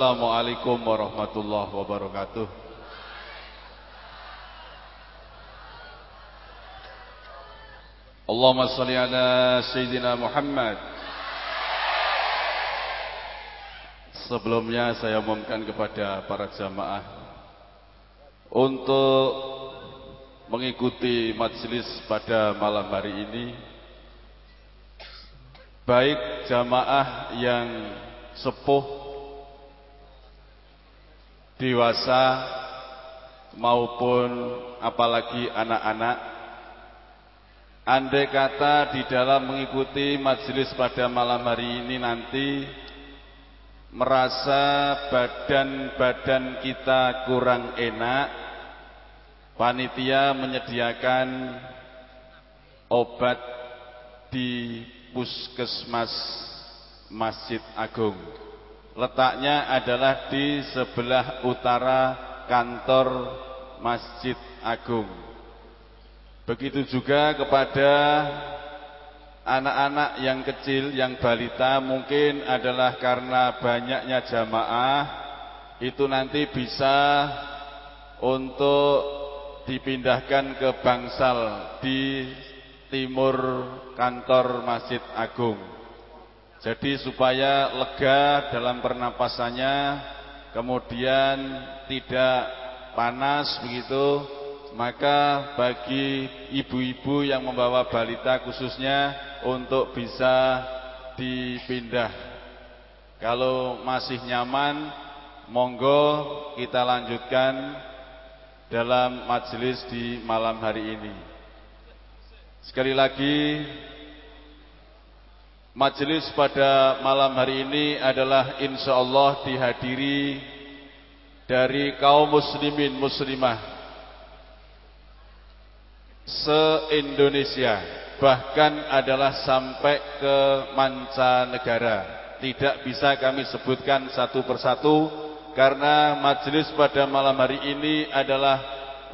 Assalamualaikum warahmatullahi wabarakatuh. Allahumma salli ala Sayyidina Muhammad. Sebelumnya saya umumkan kepada para jamaah untuk mengikuti majelis pada malam hari ini baik jamaah yang sepuh dewasa maupun apalagi anak-anak andai kata di dalam mengikuti majelis pada malam hari ini nanti merasa badan-badan kita kurang enak panitia menyediakan obat di puskesmas Masjid Agung Letaknya adalah di sebelah utara kantor Masjid Agung. Begitu juga kepada anak-anak yang kecil, yang balita mungkin adalah karena banyaknya jamaah itu nanti bisa untuk dipindahkan ke bangsal di timur kantor Masjid Agung. Jadi supaya lega dalam pernapasannya, kemudian tidak panas begitu, maka bagi ibu-ibu yang membawa balita khususnya untuk bisa dipindah. Kalau masih nyaman, monggo kita lanjutkan dalam majelis di malam hari ini. Sekali lagi Majelis pada malam hari ini adalah insya Allah dihadiri dari kaum muslimin muslimah se-Indonesia. Bahkan adalah sampai ke mancanegara. Tidak bisa kami sebutkan satu persatu karena majelis pada malam hari ini adalah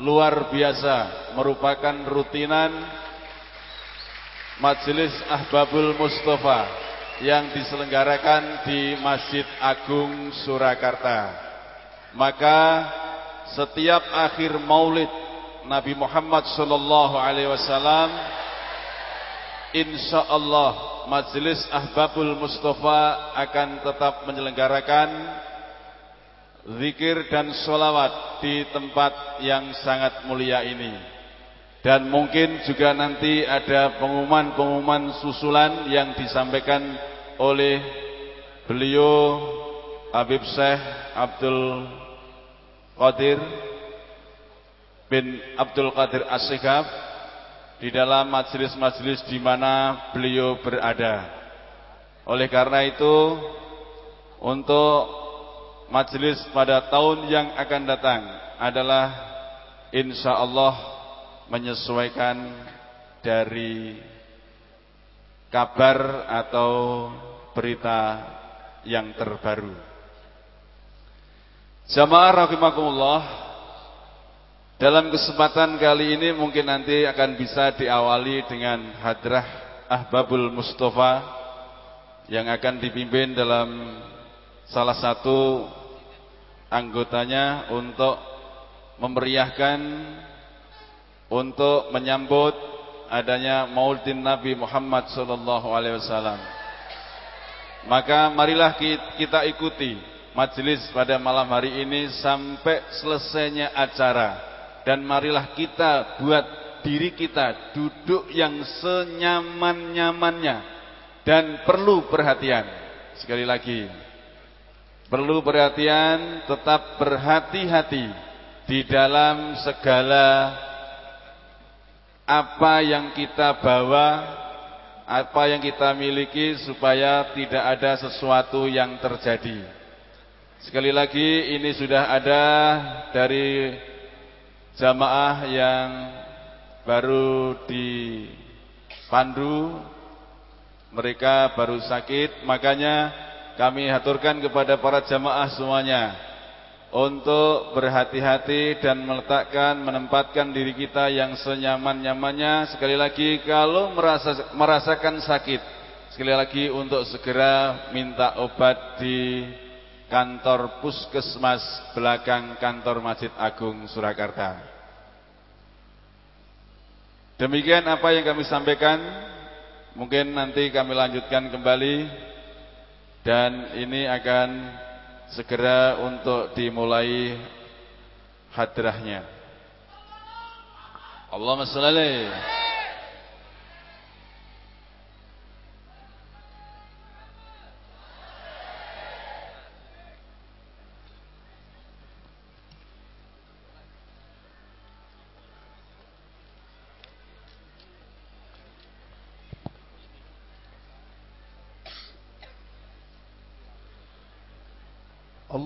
luar biasa merupakan rutinan Majelis Ahbabul Mustafa yang diselenggarakan di Masjid Agung Surakarta. Maka setiap akhir Maulid Nabi Muhammad sallallahu alaihi wasallam insyaallah Majelis Ahbabul Mustafa akan tetap menyelenggarakan zikir dan sholawat di tempat yang sangat mulia ini. Dan mungkin juga nanti ada pengumuman-pengumuman susulan yang disampaikan oleh beliau Habib Syekh Abdul Qadir bin Abdul Qadir as di dalam majelis-majelis di mana beliau berada. Oleh karena itu untuk majelis pada tahun yang akan datang adalah insya Allah menyesuaikan dari kabar atau berita yang terbaru. Jamaah rahimakumullah, dalam kesempatan kali ini mungkin nanti akan bisa diawali dengan hadrah Ahbabul Mustafa yang akan dipimpin dalam salah satu anggotanya untuk memeriahkan untuk menyambut adanya Maulidin Nabi Muhammad wasallam. Maka marilah kita ikuti majelis pada malam hari ini sampai selesainya acara dan marilah kita buat diri kita duduk yang senyaman-nyamannya dan perlu perhatian. Sekali lagi, perlu perhatian, tetap berhati-hati di dalam segala apa yang kita bawa, apa yang kita miliki supaya tidak ada sesuatu yang terjadi. Sekali lagi ini sudah ada dari jamaah yang baru dipandu, mereka baru sakit, makanya kami haturkan kepada para jamaah semuanya untuk berhati-hati dan meletakkan menempatkan diri kita yang senyaman-nyamannya sekali lagi kalau merasa merasakan sakit sekali lagi untuk segera minta obat di kantor Puskesmas belakang kantor Masjid Agung Surakarta. Demikian apa yang kami sampaikan. Mungkin nanti kami lanjutkan kembali dan ini akan segera untuk dimulai hadrahnya. Allahumma shalli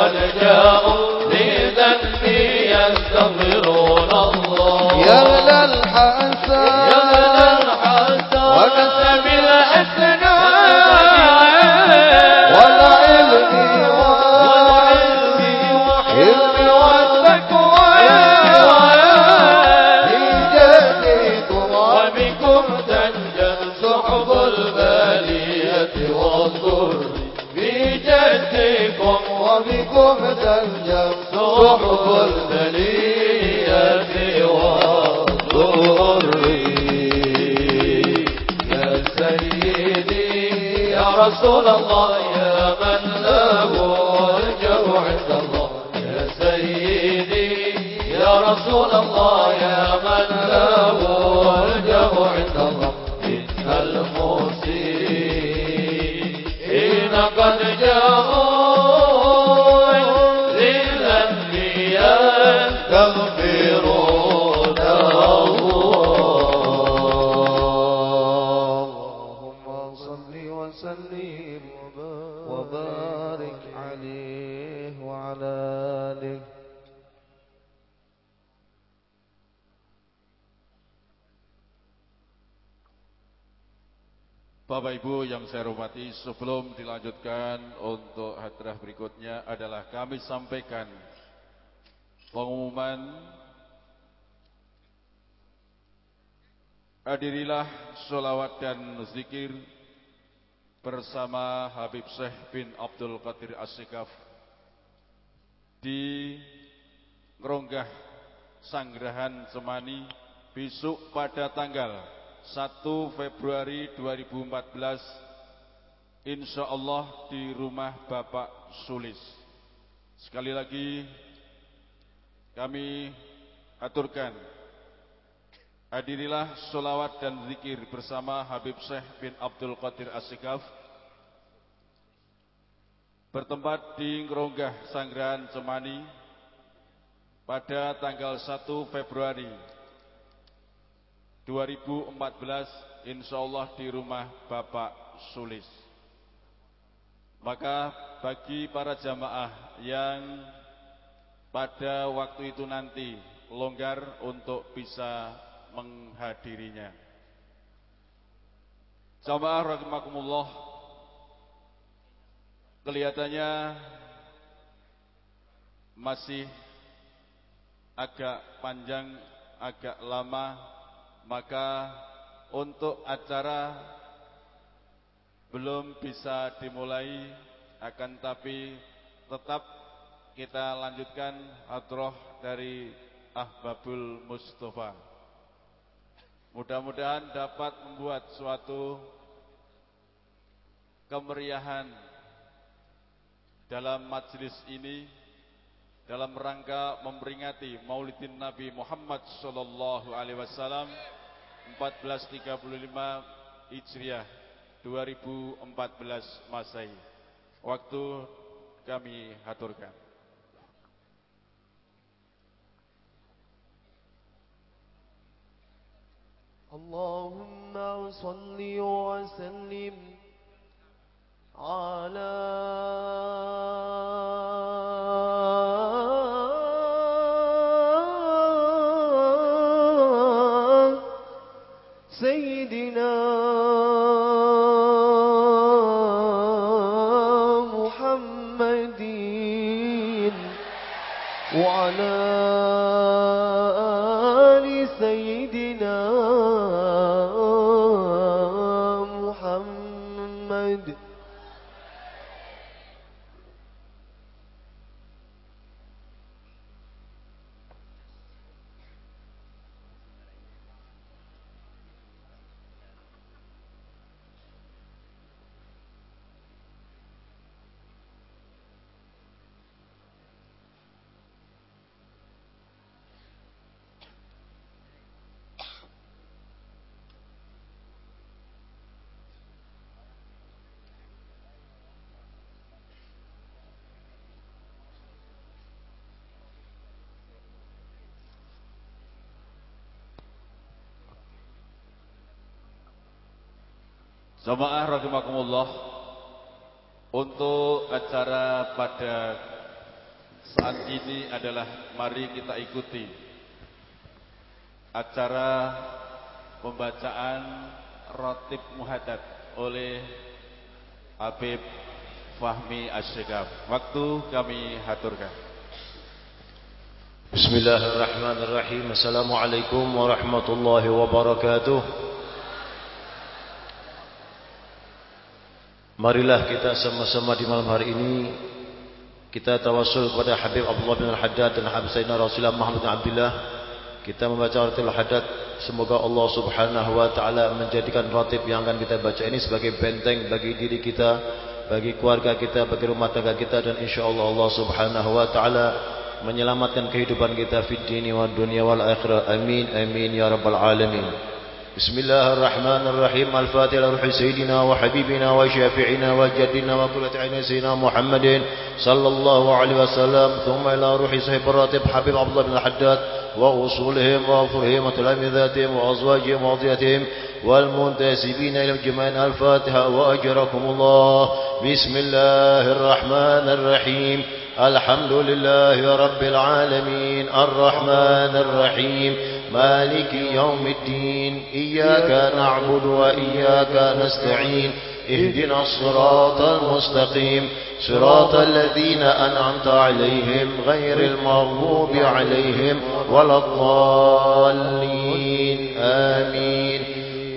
قد جاءوا sebelum dilanjutkan untuk hadrah berikutnya adalah kami sampaikan pengumuman. Hadirilah sholawat dan zikir bersama Habib Syekh bin Abdul Qadir As-Sikaf di Ngeronggah Sanggerahan Semani besok pada tanggal 1 Februari 2014 Insya Allah di rumah Bapak Sulis. Sekali lagi kami aturkan Hadirilah sholawat dan zikir bersama Habib Syekh bin Abdul Qadir As-Sikaf Bertempat di Ngeronggah Sanggerahan Semani Pada tanggal 1 Februari 2014 Insya Allah di rumah Bapak Sulis Maka bagi para jamaah yang pada waktu itu nanti longgar untuk bisa menghadirinya. Jamaah rahimakumullah Kelihatannya masih agak panjang, agak lama. Maka untuk acara belum bisa dimulai akan tapi tetap kita lanjutkan hadroh dari Ahbabul Mustafa. Mudah-mudahan dapat membuat suatu kemeriahan dalam majelis ini dalam rangka memperingati Maulidin Nabi Muhammad wasallam 1435 Hijriah 2014 Masehi. Waktu kami haturkan. Allahumma salli wa sallim ala Jamaah rahimakumullah Untuk acara pada saat ini adalah mari kita ikuti acara pembacaan Rotib Muhaddad oleh Habib Fahmi Asyikab. Waktu kami haturkan. Bismillahirrahmanirrahim. Assalamualaikum warahmatullahi wabarakatuh. Marilah kita sama-sama di malam hari ini kita tawassul kepada Habib Abdullah bin Al-Haddad dan Habib Sayyidina Rasulullah Muhammad bin Abdullah. Kita membaca ratib Al-Haddad. Semoga Allah Subhanahu wa taala menjadikan ratib yang akan kita baca ini sebagai benteng bagi diri kita, bagi keluarga kita, bagi rumah tangga kita dan insyaallah Allah Subhanahu wa taala menyelamatkan kehidupan kita fid dini wad dunya wal akhirah. Amin amin ya rabbal alamin. بسم الله الرحمن الرحيم. الفاتحة لروح سيدنا وحبيبنا وشافعنا وجدنا وقلة عين سيدنا محمد صلى الله عليه وسلم. ثم إلى روح صاحب الراتب حبيب عبد الله بن الحداد وأصولهم وأفرهم وتلامذاتهم وأزواجهم وأضياتهم والمنتسبين إلى الجمعين الفاتحة. وأجركم الله. بسم الله الرحمن الرحيم. الحمد لله رب العالمين. الرحمن الرحيم. مالك يوم الدين. إياك نعبد وإياك نستعين. اهدنا الصراط المستقيم. صراط الذين أنعمت عليهم غير المغضوب عليهم ولا الضالين. آمين.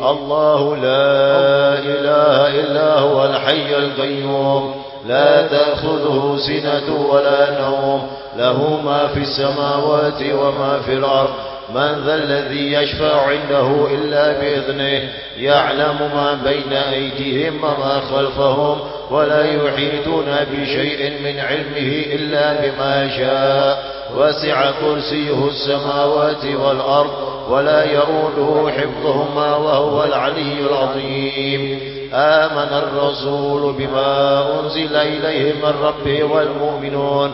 الله لا إله إلا هو الحي القيوم. لا تأخذه سنة ولا نوم. له ما في السماوات وما في الأرض. من ذا الذي يشفع عنده إلا بإذنه يعلم ما بين أيديهم وما خلفهم ولا يحيطون بشيء من علمه إلا بما شاء وسع كرسيه السماوات والأرض ولا يؤوده حفظهما وهو العلي العظيم. آمن الرسول بما أنزل إليه من ربه والمؤمنون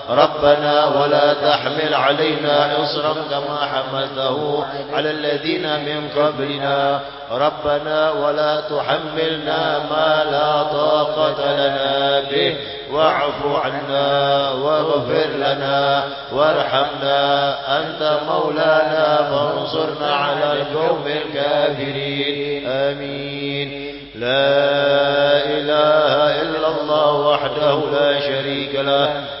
ربنا ولا تحمل علينا إصرا كما حملته على الذين من قبلنا. ربنا ولا تحملنا ما لا طاقة لنا به. واعف عنا واغفر لنا وارحمنا. أنت مولانا فانصرنا على القوم الكافرين. آمين. لا إله إلا الله وحده لا شريك له.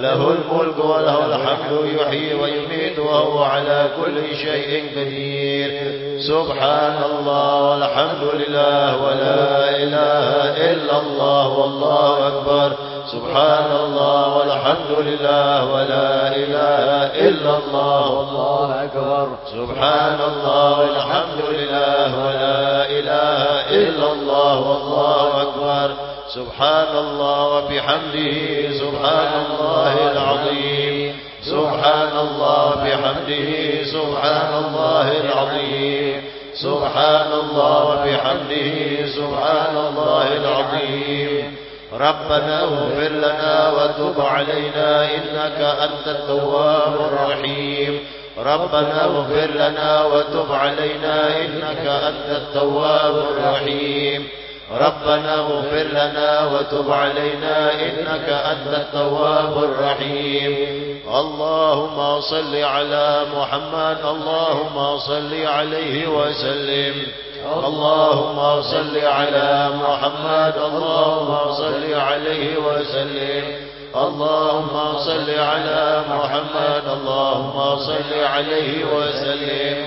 له الملك وله الحمد يحيي ويميت وهو على كل شيء قدير. سبحان الله والحمد لله ولا إله إلا الله والله أكبر. سبحان الله والحمد لله ولا إله إلا الله والله أكبر. سبحان الله والحمد لله ولا إله إلا الله والله أكبر. سبحان الله وبحمده سبحان الله العظيم. سبحان الله بحمده سبحان الله العظيم. سبحان الله وبحمده سبحان الله العظيم. ربنا اغفر لنا وتب علينا إنك أنت التواب الرحيم. ربنا اغفر لنا وتب علينا إنك أنت التواب الرحيم. ربنا اغفر لنا وتب علينا إنك أنت التواب الرحيم. اللهم صل على محمد اللهم صل عليه وسلم. اللهم صل على محمد اللهم صل عليه وسلم. اللهم صل على محمد اللهم صل عليه وسلم.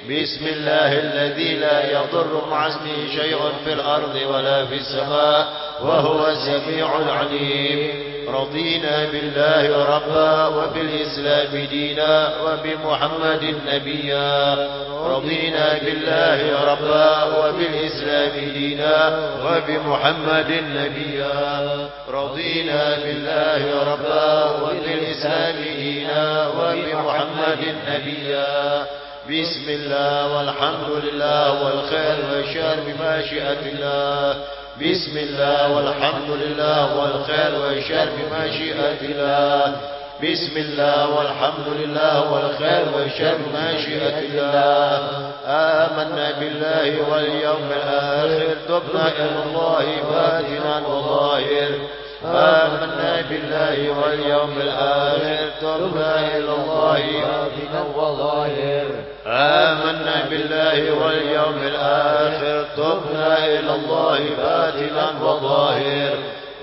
بسم الله الذي لا يضر مع اسمه شيء في الأرض ولا في السماء وهو السميع العليم. رضينا بالله ربا وبالإسلام دينا وبمحمد نبيا. رضينا بالله ربا وبالإسلام دينا وبمحمد نبيا. رضينا بالله ربا وبالإسلام دينا وبمحمد نبيا. بسم الله والحمد لله والخير والشر بمشيئة الله. بسم الله والحمد لله والخير والشر بمشيئة الله. بسم الله والحمد لله والخير والشر بمشيئة الله. آمنا بالله واليوم الآخر. تبنا إلى الله باطنا وظاهر. آمنا بالله واليوم الآخر. تبنا إلى الله باطنا وظاهر. آمنا بالله واليوم الآخر. تبنا إلى الله باطنا وظاهر.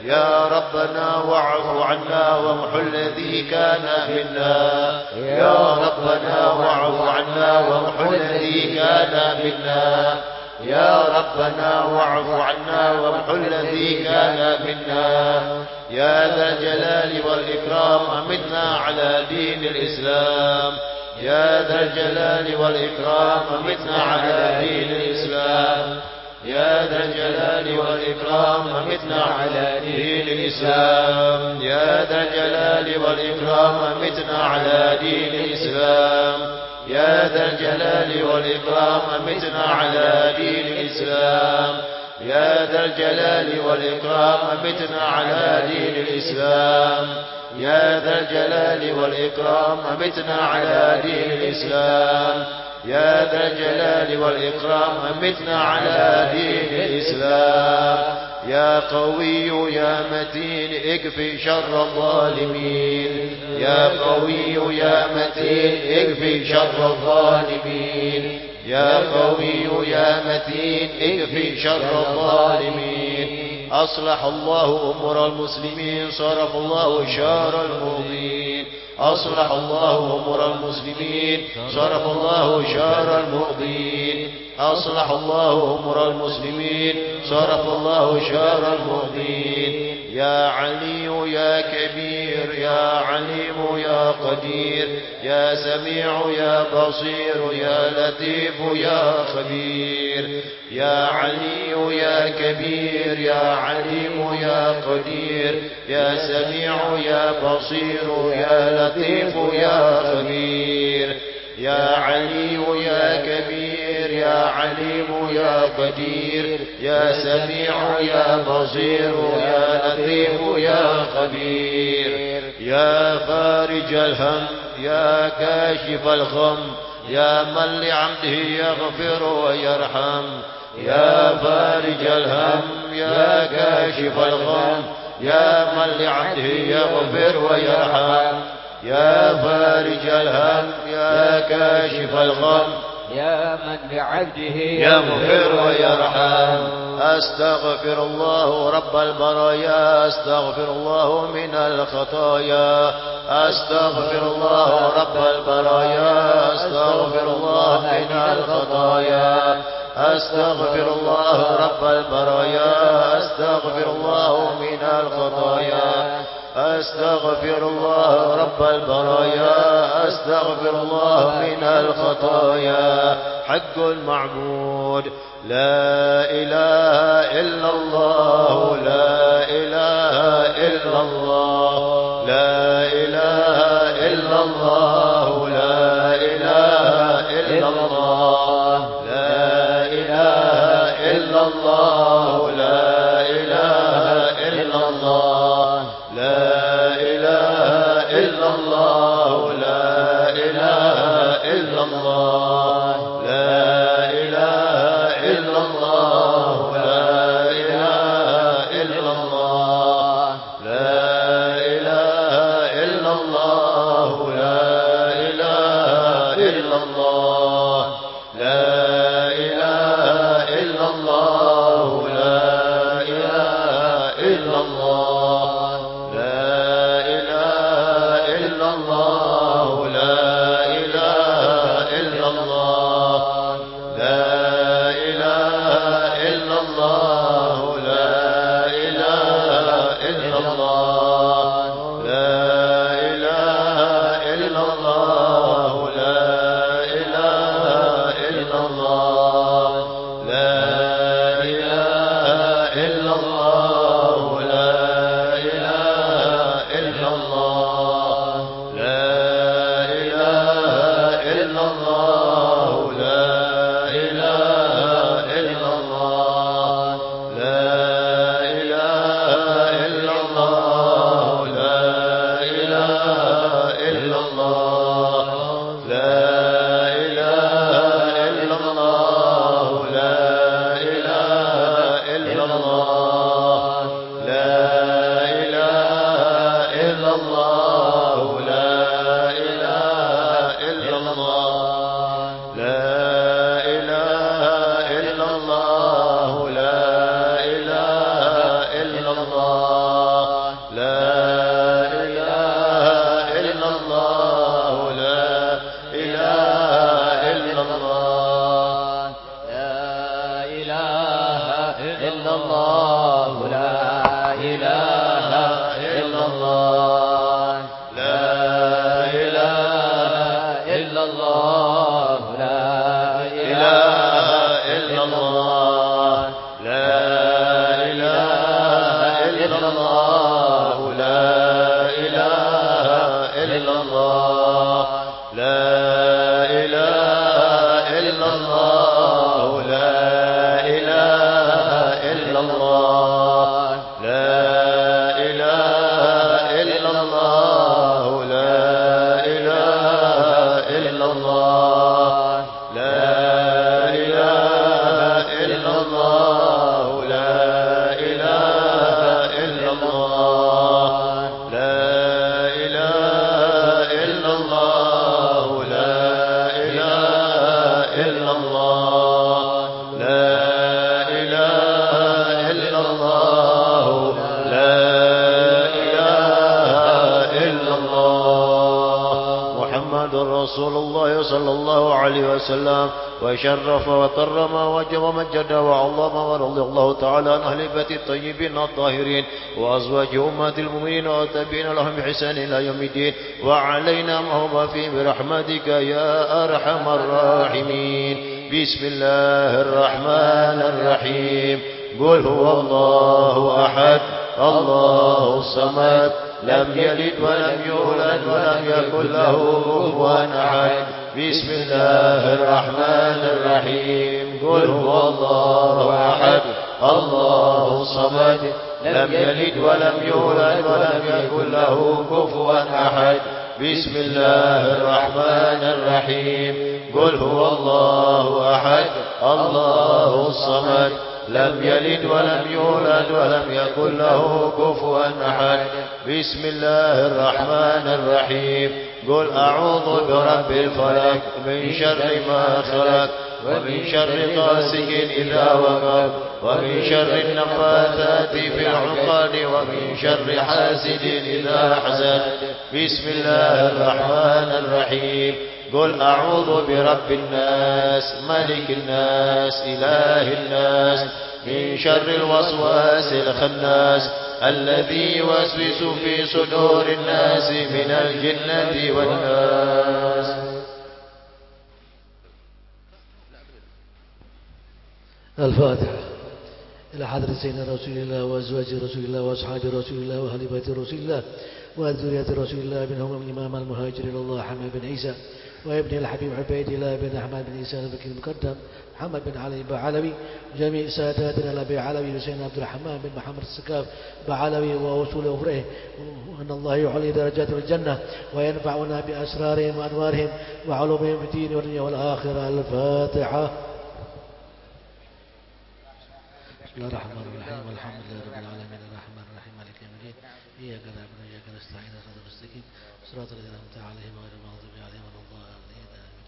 يا ربنا واعف عنا وامحو الذي كان منا. يا ربنا واعف عنا وامحو الذي كان منا. يا ربنا واعف عنا وامحو الذي كان منا. يا ذا الجلال والإكرام أمتنا على دين الإسلام. يا ذا الجلال والإكرام أمتنا على دين الإسلام. يا ذا الجلال والإكرام أمتنا على دين الإسلام. يا ذا الجلال والإكرام أمتنا على دين الإسلام. يا ذا الجلال والإكرام أمتنا على دين الإسلام. يا ذا الجلال والإكرام أمتنا على دين الإسلام. يا ذا الجلال والإكرام أمتنا على دين الإسلام. يا ذا الجلال والإكرام أمتنا على دين الإسلام. يا قوي يا متين اكفي شر الظالمين. يا قوي يا متين اكفي شر الظالمين. يا قوي يا متين اكفي شر الظالمين. أصلح الله أمور المسلمين صرف الله شار المؤذين أصلح الله أمور المسلمين صرف الله شار المؤذين أصلح الله أمور المسلمين صرف الله شار المؤذين يا علي يا كبير يا عليم يا قدير يا سميع يا بصير يا لطيف يا خبير. يا علي يا كبير يا عليم يا قدير يا سميع يا بصير يا لطيف يا خبير. يا علي يا كبير يا عليم يا قدير يا سميع يا بصير يا لطيف يا خبير. يا فارج الهم يا كاشف الغم يا من لعبده يغفر ويرحم. يا فارج الهم يا كاشف الغم يا من لعبده يغفر ويرحم. يا فارج الهم يا كاشف الغم. يا من لعبده يغفر. ويرحم. أستغفر الله رب البرايا أستغفر الله من الخطايا. أستغفر الله رب البرايا أستغفر الله من الخطايا. أستغفر الله رب البرايا أستغفر الله من الخطايا. أستغفر الله رب البرايا أستغفر الله من الخطايا. حق المعبود لا إله إلا الله لا إله إلا الله. وشرف وكرم وجه ومجد وعظم ورضي الله تعالى عن أهل بيت الطيبين الطاهرين وأزواج أمة المؤمنين وتابعين لهم بإحسان إلى يوم الدين. وعلينا معهم في برحمتك يا أرحم الراحمين. بسم الله الرحمن الرحيم. قل هو الله أحد الله الصمد. لم يلد ولم يولد ولم يكن له كفوا أحد. بسم الله الرحمن الرحيم قل هو الله أحد الله الصمد لم يلد ولم يولد ولم يكن له كفوا أحد. بسم الله الرحمن الرحيم قل هو الله أحد الله الصمد لم يلد ولم يولد ولم يكن له كفوا أحد. بسم الله الرحمن الرحيم قل أعوذ برب الفلك من شر ما خلق ومن شر غاسق إذا وقب ومن شر النفاثات في العقد ومن شر حاسد إذا حسد. بسم الله الرحمن الرحيم. قل أعوذ برب الناس ملك الناس إله الناس من شر الوسواس الخناس الذي يوسوس في صدور الناس من الجنة والناس. الفاتحة. إلى حضرة سيدنا رسول الله وأزواج رسول الله وأصحاب رسول الله وأهل بيت رسول الله وذرية رسول الله منهم الإمام المهاجرين الله حمد بن عيسى وابن الحبيب عبيد الله بن أحمد بن عيسى البكر المقدم محمد بن علي بعلوي جميع ساداتنا الأبي علوي حسين عبد الرحمن بن محمد السكاف بعلوي ووصول أفره وأن الله يعلي درجات الجنة وينفعنا بأسرارهم وأنوارهم وعلومهم في الدين والدنيا والآخرة. الفاتحة. الله الرحمن الرحيم والحمد لله رب العالمين الرحمن الرحيم مالك يوم الدين. إياك نعبد وإياك نستعين صراط المستقيم. صراط الذين أنعمت عليهم غير المغضوب عليهم ولا الضالين آمين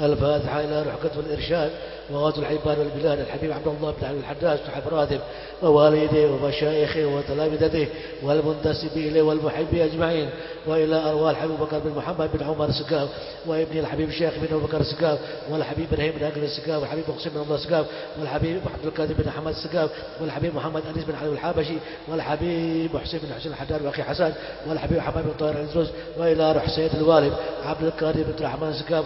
الفاتحة إلى رحكة والإرشاد وغاز العباد والبلاد الحبيب عبد الله بن علي الحداث صاحب راتب ووالديه ومشايخه وتلامذته والمنتسب إليه والمحب أجمعين وإلى أرواح الحبيب بكر بن محمد بن عمر السكاف وابن الحبيب الشيخ بن أبو بكر السكاف والحبيب إبراهيم بن أكل السكاف والحبيب مقسم بن الله السكاف والحبيب عبد الكاذب بن حمد السكاف والحبيب محمد أنيس بن علي الحبشي والحبيب محسن بن حسين الحداد وأخي حسن والحبيب محمد بن طاهر العزوز وإلى روح سيد الوالد عبد الكاذب بن الرحمن السكاف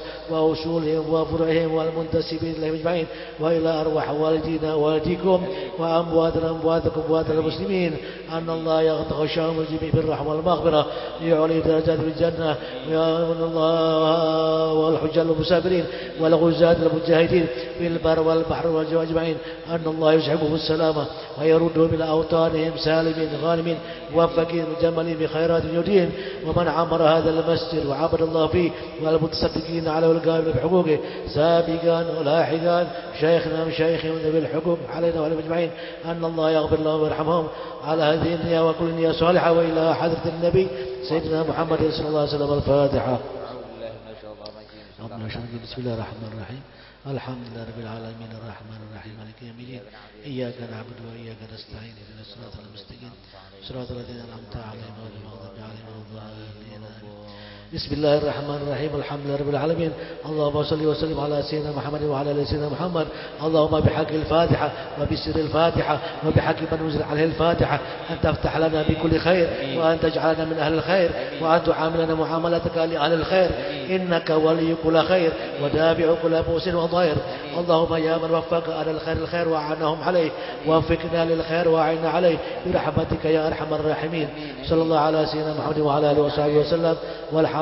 وأصولهم وفروعهم والمنتسبين إليهم أجمعين وإلى أرواح والدينا والديكم وأمواتنا أمواتكم أموات المسلمين أن الله يغشاهم الجميع بالرحمة والمغفرة ليعلي درجات الجنة ويا الله والحجاج المسافرين والغزاة المجاهدين في البر والبحر والجو أجمعين أن الله يزحمهم السلامة ويردهم إلى أوطانهم سالمين غانمين موفقين مجملين بخيرات يدين ومن عمر هذا المسجد وعبد الله فيه والمتصدقين على والقائمين بحقوقه سابقا ولاحقا. شيخنا مشايخهم ذوي الحقوق علينا وعليهم أجمعين. أن الله يغفر لهم ويرحمهم. على هذه النية وكل نية صالحة وإلى حضرة النبي سيدنا محمد صلى الله عليه وسلم الفاتحة. ربنا يشهد بسم الله الرحمن الرحيم. الحمد لله رب العالمين. الرحمن الرحيم. مالك يوم الدين. إياك نعبد وإياك نستعين. اهدنا الصراط المستقيم. صراط الذين أنعمت عليهم غير المغضوب بسم الله الرحمن الرحيم الحمد لله رب العالمين اللهم صل وسلم على سيدنا محمد وعلى ال سيدنا محمد اللهم بحق الفاتحة وبسر الفاتحة وبحق من نزل عليه الفاتحة أن تفتح لنا بكل خير وأن تجعلنا من أهل الخير وأن تعاملنا معاملتك لأهل الخير إنك ولي كل خير ودافع كل بؤس وضير اللهم يا من وفق أهل الخير الخير وأعنهم عليه وفقنا للخير وأعنا عليه برحمتك يا أرحم الراحمين صلى الله على سيدنا محمد وعلى آله وصحبه وسلم والحمد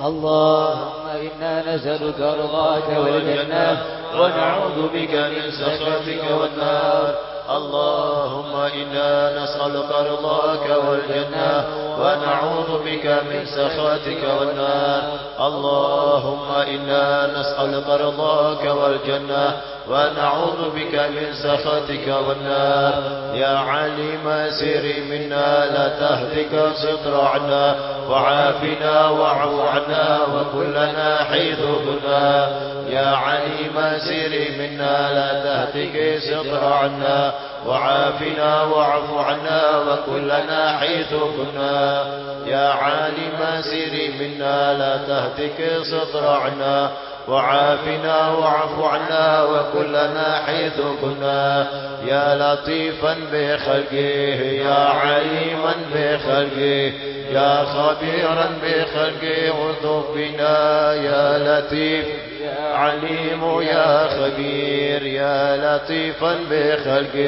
اللهم إنا نسألك رضاك والجنة ونعوذ بك من سخطك والنار. اللهم إنا نسألك رضاك والجنة ونعوذ بك من سخطك والنار. اللهم إنا نسألك رضاك والجنة ونعوذ بك من سخطك والنار. يا عالم السر منا لا تهتك الستر عنا وعافنا واعف عنا. وكن لنا حيث كنا. يا عالم السر منا لا تهتك الستر عنا. وعافنا واعف عنا وكلنا حيث كنا. يا عالم سيري منا لا تهتك ستر عنا. وعافنا واعف عنا وكلنا حيث كنا. يا لطيفا بخلقه يا عليما بخلقه. يا خبيرا بخلقه الطف بنا يا لطيف. يا عليم يا خبير يا لطيفا بخلقه.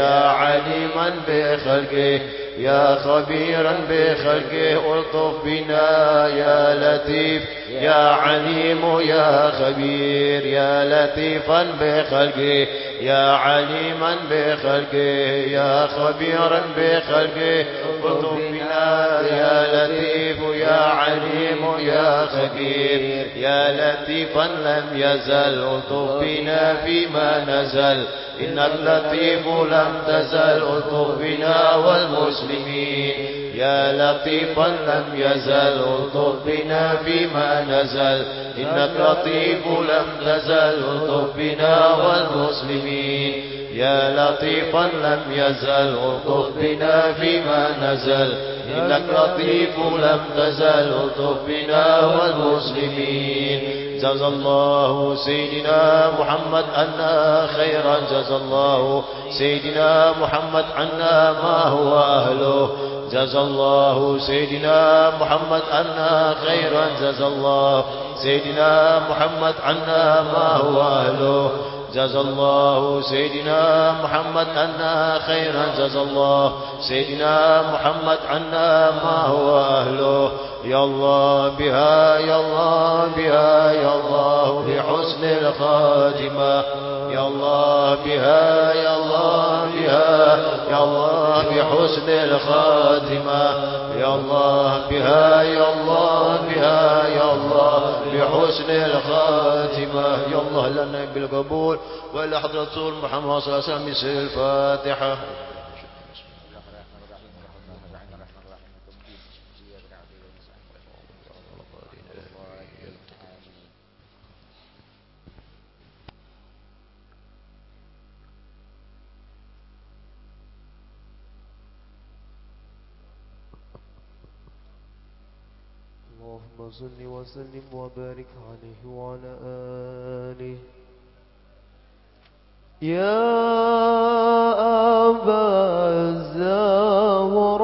يا عليما بخلقه. يا خبيرا بخلقه ألطف بنا يا لطيف يا عليم يا خبير يا لطيفا بخلقه يا عليما بخلقه يا خبيرا بخلقه ألطف بنا يا لطيف يا عليم يا خبير يا لطيفا لم يزل ألطف بنا فيما نزل. إنك لطيف لم تزل بنا والمسلمين. يا لطيفا لم يزل الطف بنا فيما نزل. إنك لطيف لم تزل الطف بنا والمسلمين. يا لطيفا لم يزل الطف بنا فيما نزل. إنك لطيف لم تزل الطف بنا والمسلمين. جزى الله سيدنا محمد عنا خيرا. جزى الله سيدنا محمد عنا ما هو أهله. جزى الله سيدنا محمد عنا خيرا جزى الله. سيدنا محمد عنا ما هو أهله جزى الله سيدنا محمد عنا خيرا جزى الله سيدنا محمد عنا ما هو أهله يا الله بها يا الله بها يا الله بحسن الخاتمة يا الله بها يا الله بها يا الله بحسن الخاتمة يا الله بها يا الله بها يا الله بحسن الخاتمة يا الله لنا بالقبول وإلى حضرة رسول محمد صلى الله عليه وسلم بسر الفاتحة. اللهم صل وسلم وبارك عليه وعلى آله. يا أبا الزهراء.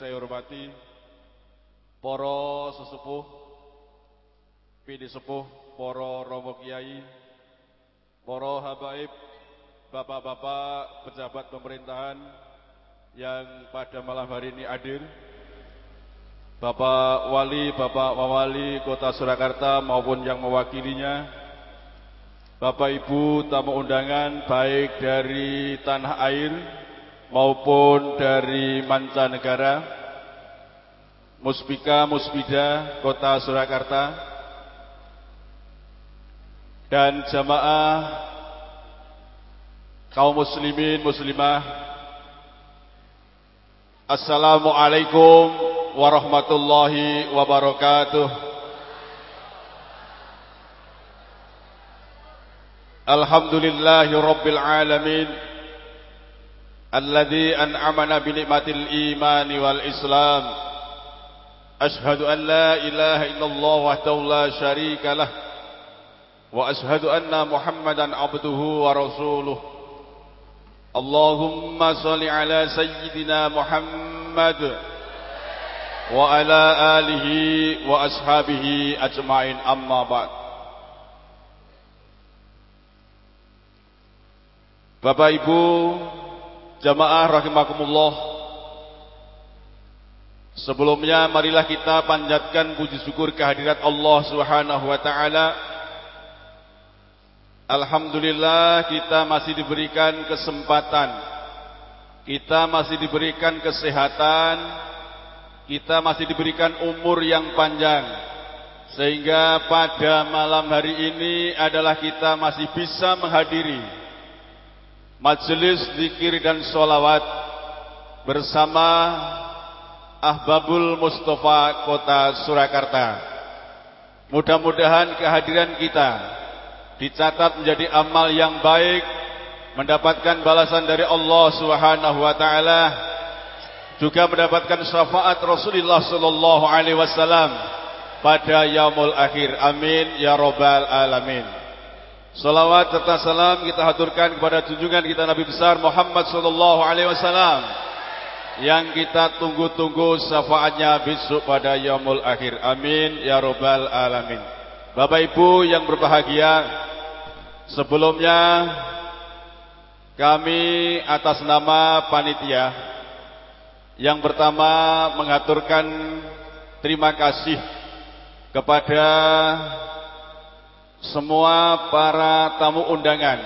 Saya hormati, para sesepuh, pidi sepuh, para romo kiai, para habaib, bapak-bapak pejabat pemerintahan yang pada malam hari ini hadir, Bapak Wali, Bapak Wawali Kota Surakarta maupun yang mewakilinya, Bapak Ibu tamu undangan baik dari tanah air maupun dari mancanegara, Muspika Muspida Kota Surakarta, dan jamaah kaum muslimin muslimah. Assalamualaikum warahmatullahi wabarakatuh. Alhamdulillahi alamin wal islam. Ashhadu an la ilaha illallah wahdahu la syarika lah wa ashhadu anna Muhammadan abduhu wa rasuluh. Allahumma salli ala sayyidina Muhammad wa ala alihi wa ashabihi ajma'in amma ba'd. Bapak Ibu jamaah rahimakumullah Sebelumnya marilah kita panjatkan puji syukur kehadirat Allah Subhanahu wa taala. Alhamdulillah kita masih diberikan kesempatan. Kita masih diberikan kesehatan. Kita masih diberikan umur yang panjang. Sehingga pada malam hari ini adalah kita masih bisa menghadiri majelis zikir dan sholawat bersama Ahbabul Mustafa Kota Surakarta. Mudah-mudahan kehadiran kita dicatat menjadi amal yang baik, mendapatkan balasan dari Allah Subhanahu wa taala, juga mendapatkan syafaat Rasulullah sallallahu alaihi wasallam pada yaumul akhir. Amin ya rabbal alamin. Salawat serta salam kita haturkan kepada junjungan kita Nabi besar Muhammad sallallahu alaihi wasallam yang kita tunggu-tunggu syafaatnya besok pada yaumul akhir. Amin ya robbal alamin. Bapak Ibu yang berbahagia, sebelumnya kami atas nama panitia yang pertama mengaturkan terima kasih kepada semua para tamu undangan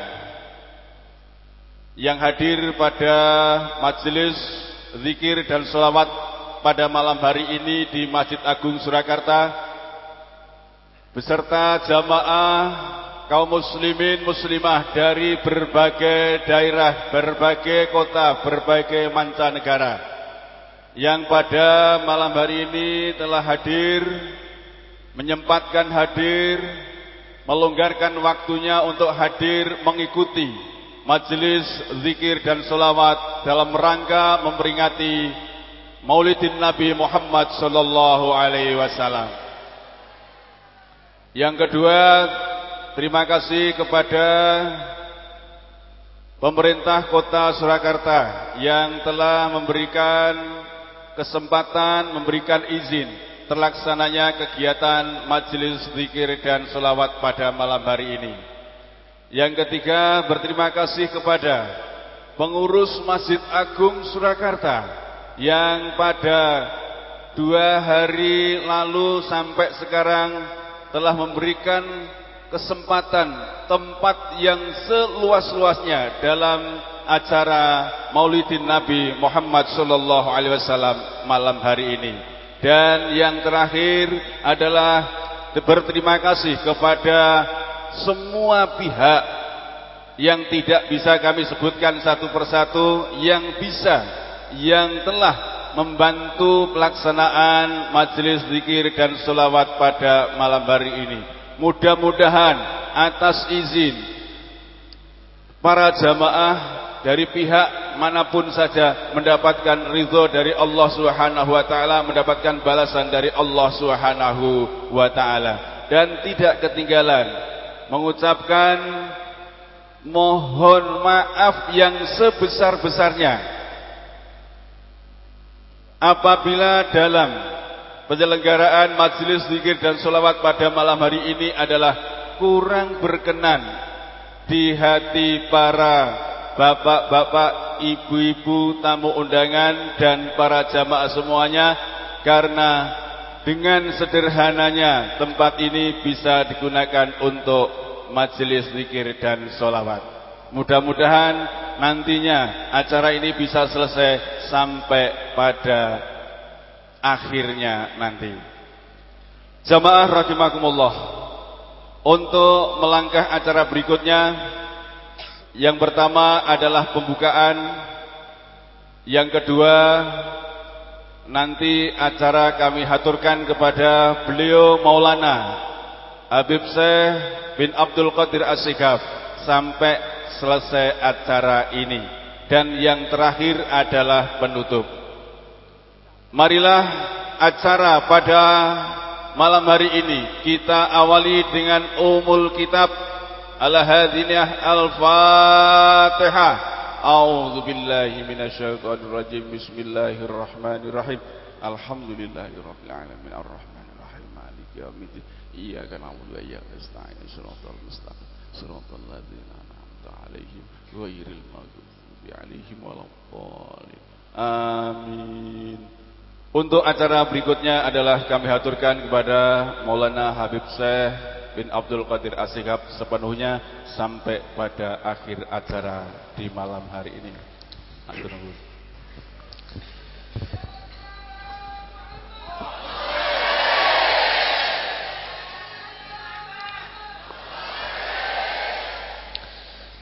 yang hadir pada majelis zikir dan selawat pada malam hari ini di Masjid Agung Surakarta beserta jamaah kaum muslimin muslimah dari berbagai daerah, berbagai kota, berbagai mancanegara yang pada malam hari ini telah hadir menyempatkan hadir melonggarkan waktunya untuk hadir mengikuti majelis zikir dan solawat dalam rangka memperingati Maulidin Nabi Muhammad sallallahu alaihi wasallam. Yang kedua, terima kasih kepada pemerintah Kota Surakarta yang telah memberikan kesempatan, memberikan izin terlaksananya kegiatan majelis zikir dan solawat pada malam hari ini. Yang ketiga, berterima kasih kepada pengurus Masjid Agung Surakarta yang pada dua hari lalu sampai sekarang telah memberikan kesempatan tempat yang seluas-luasnya dalam acara Maulidin Nabi Muhammad sallallahu alaihi wasallam malam hari ini. Dan yang terakhir adalah berterima kasih kepada semua pihak yang tidak bisa kami sebutkan satu persatu yang bisa yang telah membantu pelaksanaan majelis zikir dan selawat pada malam hari ini. Mudah-mudahan atas izin para jamaah dari pihak mana pun saja mendapatkan ridho dari Allah Subhanahu wa taala, mendapatkan balasan dari Allah Subhanahu wa taala. Dan tidak ketinggalan mengucapkan mohon maaf yang sebesar-besarnya. Apabila dalam penyelenggaraan majelis zikir dan sholawat pada malam hari ini adalah kurang berkenan di hati para bapak-bapak, ibu-ibu, tamu undangan dan para jamaah semuanya karena dengan sederhananya tempat ini bisa digunakan untuk majelis zikir dan sholawat. Mudah-mudahan nantinya acara ini bisa selesai sampai pada akhirnya nanti. Jamaah rahimakumullah. Untuk melangkah acara berikutnya yang pertama adalah pembukaan, yang kedua nanti acara kami haturkan kepada beliau Maulana Habib Syekh bin Abdul Qadir Asyikaf sampai selesai acara ini. Dan yang terakhir adalah penutup. Marilah acara pada malam hari ini kita awali dengan umul kitab al-hadinah al-fatihah أعوذ بالله من الشيطان الرجيم بسم الله الرحمن الرحيم الحمد لله رب العالمين الرحمن الرحيم مالك يوم الدين إياك نعبد وإياك نستعين صراط المستقيم صراط الذين أنعمت عليهم غير المغضوب عليهم ولا الضالين Amin. Untuk acara berikutnya adalah kami haturkan kepada Maulana Habib Syekh bin Abdul Qadir Asikab sepenuhnya sampai pada akhir acara di malam hari ini.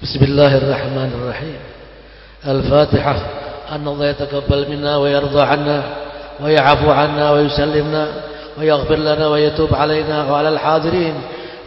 بسم الله الرحمن الرحيم الفاتحة أن الله يتقبل منا ويرضى عنا ويعفو عنا ويسلمنا ويغفر لنا ويتوب علينا وعلى الحاضرين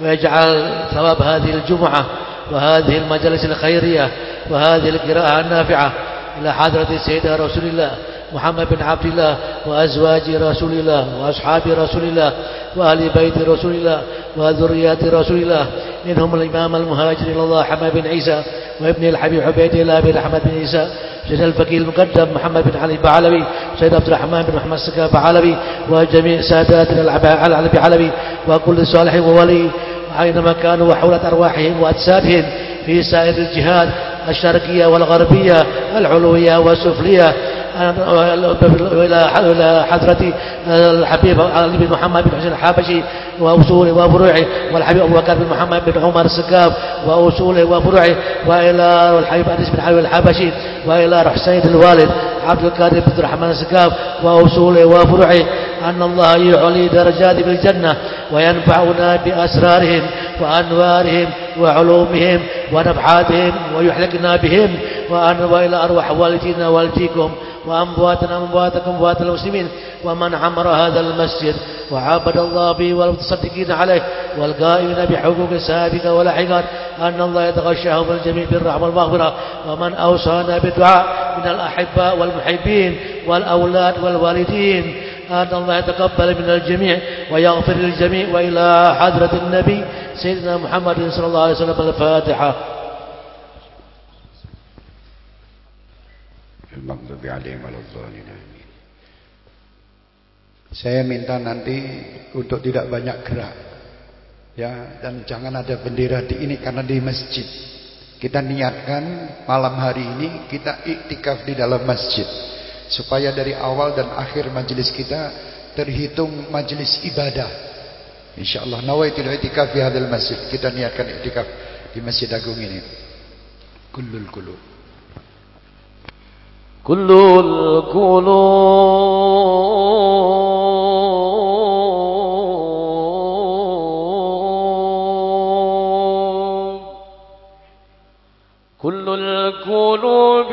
ويجعل ثواب هذه الجمعة وهذه المجالس الخيرية وهذه القراءة النافعة إلى حضرة سيدنا رسول الله. محمد بن عبد الله وأزواج رسول الله وأصحاب رسول الله وأهل بيت رسول الله وذريات رسول الله. منهم الإمام المهاجر إلى الله حمد بن عيسى وابن الحبيب عبيد الله بن أحمد بن عيسى سيد الفقيه المقدم محمد بن علي بعلبي سيد عبد الرحمن بن محمد سكا بعلبي وجميع ساداتنا العلبي علبي وكل صالح وولي أينما كانوا وحولت أرواحهم وأجسادهم. في سائر الجهات الشرقية والغربية العلوية والسفلية. إلى حضرة الحبيب علي بن محمد بن حسين الحبشي وأصوله وفروعه والحبيب أبو بكر بن محمد بن عمر السكاف وأصوله وفروعه وإلى الحبيب أنس بن علي الحبشي وإلى حسين الوالد عبد القادر بن الرحمن السكاف وأصوله وفروعه. أن الله يعلي درجات في الجنة وينفعنا بأسرارهم وأنوارهم وعلومهم ونفحاتهم ويحلقنا بهم. وأن وإلى أرواح والدينا والديكم. وأمواتنا أمواتكم أموات المسلمين. ومن عمر هذا المسجد. وعبد الله به والمتصدقين عليه. والقائمين بحقوق سابقة ولاحقات أن الله يتغشاهم الجميع بالرحمة والمغفرة. ومن أوصانا بالدعاء من الأحباء والمحبين والأولاد والوالدين. أن الله يتقبل من الجميع ويغفر للجميع وإلى حضرة النبي سيدنا محمد صلى الله عليه وسلم الفاتحة المغضوب عليهم ولا الضالين amin. Saya minta nanti untuk tidak banyak gerak. Ya, dan jangan ada bendera di ini karena di masjid. Kita niatkan malam hari ini kita iktikaf di dalam masjid. Supaya dari awal dan akhir majelis kita terhitung majelis ibadah. Insyaallah nawaitul iktikaf di hadal masjid. Kita niatkan iktikaf di Masjid Agung ini. Kullul qulub. كل القلوب كل القلوب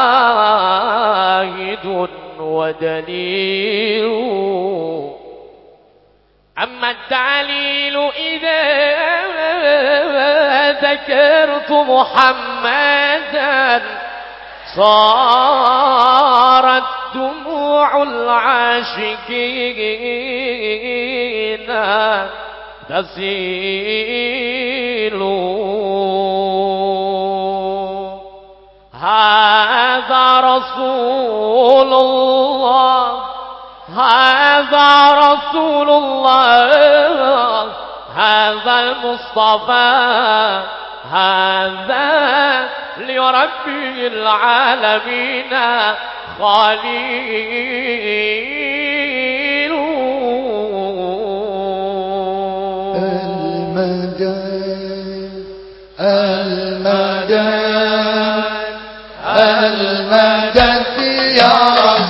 ودليل. أما التعليل إذا ذكرت محمدا صارت دموع العاشقين تسيل. رسول الله. هذا رسول الله. هذا المصطفى. هذا لرب العالمين. خليل. المدد المدد المدد يا رسول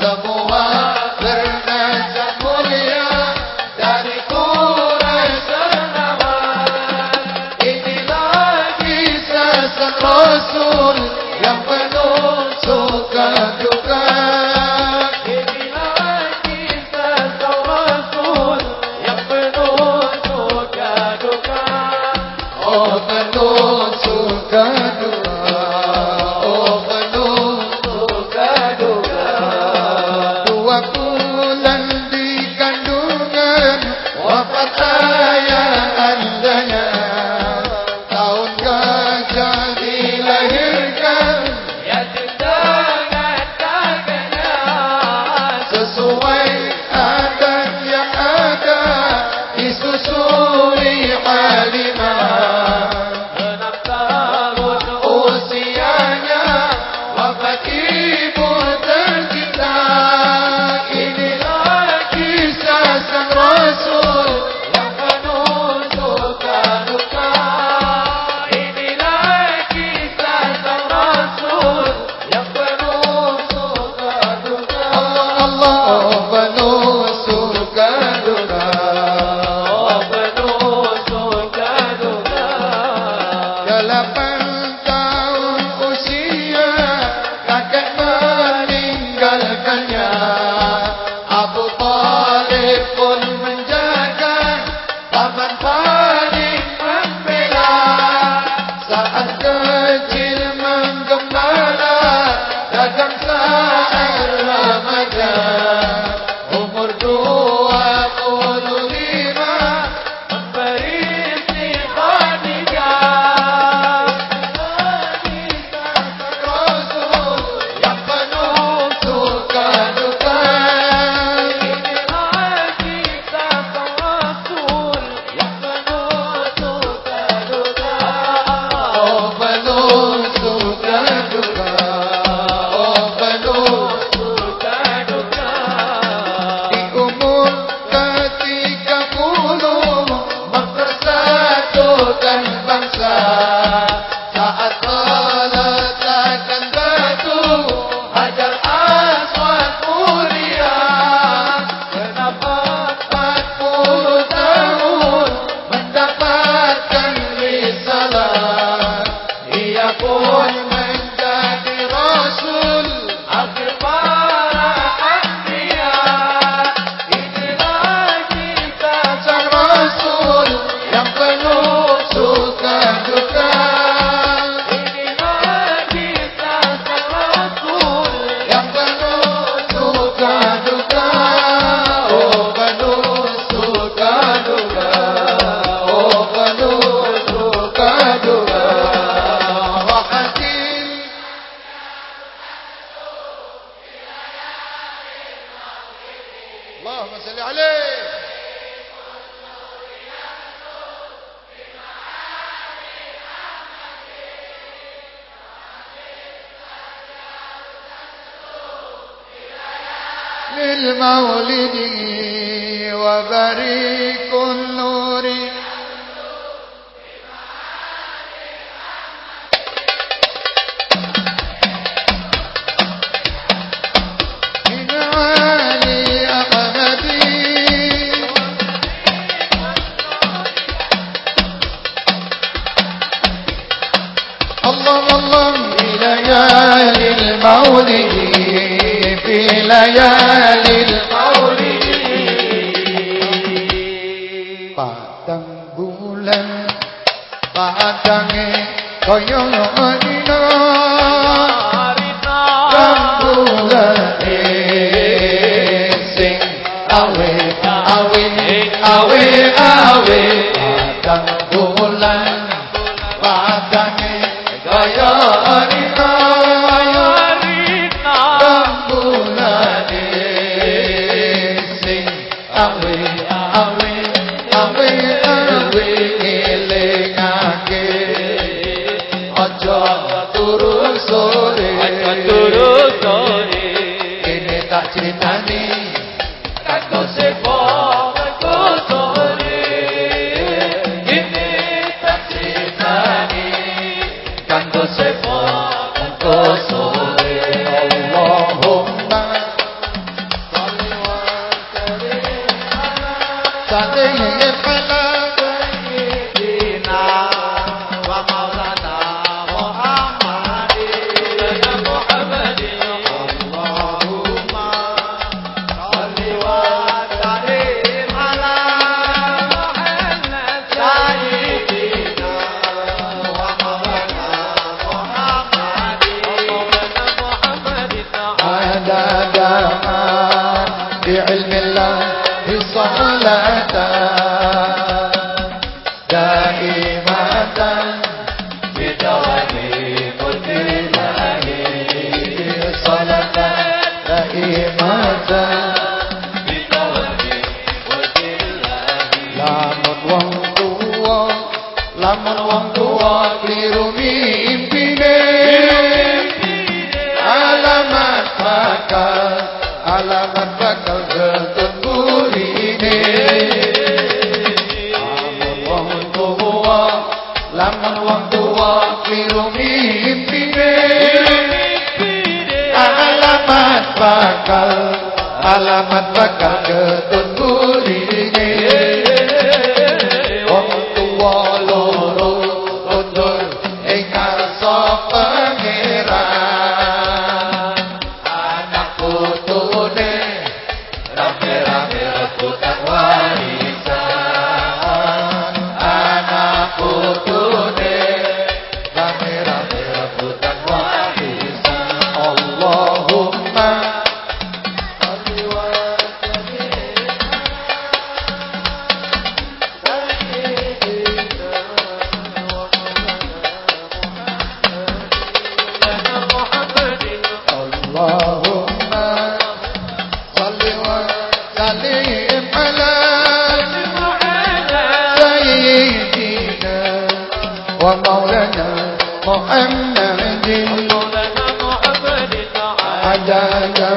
Samua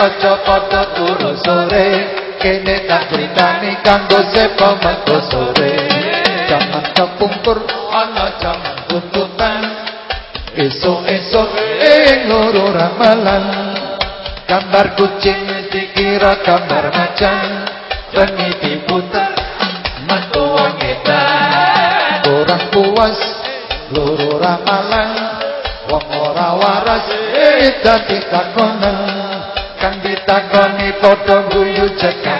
aja padha turu sore. Kene tak critani kanggo sepo metu sore. Jaman kepungkur ana jaman buntutan esuk-esuk ing loro ramalan. Gambar kucing dikira gambar macan. Rengi diputar metu wong kurang puas loro ramalan. Wong ora waras dadi takonan Eu guyu cekak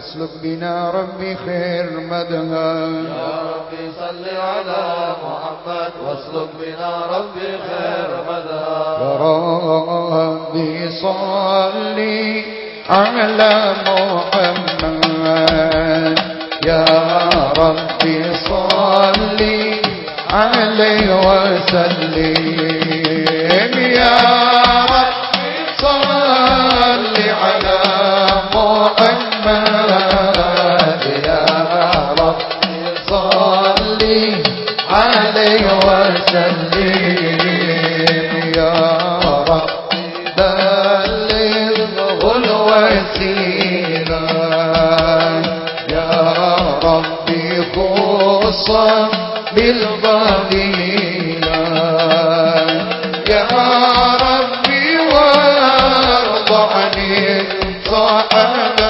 واسلك بنا ربي خير مدها يا ربي صل على محمد واسلك بنا ربي خير مدها يا ربي صل على يا ربي وارض عني صاحبا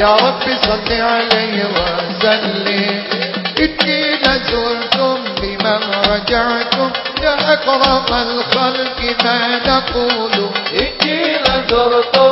يا رب صل علي وسلم. إني لزرتم بمن رجعتم. يا أكرم الخلق ما نقول. إني لزرتم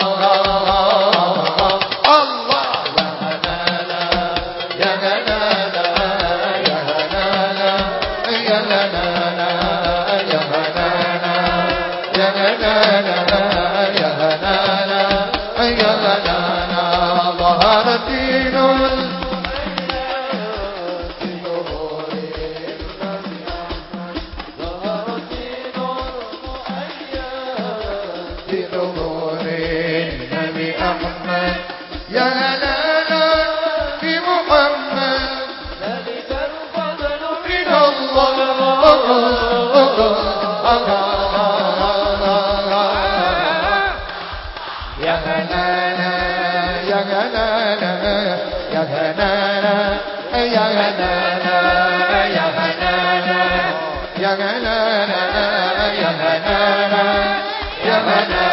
Senhor. يا لا يا يا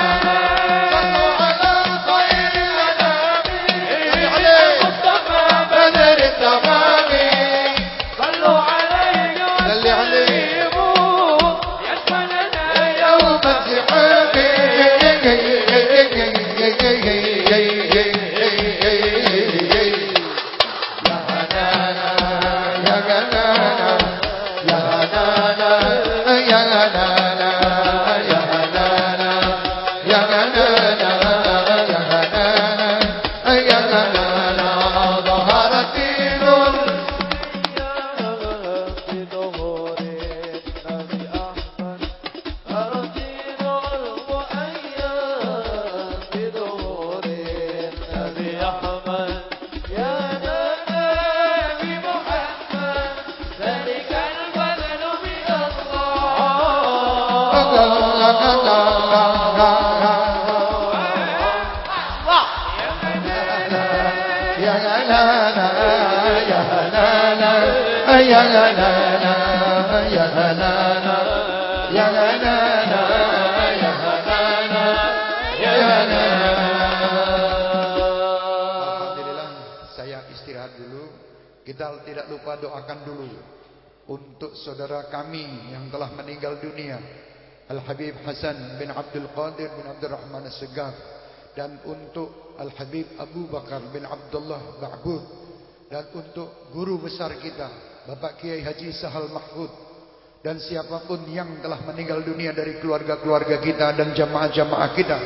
saudara kami yang telah meninggal dunia Al-Habib Hasan bin Abdul Qadir bin Abdul Rahman As-Segaf dan untuk Al-Habib Abu Bakar bin Abdullah Ba'bud dan untuk guru besar kita Bapak Kiai Haji Sahal Mahfud dan siapapun yang telah meninggal dunia dari keluarga-keluarga kita dan jamaah-jamaah kita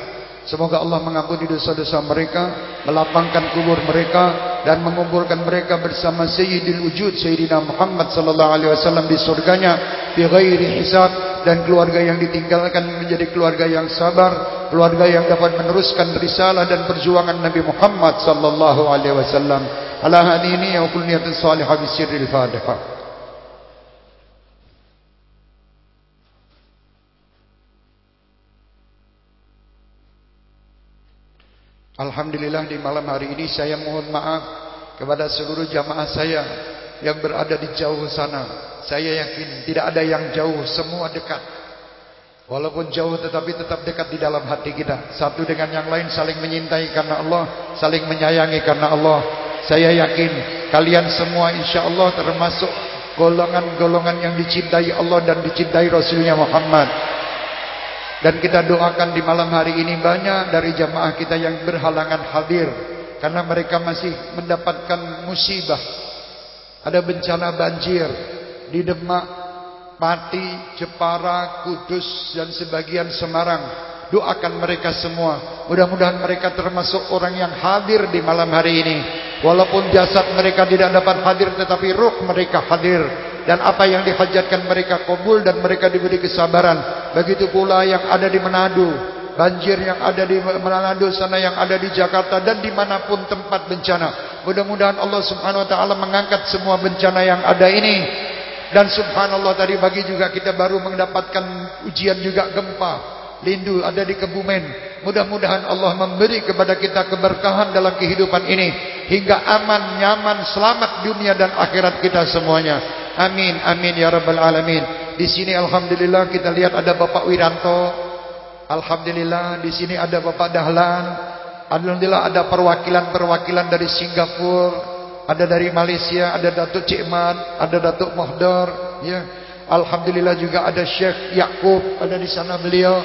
semoga Allah mengampuni dosa-dosa mereka melapangkan kubur mereka dan mengumpulkan mereka bersama Sayyidil Wujud Sayyidina Muhammad sallallahu alaihi wasallam di surganya bi ghairi hisab dan keluarga yang ditinggalkan menjadi keluarga yang sabar, keluarga yang dapat meneruskan risalah dan perjuangan Nabi Muhammad sallallahu alaihi wasallam. Ala hadini wa kulli niyatin salihah bi sirril Fatihah. Alhamdulillah di malam hari ini saya mohon maaf kepada seluruh jamaah saya yang berada di jauh sana. Saya yakin tidak ada yang jauh, semua dekat. Walaupun jauh tetapi tetap dekat di dalam hati kita. Satu dengan yang lain saling menyintai karena Allah, saling menyayangi karena Allah. Saya yakin kalian semua insya Allah termasuk golongan-golongan yang dicintai Allah dan dicintai Rasulnya Muhammad. Dan kita doakan di malam hari ini banyak dari jamaah kita yang berhalangan hadir. Karena mereka masih mendapatkan musibah. Ada bencana banjir di Demak, Pati, Jepara, Kudus dan sebagian Semarang. Doakan mereka semua. Mudah-mudahan mereka termasuk orang yang hadir di malam hari ini. Walaupun jasad mereka tidak dapat hadir tetapi ruh mereka hadir. Dan apa yang dihajatkan mereka kabul dan mereka diberi kesabaran. Begitu pula yang ada di Manado. Banjir yang ada di Manado sana yang ada di Jakarta dan di mana pun tempat bencana. Mudah-mudahan Allah subhanahu wa ta'ala mengangkat semua bencana yang ada ini. Dan subhanallah tadi pagi juga kita baru mendapatkan ujian juga gempa lindu ada di Kebumen. Mudah-mudahan Allah memberi kepada kita keberkahan dalam kehidupan ini hingga aman, nyaman, selamat dunia dan akhirat kita semuanya. Amin, amin ya rabbal alamin. Di sini alhamdulillah kita lihat ada Bapak Wiranto. Alhamdulillah di sini ada Bapak Dahlan. Alhamdulillah ada perwakilan-perwakilan dari Singapura, ada dari Malaysia, ada Datuk Cikman, ada Datuk Mohdor, ya. Alhamdulillah juga ada Syekh Yakub ada di sana beliau.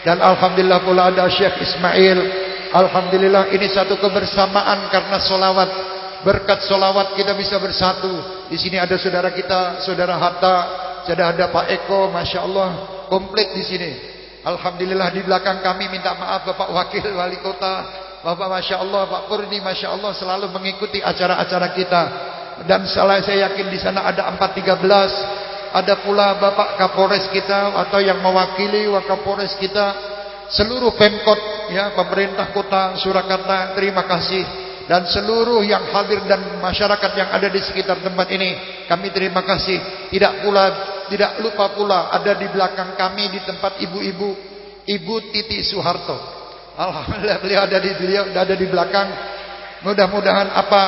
Dan Alhamdulillah pula ada Syekh Ismail Alhamdulillah ini satu kebersamaan karena solawat Berkat solawat kita bisa bersatu. Di sini ada saudara kita, saudara Hatta. Sudah ada Pak Eko, Masya Allah. Komplit di sini. Alhamdulillah di belakang kami minta maaf Bapak Wakil Wali Kota. Bapak Masya Allah, Pak Purni Masya Allah Selalu mengikuti acara-acara kita. Dan salah saya yakin di sana ada 413 ada pula Bapak Kapolres kita atau yang mewakili Wakapolres kita. Seluruh Pemkot ya pemerintah kota Surakarta terima kasih dan seluruh yang hadir dan masyarakat yang ada di sekitar tempat ini kami terima kasih. Tidak pula tidak lupa pula ada di belakang kami di tempat ibu-ibu Ibu Titi Soeharto Alhamdulillah beliau ada di beliau ada di belakang. Mudah-mudahan apa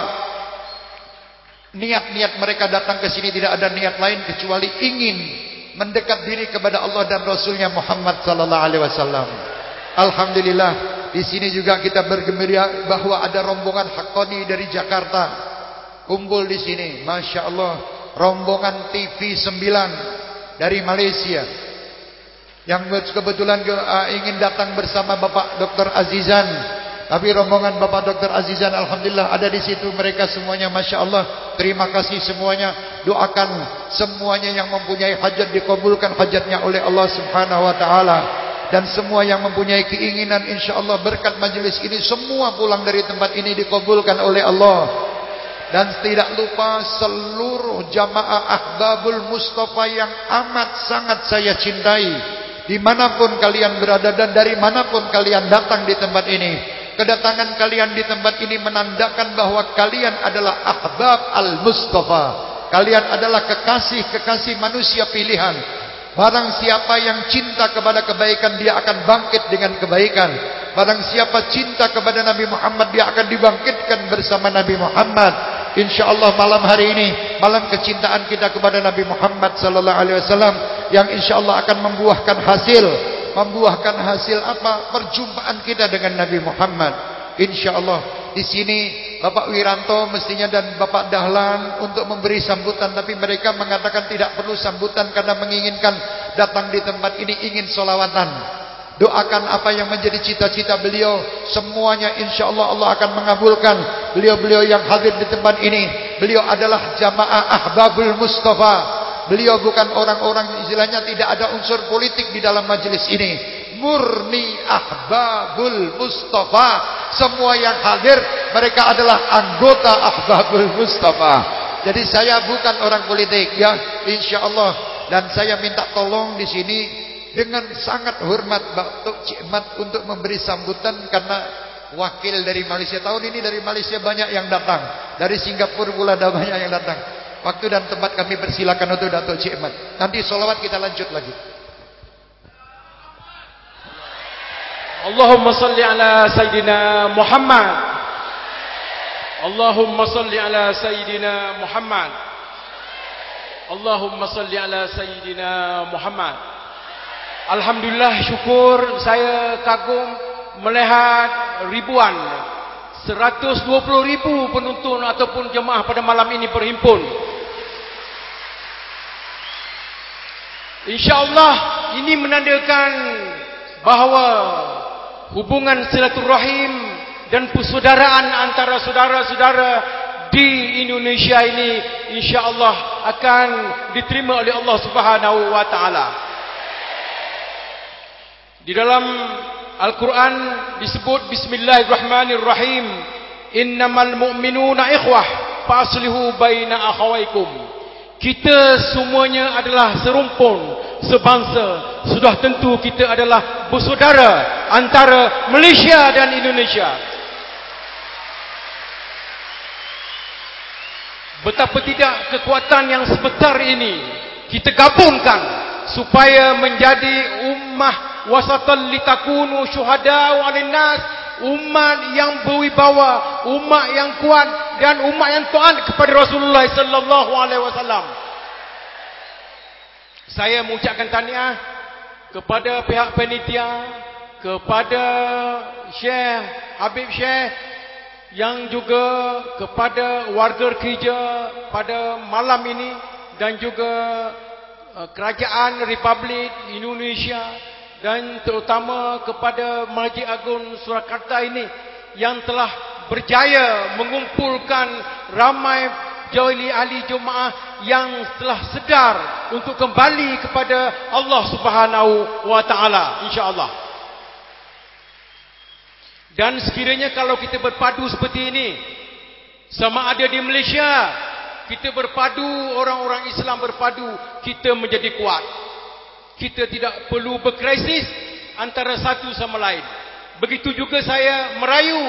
Niat-niat mereka datang ke sini tidak ada niat lain kecuali ingin mendekat diri kepada Allah dan Rasulnya Muhammad sallallahu alaihi wasallam. Alhamdulillah di sini juga kita bergembira bahwa ada rombongan Hakoni dari Jakarta kumpul di sini. Masya Allah rombongan TV 9 dari Malaysia yang kebetulan uh, ingin datang bersama Bapak Dr. Azizan tapi rombongan Bapak Dr. Azizan Alhamdulillah ada di situ mereka semuanya Masya Allah Terima kasih semuanya Doakan semuanya yang mempunyai hajat dikabulkan hajatnya oleh Allah Subhanahu Wa Taala Dan semua yang mempunyai keinginan insya Allah berkat majlis ini Semua pulang dari tempat ini dikabulkan oleh Allah. Dan tidak lupa seluruh jamaah ahbabul Mustafa yang amat sangat saya cintai. Di mana pun kalian berada dan dari mana pun kalian datang di tempat ini. Kedatangan kalian di tempat ini menandakan bahwa kalian adalah ahbab al-mustafa. Kalian adalah kekasih-kekasih manusia pilihan barang siapa yang cinta kepada kebaikan dia akan bangkit dengan kebaikan. Barang siapa cinta kepada Nabi Muhammad dia akan dibangkitkan bersama Nabi Muhammad. Insyaallah malam hari ini malam kecintaan kita kepada Nabi Muhammad sallallahu alaihi wasallam yang insyaallah akan membuahkan hasil. Membuahkan hasil apa? Perjumpaan kita dengan Nabi Muhammad insyaallah di sini Bapak Wiranto mestinya dan Bapak Dahlan untuk memberi sambutan tapi mereka mengatakan tidak perlu sambutan karena menginginkan datang di tempat ini ingin solawatan. Doakan apa yang menjadi cita-cita beliau semuanya insyaallah Allah akan mengabulkan. Beliau-beliau yang hadir di tempat ini beliau adalah jamaah ahbabul mustafa. Beliau bukan orang-orang istilahnya tidak ada unsur politik di dalam majelis ini. Murni ahbabul Mustafa. Semua yang hadir mereka adalah anggota ahbabul Mustafa. Jadi saya bukan orang politik ya, insyaallah. Dan saya minta tolong di sini dengan sangat hormat Bapak Cikmat untuk memberi sambutan karena wakil dari Malaysia tahun ini dari Malaysia banyak yang datang, dari Singapura pula ada banyak yang datang. Waktu dan tempat kami persilakan untuk Datuk Cik Mat. Nanti solawat kita lanjut lagi. Allahumma salli ala Sayyidina Muhammad. Allahumma salli ala Sayyidina Muhammad. Allahumma salli ala Sayyidina Muhammad. Alhamdulillah syukur saya kagum melihat ribuan 120 ribu penonton ataupun jemaah pada malam ini berhimpun InsyaAllah ini menandakan bahawa hubungan silaturahim dan persaudaraan antara saudara-saudara di Indonesia ini insya-Allah akan diterima oleh Allah Subhanahu wa taala. Di dalam Al-Quran disebut bismillahirrahmanirrahim innamal mu'minuna ikhwah faslihu baina akhawaykum. Kita semuanya adalah serumpun, sebangsa. Sudah tentu kita adalah bersaudara antara Malaysia dan Indonesia. Betapa tidak kekuatan yang sebesar ini kita gabungkan supaya menjadi ummah wasatan litakunu syuhada 'alan nas, umat yang berwibawa, umat yang kuat dan umat yang taat kepada Rasulullah sallallahu alaihi wasallam. Saya mengucapkan tahniah kepada pihak panitia, kepada Syekh Habib Syekh yang juga kepada warga kerja pada malam ini dan juga uh, kerajaan Republik Indonesia dan terutama kepada Majlis Agung Surakarta ini yang telah berjaya mengumpulkan ramai jawili ahli Jumaah yang telah sedar untuk kembali kepada Allah Subhanahu wa taala insyaallah. Dan sekiranya kalau kita berpadu seperti ini Sama ada di Malaysia Kita berpadu, orang-orang Islam berpadu Kita menjadi kuat. Kita tidak perlu berkrisis Antara satu sama lain. Begitu juga saya merayu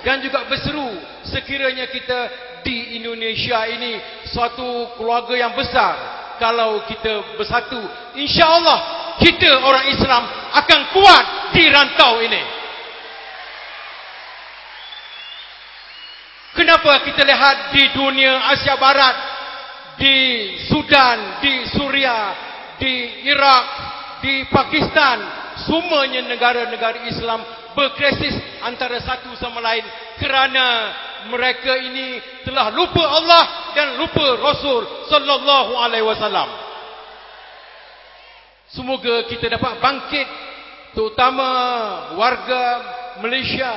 Dan juga berseru Sekiranya kita di Indonesia ini Suatu keluarga yang besar. Kalau kita bersatu InsyaAllah kita orang Islam akan kuat di rantau ini. Kenapa kita lihat di dunia Asia Barat, di Sudan, di Suria, di Iraq, di Pakistan, semuanya negara-negara Islam berkrisis antara satu sama lain kerana mereka ini telah lupa Allah dan lupa Rasul sallallahu alaihi wasallam. Semoga kita dapat bangkit terutama warga Malaysia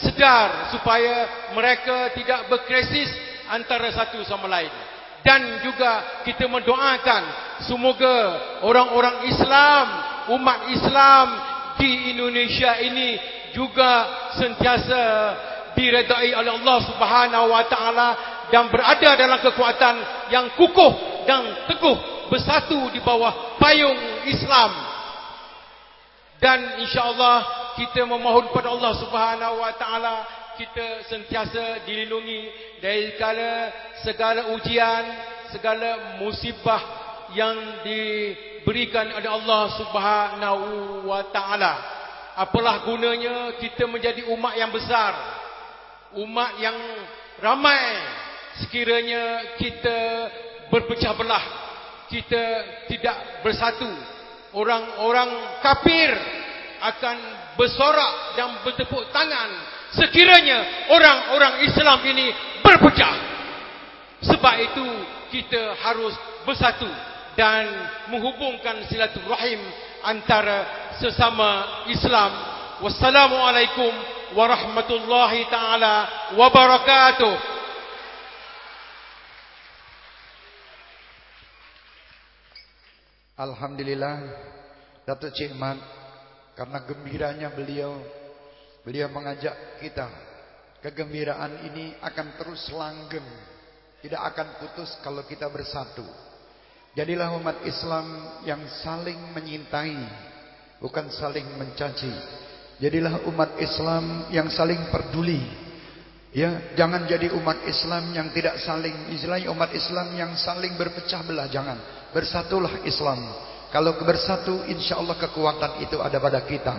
sedar supaya mereka tidak berkrisis antara satu sama lain dan juga kita mendoakan semoga orang-orang Islam umat Islam di Indonesia ini juga sentiasa diredai oleh Allah Subhanahu wa taala dan berada dalam kekuatan yang kukuh dan teguh bersatu di bawah payung Islam. Dan insyaallah kita memohon kepada Allah Subhanahu wa taala kita sentiasa dilindungi dari segala segala ujian, segala musibah yang diberikan oleh Allah Subhanahu wa taala. Apalah gunanya kita menjadi umat yang besar, umat yang ramai sekiranya kita berpecah belah, kita tidak bersatu. Orang-orang kafir akan bersorak dan bertepuk tangan sekiranya orang-orang Islam ini berpecah. Sebab itu kita harus bersatu dan menghubungkan silaturahim antara sesama Islam. Wassalamualaikum warahmatullahi taala wabarakatuh. Alhamdulillah Datuk Cik Mat karena gembiranya beliau Beliau mengajak kita Kegembiraan ini akan terus langgeng Tidak akan putus kalau kita bersatu Jadilah umat Islam yang saling menyintai Bukan saling mencaci Jadilah umat Islam yang saling peduli Ya, jangan jadi umat Islam yang tidak saling istilahnya umat Islam yang saling berpecah belah jangan. Bersatulah Islam. Kalau bersatu insya Allah kekuatan itu ada pada kita.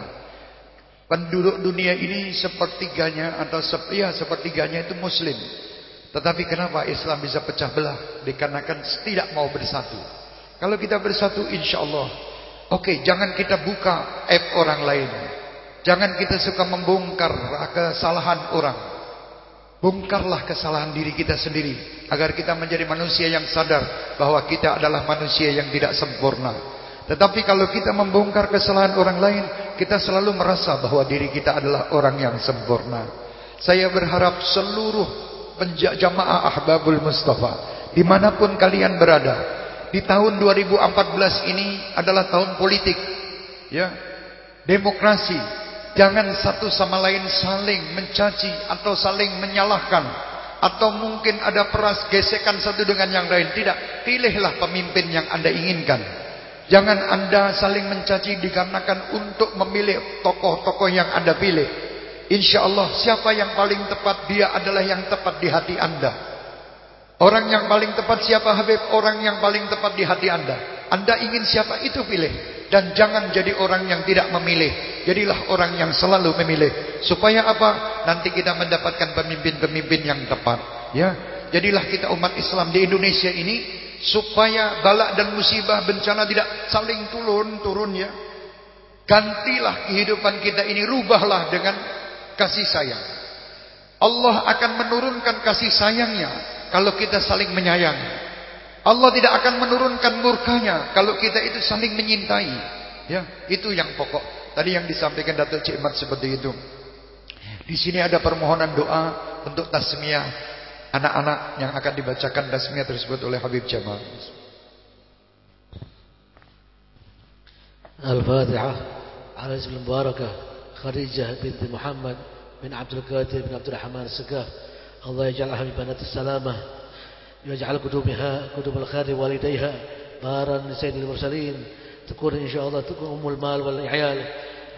Penduduk dunia ini sepertiganya atau ya sepertiganya itu muslim. Tetapi kenapa Islam bisa pecah belah? Dikarenakan tidak mau bersatu. Kalau kita bersatu insya Allah. Oke okay, jangan kita buka app orang lain. Jangan kita suka membongkar kesalahan orang. Bongkarlah kesalahan diri kita sendiri. Agar kita menjadi manusia yang sadar. Bahwa kita adalah manusia yang tidak sempurna. Tetapi kalau kita membongkar kesalahan orang lain, kita selalu merasa bahwa diri kita adalah orang yang sempurna. Saya berharap seluruh penjamaah Ahbabul Mustafa. Di mana pun kalian berada. Di tahun 2014 ini adalah tahun politik. Ya. Demokrasi. Jangan satu sama lain saling mencaci atau saling menyalahkan. Atau mungkin ada peras gesekan satu dengan yang lain. Tidak. Pilihlah pemimpin yang anda inginkan. Jangan anda saling mencaci dikarenakan untuk memilih tokoh-tokoh yang anda pilih. Insya Allah siapa yang paling tepat dia adalah yang tepat di hati anda. Orang yang paling tepat siapa Habib? Orang yang paling tepat di hati anda. Anda ingin siapa itu pilih. Dan jangan jadi orang yang tidak memilih. Jadilah orang yang selalu memilih. Supaya apa? Nanti kita mendapatkan pemimpin-pemimpin yang tepat. Ya, Jadilah kita umat Islam di Indonesia ini supaya balak dan musibah bencana tidak saling turun-turun ya. Gantilah kehidupan kita ini rubahlah dengan kasih sayang. Allah akan menurunkan kasih sayangnya kalau kita saling menyayangi. Allah tidak akan menurunkan murkanya kalau kita itu saling menyintai. Ya, itu yang pokok. Tadi yang disampaikan Datuk Cik Mat seperti itu. Di sini ada permohonan doa untuk tasmiyah anak-anak yang akan dibacakan dasmiyah tersebut oleh Habib Jamal. Al-Fatihah ala ismi mubarakah Khadijah binti Muhammad bin Abdul Qadir bin Abdul Rahman Segaf Allah yaj'al habibanat salamah yaj'al kutubiha kutub al-khair walidayha baran sayyidil mursalin تكون إن شاء الله تكون أم المال والعيال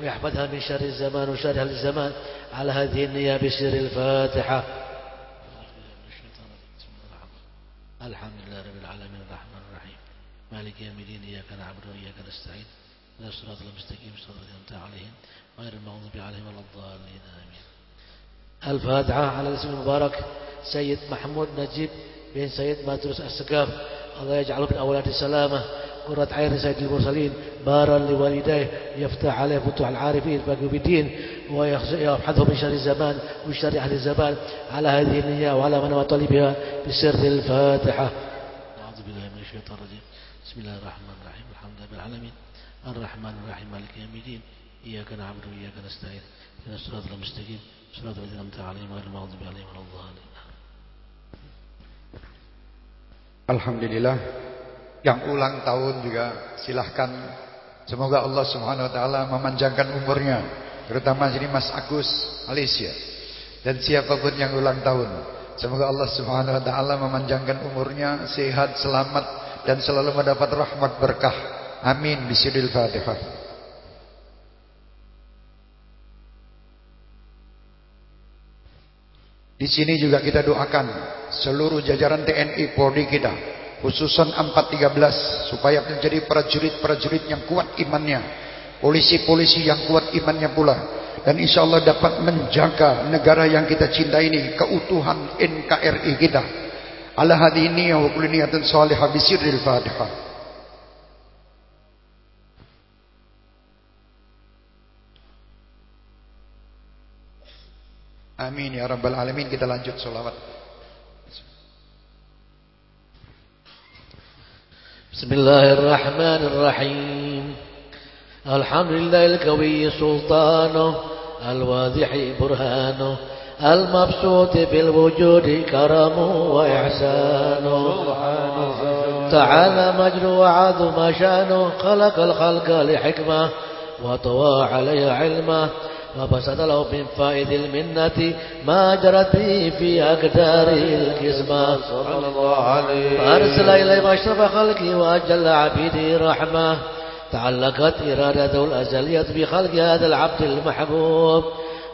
ويحفظها من شر الزمان وشر أهل الزمان على هذه النية بسر الفاتحة. الحمد لله رب العالمين الرحمن الرحيم. مالك يوم الدين إياك نعبد وإياك نستعين. لا الصراط المستقيم صراط الذين عليهم غير المغضوب عليهم ولا الضالين. الفاتحة على الاسم المبارك. سيد محمود نجيب بن سيد مدرس السقاف. الله يجعله من أولاد السلامة. قرة عين سيد المرسلين. بارا لوالديه. يفتح عليه فتوح العارفين. باقي بالدين ويبحثه من شر الزمان ومن شر أهل الزمان. على هذه النية وعلى من وطلبها بسر الفاتحة. أعوذ بالله من الشيطان الرجيم. بسم الله الرحمن الرحيم. الحمد لله العالمين. الرحمن الرحيم مالك يوم الدين. إياك نعبد وإياك نستعين. إلى الصراط المستقيم. صراط الذين أنعمت عليهم غير المغضوب عليهم ولا الضالين Alhamdulillah yang ulang tahun juga silahkan semoga Allah Subhanahu wa taala memanjangkan umurnya terutama sini Mas Agus Malaysia dan siapapun yang ulang tahun semoga Allah Subhanahu wa taala memanjangkan umurnya sehat selamat dan selalu mendapat rahmat berkah amin bismillahil fatihah Di sini juga kita doakan seluruh jajaran TNI Polri kita khususan 413 supaya menjadi prajurit-prajurit yang kuat imannya polisi-polisi yang kuat imannya pula. Dan insya Allah dapat menjaga negara yang kita cinta ini keutuhan NKRI kita. Ala hadini wa kulli niyatin salihah bisirril fatihah Amin ya rabbal alamin. Kita lanjut الرحيم الحمد لله القوي سلطانه الواضح برهانه المبسوط بالوجود كرمه وإحسانه تعالى مجد وعظم شانه خلق الخلق لحكمة وطوى عليه علمه وبسط له من فائد المنة ما جرت به في أقداره الكسمة صلى الله عليه فأرسل إليه أشرف خلقه وأجل عبيده رحمة. تعلقت إرادته الأزلية بخلق هذا العبد المحبوب.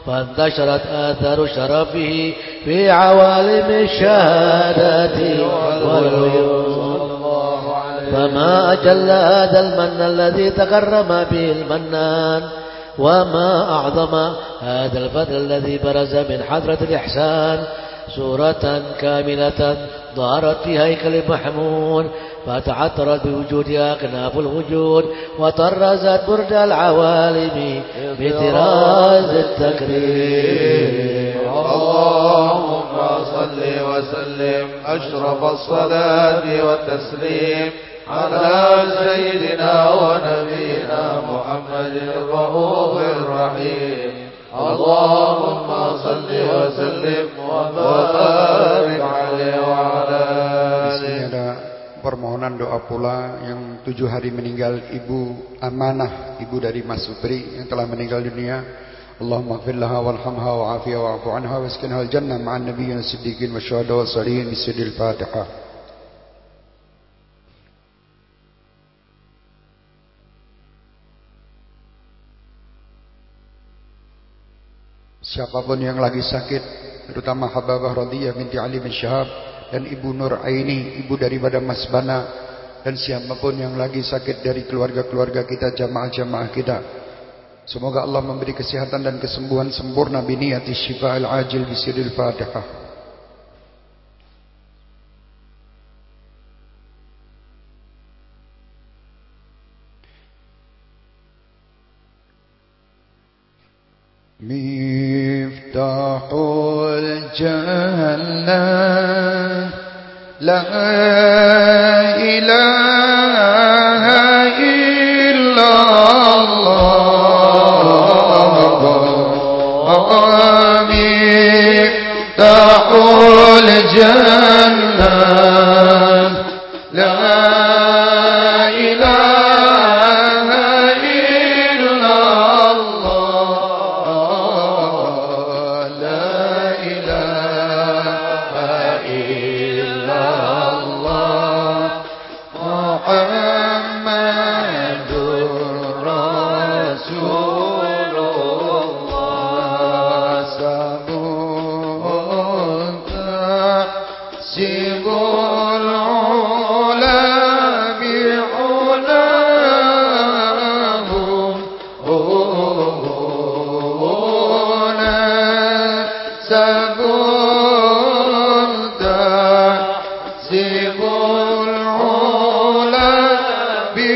فانتشرت آثار شرفه في عوالم الشهادات والعيون فما أجل هذا المن الذي تكرم به المنان. وما أعظم هذا الفضل الذي برز من حضرة الإحسان. سورة كاملة ظهرت في هيكل محمود فتعطرت بوجودها أكناف الوجود وطرزت برد العوالم بطراز التكريم. اللهم صل وسلم أشرف الصلاة والتسليم. على سيدنا ونبينا محمد الرؤوف الرحيم اللهم صل وسلم وبارك عليه وعلى Di sini ada permohonan doa pula yang tujuh hari meninggal Ibu Amanah, ibu dari Mas Supri yang telah meninggal dunia. Allahumma ighfir laha warhamha wa'afiha wa'fu anha waskinha al-jannah ma'an nabiyyin siddiqin wa syuhada wa salihin bisidil Fatihah. Siapa pun yang lagi sakit Terutama Hababah Radiyah binti Ali bin Syahab Dan Ibu Nur Aini Ibu daripada Mas Bana Dan siapa pun yang lagi sakit dari keluarga-keluarga kita Jamaah-jamaah kita Semoga Allah memberi kesehatan dan kesembuhan sempurna Biniyati syifa'il ajil bisiril fatihah مفتاح الجنة. لا إله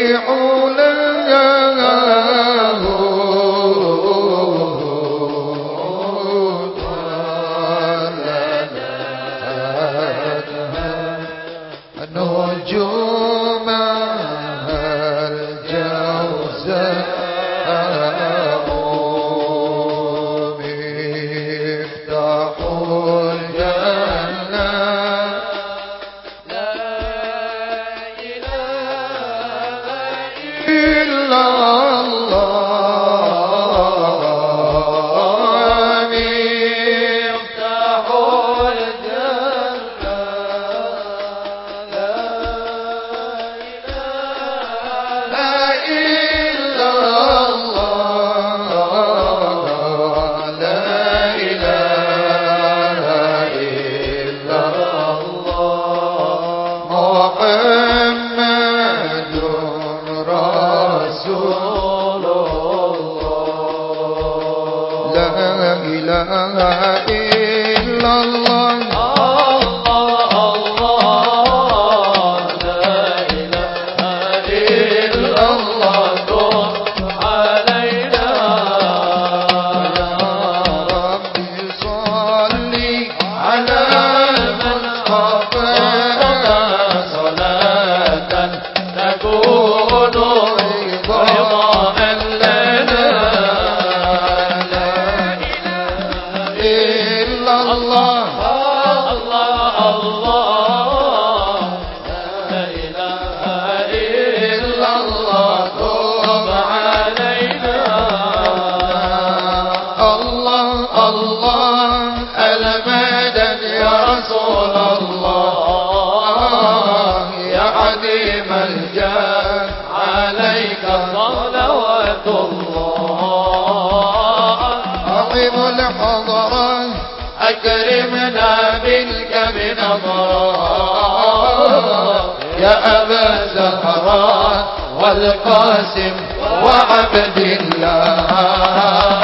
بعلاهم والقاسم وعبد الله.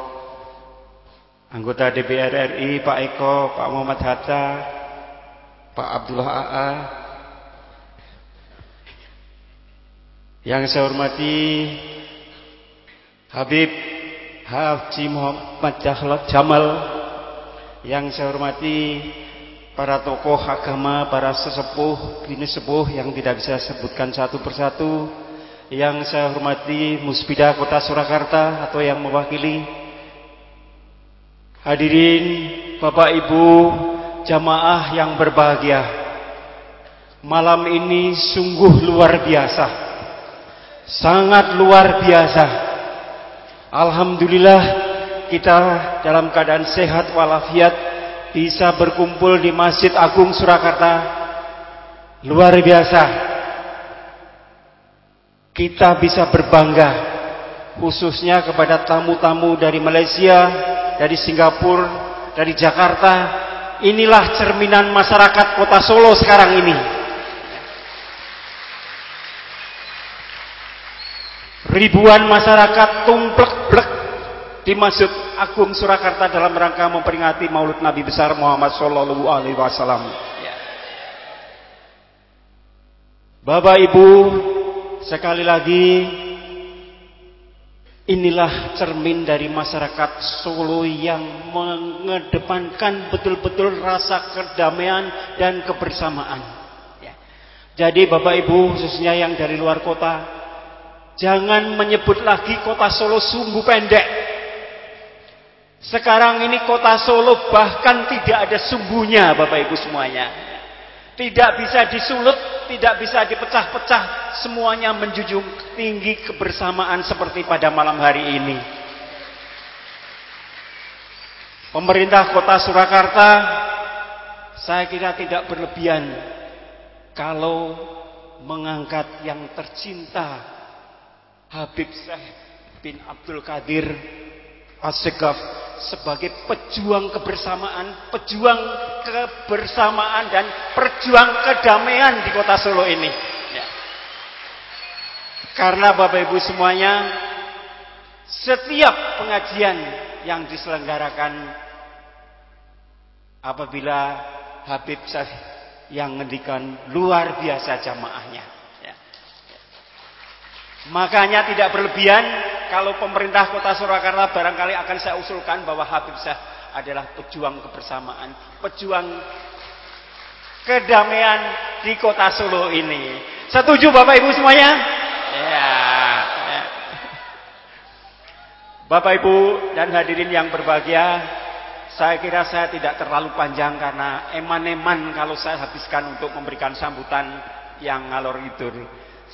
Anggota DPR RI Pak Eko, Pak Muhammad Hatta Pak Abdullah AA Yang saya hormati Habib Haji Muhammad Jahlot Jamal. Yang saya hormati Para tokoh agama, para sesepuh, bini sepuh Yang tidak bisa sebutkan satu persatu. Yang saya hormati Musbida Kota Surakarta Atau yang mewakili Hadirin Bapak Ibu Jamaah yang berbahagia. Malam ini sungguh luar biasa. Sangat luar biasa. Alhamdulillah kita dalam keadaan sehat walafiat bisa berkumpul di Masjid Agung Surakarta. Luar biasa. kita bisa berbangga khususnya kepada tamu-tamu dari Malaysia, dari Singapura, dari Jakarta. Inilah cerminan masyarakat kota Solo sekarang ini. Ribuan masyarakat tumplek-blek di Masjid Agung Surakarta dalam rangka memperingati Maulid Nabi besar Muhammad Sallallahu Alaihi Wasallam. Bapak Ibu, sekali lagi inilah cermin dari masyarakat Solo yang mengedepankan betul-betul rasa kedamaian dan kebersamaan. Ya. Jadi Bapak Ibu khususnya yang dari luar kota, jangan menyebut lagi kota Solo sumbu pendek. Sekarang ini kota Solo bahkan tidak ada sumbunya Bapak Ibu semuanya. Tidak bisa disulut, tidak bisa dipecah-pecah. Semuanya menjunjung tinggi kebersamaan seperti pada malam hari ini. Pemerintah kota Surakarta, saya kira tidak berlebihan kalau mengangkat yang tercinta Habib Syekh bin Abdul Qadir Asegaf sebagai pejuang kebersamaan, pejuang kebersamaan dan perjuang kedamaian di kota Solo ini. Ya. Karena Bapak Ibu semuanya, setiap pengajian yang diselenggarakan apabila Habib yang ngendikan luar biasa jamaahnya. Ya. Makanya tidak berlebihan kalau pemerintah kota Surakarta barangkali akan saya usulkan bahwa Habib Syah adalah pejuang kebersamaan, pejuang kedamaian di kota Solo ini. Setuju Bapak Ibu semuanya? Ya. ya. Bapak Ibu dan hadirin yang berbahagia, saya kira saya tidak terlalu panjang karena eman-eman kalau saya habiskan untuk memberikan sambutan yang ngalor itu.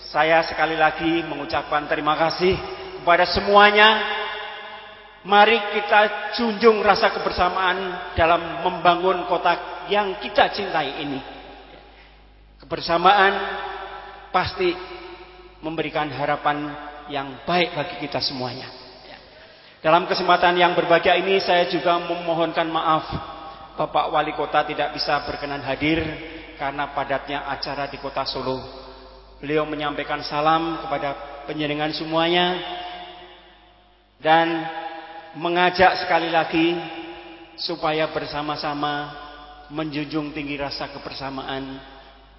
Saya sekali lagi mengucapkan terima kasih kepada semuanya mari kita junjung rasa kebersamaan dalam membangun kota yang kita cintai ini. Kebersamaan pasti memberikan harapan yang baik bagi kita semuanya. Dalam kesempatan yang berbahagia ini saya juga memohonkan maaf. Bapak Wali Kota tidak bisa berkenan hadir karena padatnya acara di Kota Solo. Beliau menyampaikan salam kepada penjenengan semuanya dan mengajak sekali lagi supaya bersama-sama menjunjung tinggi rasa kebersamaan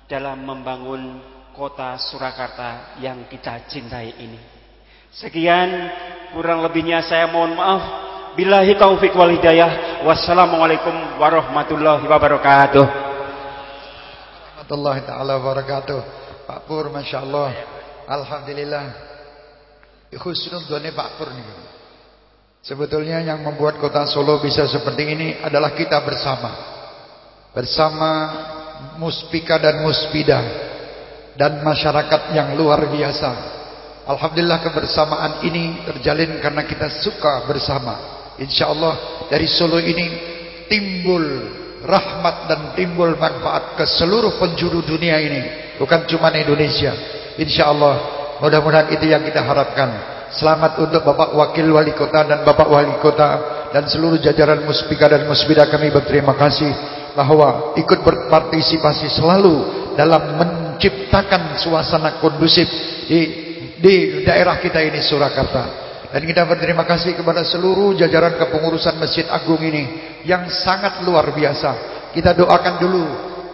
dalam membangun kota Surakarta yang kita cintai ini. Sekian kurang lebihnya saya mohon maaf. Billahi taufik wal hidayah. Wassalamualaikum warahmatullahi wabarakatuh. Warahmatullahi taala wabarakatuh. Pak Pur, Masya Allah. Alhamdulillah. Khusnul Pak Pur nih. Sebetulnya yang membuat kota Solo bisa seperti ini adalah kita bersama. Bersama muspika dan muspida dan masyarakat yang luar biasa. Alhamdulillah kebersamaan ini terjalin karena kita suka bersama. Insya Allah dari Solo ini timbul rahmat dan timbul manfaat ke seluruh penjuru dunia ini. Bukan cuma Indonesia. Insya Allah mudah-mudahan itu yang kita harapkan. Selamat untuk Bapak Wakil Wali Kota dan Bapak Wali Kota dan seluruh jajaran muspika dan musbida kami berterima kasih bahwa ikut berpartisipasi selalu dalam menciptakan suasana kondusif di di daerah kita ini Surakarta. Dan kita berterima kasih kepada seluruh jajaran kepengurusan Masjid Agung ini yang sangat luar biasa. Kita doakan dulu.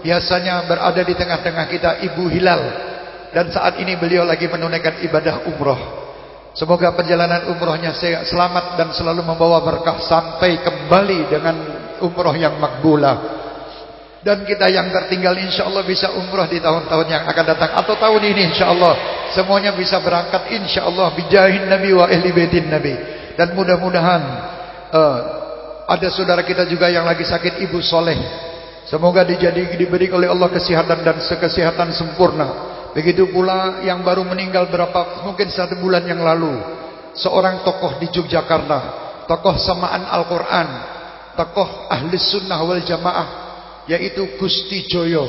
Biasanya berada di tengah-tengah kita Ibu Hilal dan saat ini beliau lagi menunaikan ibadah umroh. Semoga perjalanan umrohnya selamat dan selalu membawa berkah sampai kembali dengan umroh yang makbulah. Dan kita yang tertinggal insya Allah bisa umroh di tahun-tahun yang akan datang atau tahun ini insya Allah semuanya bisa berangkat insya Allah bijahin Nabi wa ahli Nabi. Dan mudah-mudahan uh, ada saudara kita juga yang lagi sakit ibu soleh. Semoga dijadi diberi oleh Allah kesehatan dan kesehatan sempurna. Begitu pula yang baru meninggal berapa mungkin satu bulan yang lalu. Seorang tokoh di Yogyakarta, tokoh samaan Al-Qur'an, tokoh ahli sunnah wal jamaah yaitu Gusti Joyo.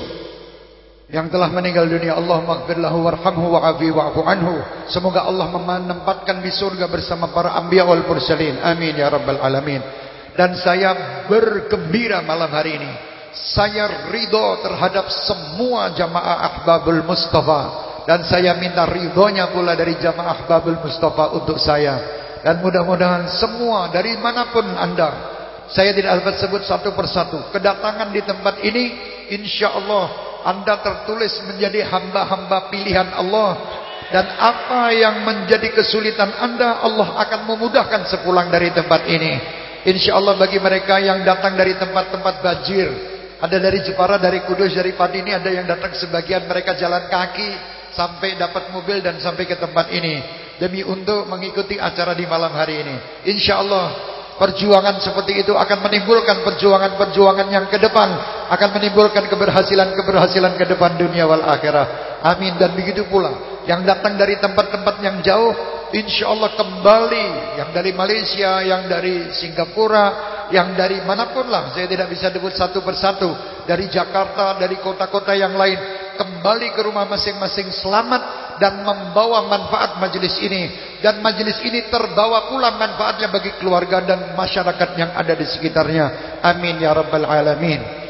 yang telah meninggal dunia. Allah maghfir lahu warhamhu wa'afi wa'fu anhu. Semoga Allah menempatkan di surga bersama para anbiya wal mursalin. Amin ya rabbal alamin. Dan saya bergembira malam hari ini saya ridho terhadap semua jamaah ahbabul mustafa. Dan saya minta ridhonya pula dari jamaah ahbabul mustafa untuk saya. Dan mudah-mudahan semua dari mana pun anda saya tidak dapat sebut satu persatu kedatangan di tempat ini insyaallah anda tertulis menjadi hamba-hamba pilihan Allah. Dan apa yang menjadi kesulitan anda Allah akan memudahkan sepulang dari tempat ini. Insyaallah bagi mereka yang datang dari tempat-tempat banjir ada dari Jepara, dari Kudus, dari Padi ini ada yang datang sebagian mereka jalan kaki sampai dapat mobil dan sampai ke tempat ini. Demi untuk mengikuti acara di malam hari ini. Insyaallah Perjuangan seperti itu akan menimbulkan perjuangan-perjuangan yang ke depan. Akan menimbulkan keberhasilan-keberhasilan ke depan dunia wal akhirah. Amin. Dan begitu pula yang datang dari tempat-tempat yang jauh insyaallah kembali. Yang dari Malaysia, yang dari Singapura, yang dari mana pun lah. Saya tidak bisa sebut satu persatu. Dari Jakarta, dari kota-kota yang lain. Kembali ke rumah masing-masing. Selamat dan membawa manfaat majlis ini. Dan majlis ini terbawa pula manfaatnya bagi keluarga dan masyarakat yang ada di sekitarnya. Amin ya rabbal alamin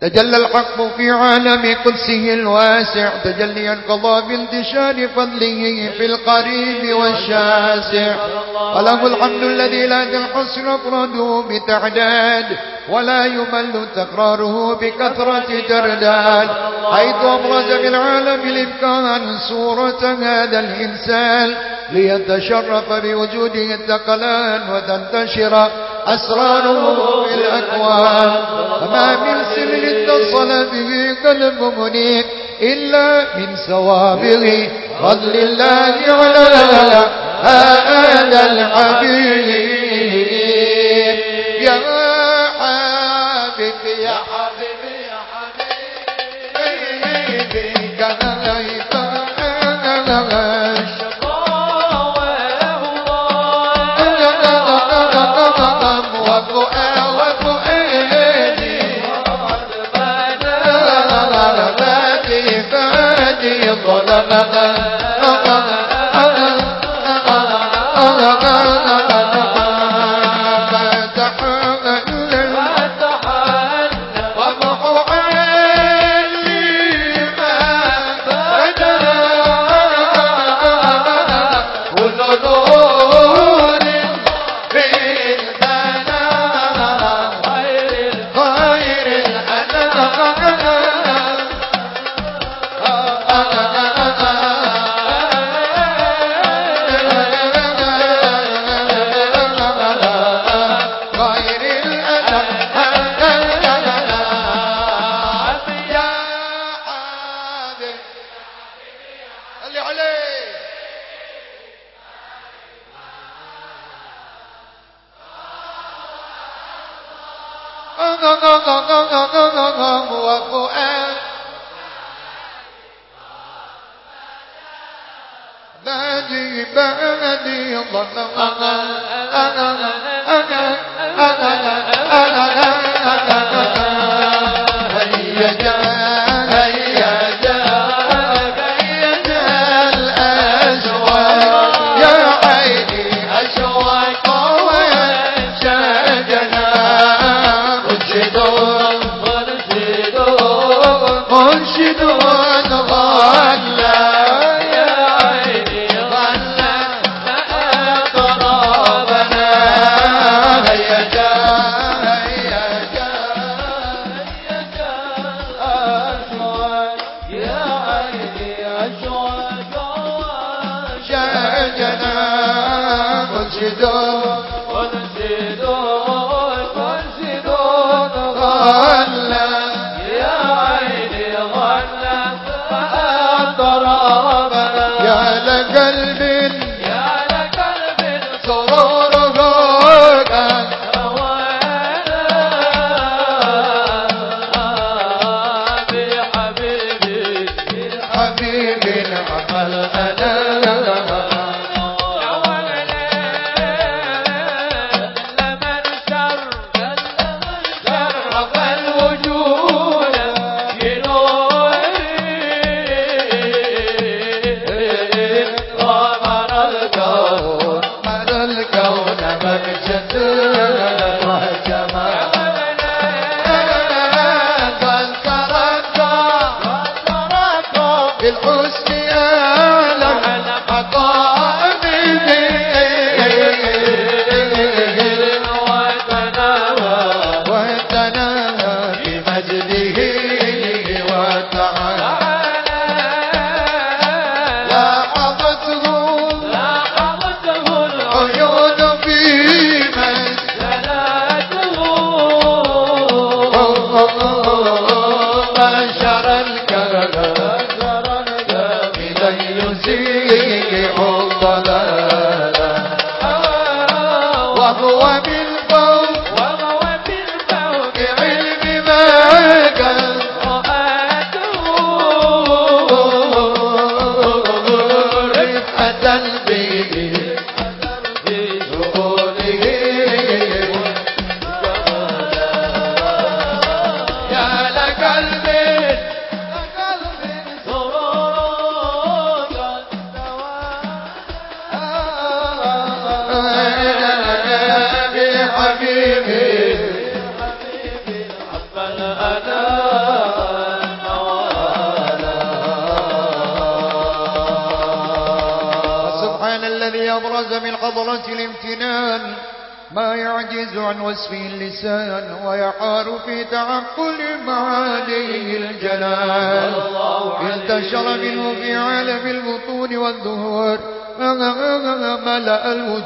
تجلى الحق في عالم قدسه الواسع تجليا قضى بانتشار فضله في القريب والشاسع. وله الحمد الذي لا تنحصر أفراده بتعداد ولا يمل تكراره بكثرة ترداد. حيث أبرز بالعالم الإمكان صورة هذا الإنسان ليتشرف بوجوده الثقلان وتنتشر أسراره في الأكوان. وما من سر اتصل به قلب منيب إلا من سوابغ فضل الله على هذا الحبيب. Father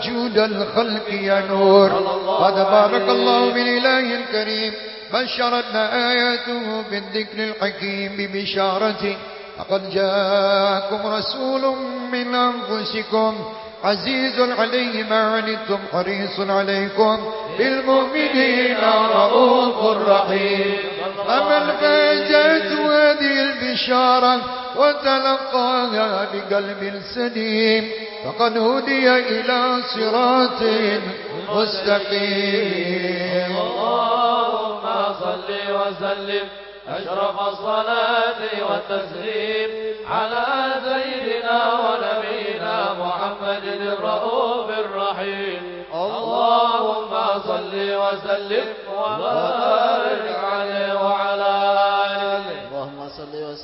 الوجود الخلق يا نور. قد بارك الله بالإله الكريم. بشرتنا آياته بالذكر الحكيم ببشارته لقد جاءكم رسول من أنفسكم. عزيز عليه ما عنتم حريص عليكم. بالمؤمنين رؤوف رحيم. فمن فاجأت هذه البشارة وتلقاها بقلب سليم. فقد هدي إلى صراط مستقيم. اللهم صل وسلم أشرف الصلاة والتسليم على سيدنا ونبينا محمد الرؤوف الرحيم. اللهم صل وسلم وبارك عليه وعلى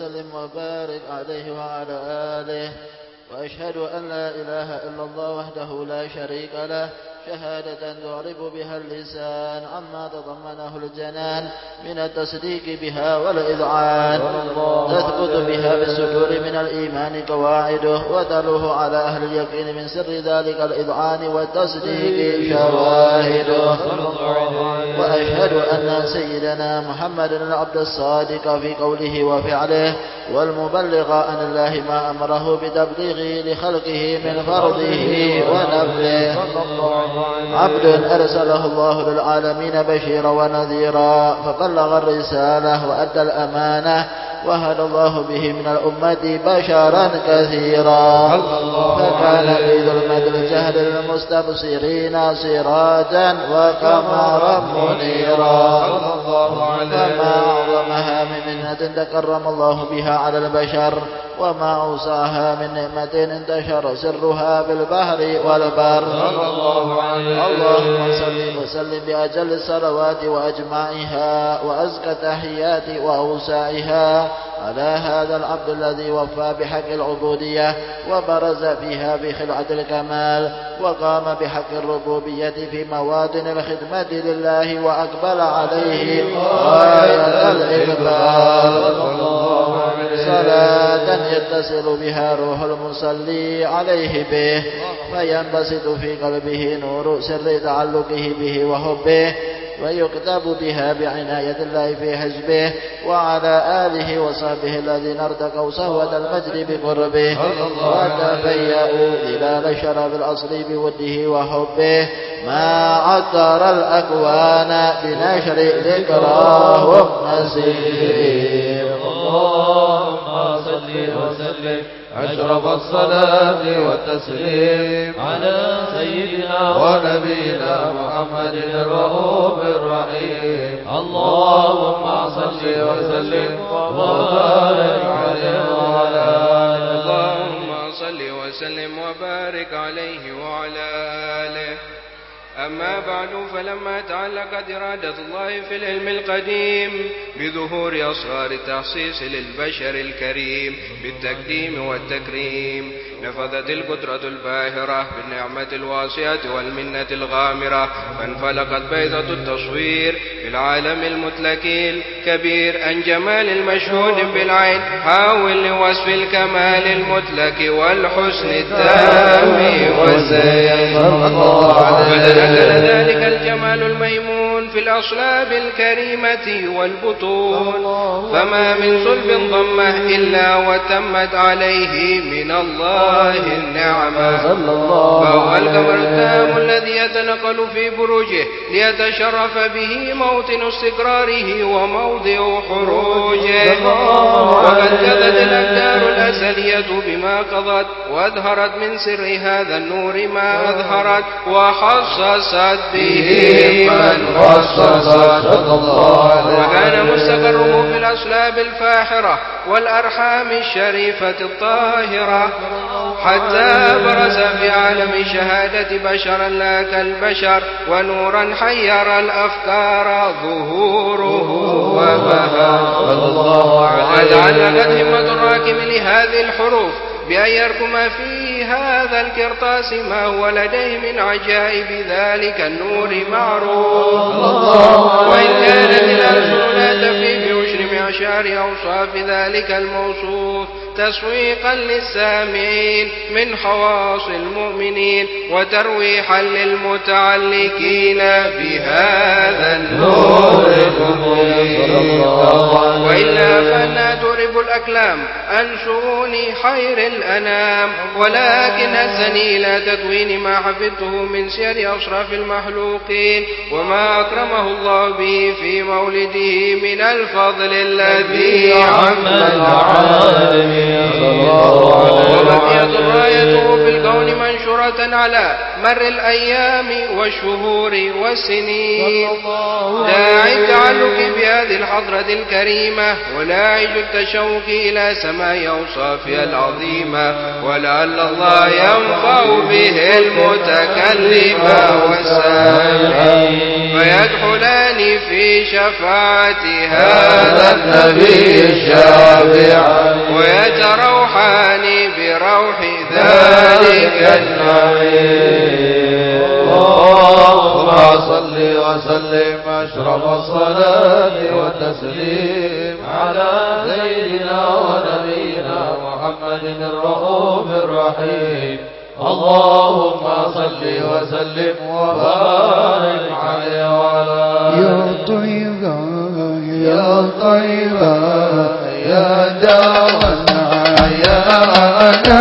وسلم وبارك عليه وعلى آله وأشهد أن لا إله إلا الله وحده لا شريك له شهادة تعرب بها اللسان عما تضمنه الجنان من التصديق بها والإذعان. تثبت بها بالصدور من الإيمان قواعده وتلوه على أهل اليقين من سر ذلك الإذعان والتصديق شواهده. وأشهد أن سيدنا محمد العبد الصادق في قوله وفعله والمبلغ عن الله ما أمره بتبليغه لخلقه من فرضه ونفله. عبد أرسله الله للعالمين بشيرا ونذيرا فبلغ الرسالة وأدى الأمانة وهدى الله به من الأمة بشرا كثيرا. فكان في ظلمة الجهل للمستبصرين سراجا وقمرا منيرا. فما أعظمها من منة تكرم الله بها على البشر وما أوصاها من نعمة انتشر سرها بالبحر والبر. اللهم صل وسلم بأجل الصلوات وأجمعها وأزكى التحيات وأوسعها. على هذا العبد الذي وفى بحق العبودية وبرز فيها بخلعة الكمال وقام بحق الربوبية في مواطن الخدمة لله وأقبل عليه غاية الإقبال. صلاة يتصل بها روح المصلي عليه به فينبسط في قلبه نور سر تعلقه به وحبه ويكتب بها بعناية الله في حزبه وعلى آله وصحبه الذين ارتقوا صهوة المجد بقربه وتفيأوا ظلال شرف الأصل بوده وحبه ما عطر الأكوان بنشر ذكراهم نسير اللهم صل وسلم. أشرف الصلاة والتسليم على سيدنا ونبينا محمد الرؤوف الرحيم. اللهم صل وسلم وبارك عليه وعلى آله. اللهم صل وسلم وبارك عليه وعلى آله أما بعد فلما تعلقت إرادة الله في العلم القديم بظهور أسرار التخصيص للبشر الكريم بالتقديم والتكريم نفذت القدرة الباهرة بالنعمة الواسعة والمنة الغامرة فانفلقت بيضة التصوير في العالم المتلك الكبير عن جمال المشهود بالعين حاول لوصف الكمال المتلك والحسن التام والزين فتنزل ذلك الجمال الميمون. في الأصلاب الكريمة والبطون. فما من صلب ضمه إلا وتمت عليه من الله النعمة. فهو القمر التام الذي يتنقل في بروجه ليتشرف به موطن استقراره وموضع خروجه وقد كذت الأقدار الأزلية بما قضت وأظهرت من سر هذا النور ما أظهرت وحصصت به من وكان مستقره في الأصلاب الفاحرة والأرحام الشريفة الطاهرة. حتى برز في عالم شهادة بشرا لا كالبشر ونورا حير الأفكار ظهوره. وبهى وقد علقت همة الراكم لهذه الحروف. بأن يركم في هذا الكرطاس ما هو لديه من عجائب ذلك النور معروف. وإن كانت الألسن لا تفي بعشر معشار أوصاف ذلك الموصوف. تسويقا للسامعين من خواص المؤمنين وترويحا للمتعلقين بهذا النور وإلا فأنا ترب الأكلام عن شؤون خير الأنام. ولكن هزني إلى تدوين ما حفظته من سير أشرف المخلوقين. وما أكرمه الله به في مولده من الفضل الذي عم العالمين وبقيت رايته في الكون منشورة على مر الأيام والشهور والسنين داعي التعلق بهذه الحضرة الكريمة ولاعج التشوق إلى سماء أوصافها العظيمة ولعل الله ينفع به المتكلم والسامع فيدخلان في شفاعة هذا النبي الشافع ويتروحان بروح ذلك النعيم. اللهم صل وسلم أشرف الصلاة والتسليم على سيدنا ونبينا محمد الرؤوف الرحيم. اللهم صل وسلم وبارك عليه وعلى يا طيبة يا طيبة يا دعونا يا أنا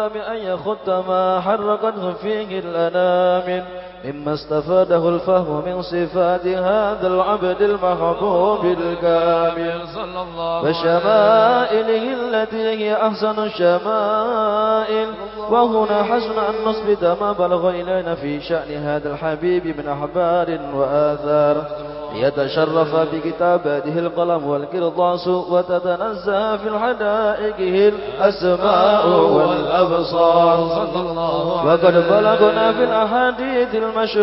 آن للقلم أن يخط ما حركته فيه الأنامل مما استفاده الفهم من صفات هذا العبد المحبوب الكامل. صلى الله وشمائله التي هي أحسن الشمائل. وهنا حسن أن نثبت ما بلغ إلينا في شأن هذا الحبيب من أحبار وآثار. ليتشرف بكتاباته القلم والقرطاس وتتنزه في الحدائقه الأسماء والأبصار. وقد بلغنا في الأحاديث المشهورة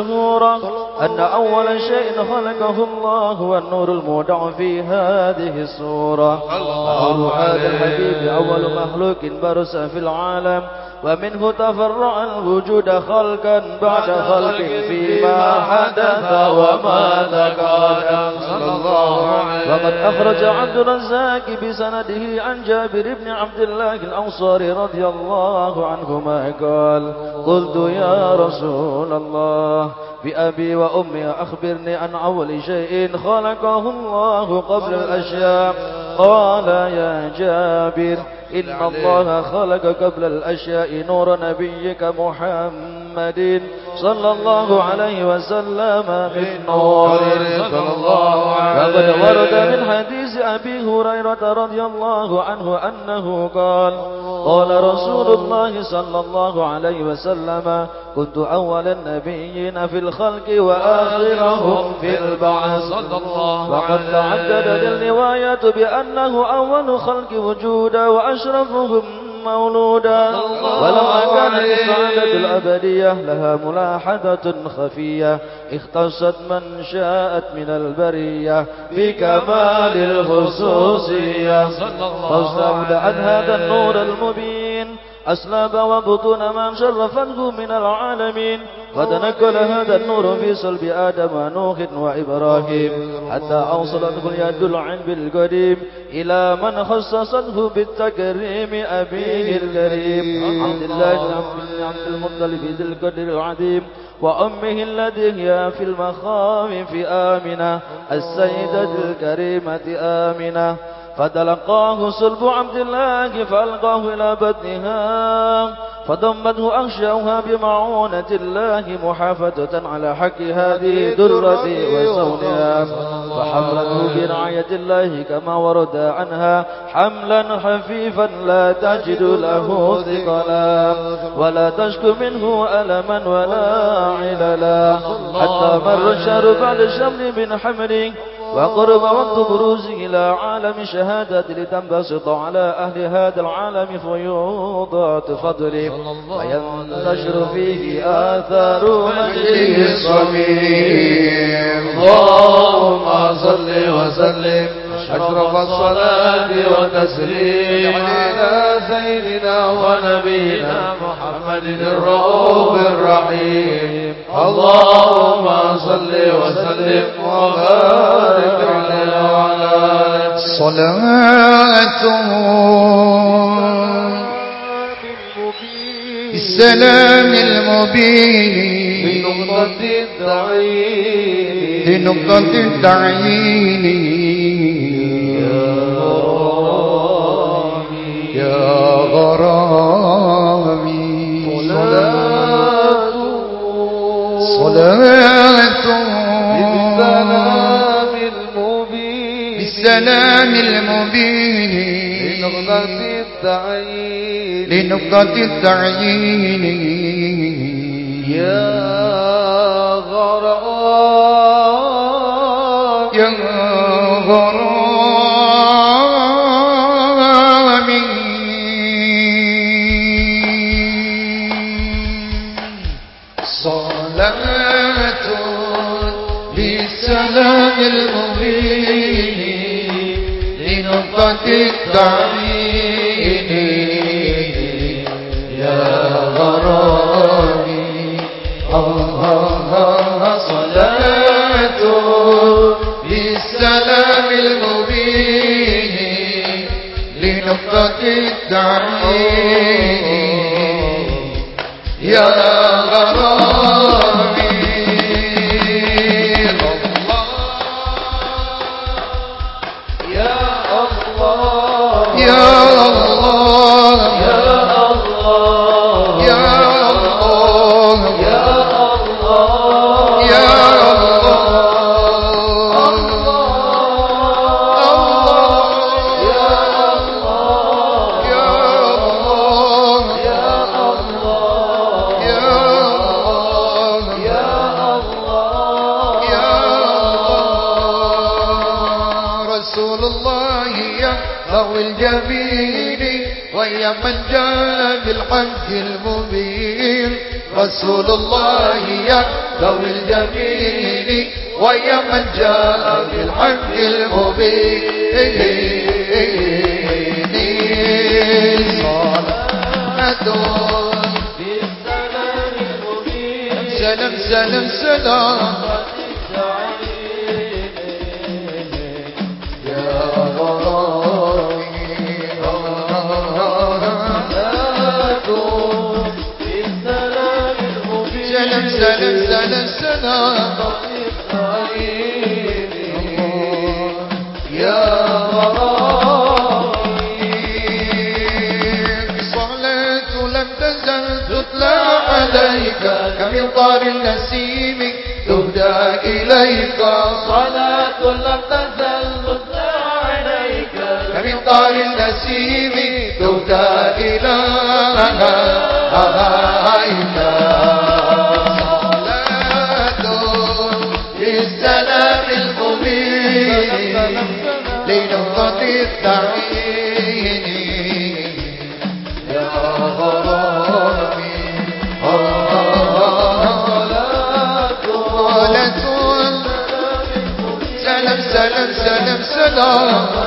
أن أول شيء خلقه الله هو النور المودع في هذه السورة. فنور هذا الحبيب أول مخلوق برس في العالم. ومنه تفرع الوجود خلقا بعد خلق فيما حدث وما تقدم صلى الله عليه. وقد أخرج عبد الرزاق بسنده عن جابر بن عبد الله الأنصاري رضي الله عنهما قال قلت يا رسول الله بأبي وأمي أخبرني عن أول شيء خلقه الله قبل الأشياء. قال يا جابر إن الله خلق قبل الأشياء نور نبيك محمد. صلى الله عليه وسلم من نور. صلى الله وقد عليه ورد من حديث أبي هريرة رضي الله عنه أنه قال قال رسول الله صلى الله عليه وسلم كنت أول النبيين في الخلق وآخرهم في البعث. صلى الله وقد تعددت الروايات بأنه أول خلق وجودا وأشرفهم مولودا. ولما كانت السعادة الأبدية لها ملاحظة خفية اختصت من شاءت من البرية بكمال الخصوصية. فاستودعت هذا النور المبين. أسلاب وبطون من شرفته من العالمين. فتنكل هذا النور في صلب آدم ونوح وإبراهيم حتى أوصلته اليد العلم القديم إلى من خصصته بالتكريم أبيه الكريم. عبد الله بن عبد المطلب ذي القدر العظيم وأمه التي هي في المخاوف آمنة السيدة الكريمة آمنة. فتلقاه صلب عبد الله فألقاه إلى بطنها فضمته أغشاها بمعونة الله محافظة على حق هذه الدرة وصونها فحملته برعاية الله كما ورد عنها حملا خفيفا لا تجد له ثقلا ولا تشكو منه ألما ولا عللا. حتى مر الشهر بعد الشمل من حمله وقرب وقت بروزه إلى عالم شهادة لتنبسط على أهل هذا العالم فيوضات فضله وينتشر فيه آثار مجده الصميم. اللهم صل وسلم. أشرف الصلاة والتسليم على سيدنا ونبينا محمد الرؤوف الرحيم. اللهم صل وسلم وبارك عليه وعلى آله صلاته بالسلام المبين. بنقطة التعيين. بنقطة التعيين. بالسلام المبين. بالسلام المبين. التعيين. لنقطة التعيين. يا غرام يا غرامي التعيين يا غرامي الله صلاة بالسلام المبين لنقطة التعيين رسول الله يا ذوي الجميل ويا من جاء بالحق المبين. صلاة. سلام سلام سلام. سلام سلام سلام يا صلاة لم تزل تتلى عليك كمطار النسيم تهدى إليك. صلاة لم تزل تتلى عليك كمطار النسيم تهدى إليك da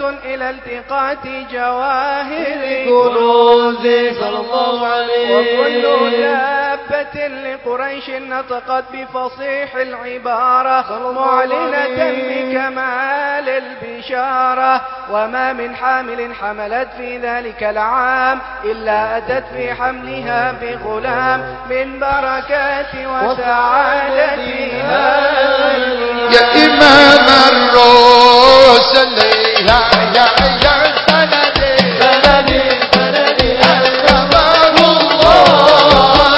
إلى التقاط جواهر كنوزه صلى الله عليه وكل دابة لقريش نطقت بفصيح العبارة معلنة بكمال البشارة. وما من حامل حملت في ذلك العام إلا أتت في حملها بغلام من بركات وسعادة هذا يا إمام الرسل سندي سندي أكرمه الله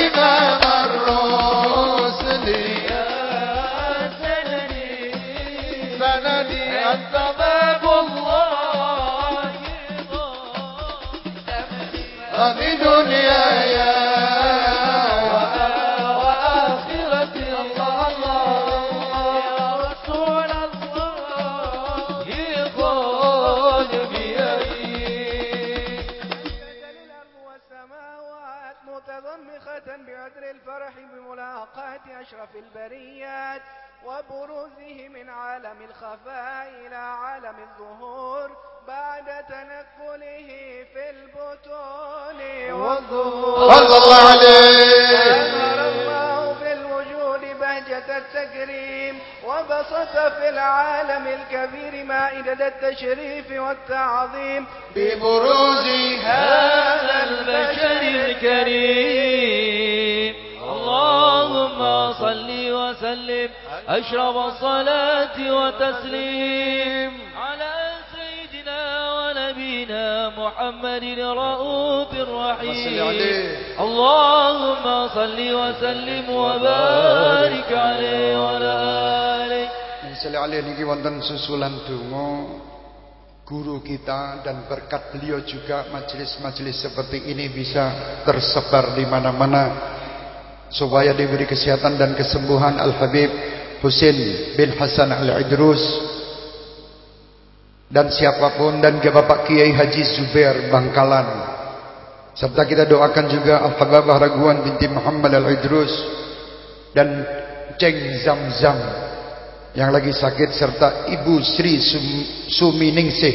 Viva صلى الله عليه. الله في الوجود بهجة التكريم وبسط في العالم الكبير مائدة التشريف والتعظيم. ببروز هذا البشر الكريم. اللهم صل وسلم أشرف الصلاة وتسليم ونبينا محمد الرؤوف الرحيم اللهم صل وسلم وبارك عليه وعلى آله Salih alih niki wonten susulan donga guru kita dan berkat beliau juga majelis-majelis seperti ini bisa tersebar di mana-mana supaya diberi kesehatan dan kesembuhan Al Habib Husin bin Hasan Al Idrus dan siapa pun dan ke Bapak Kiai Haji Zubair Bangkalan. Serta kita doakan juga Al Hababah Raguan binti Muhammad Al Idrus dan Ceng Zamzam yang lagi sakit serta Ibu Sri Sum- Suminingsih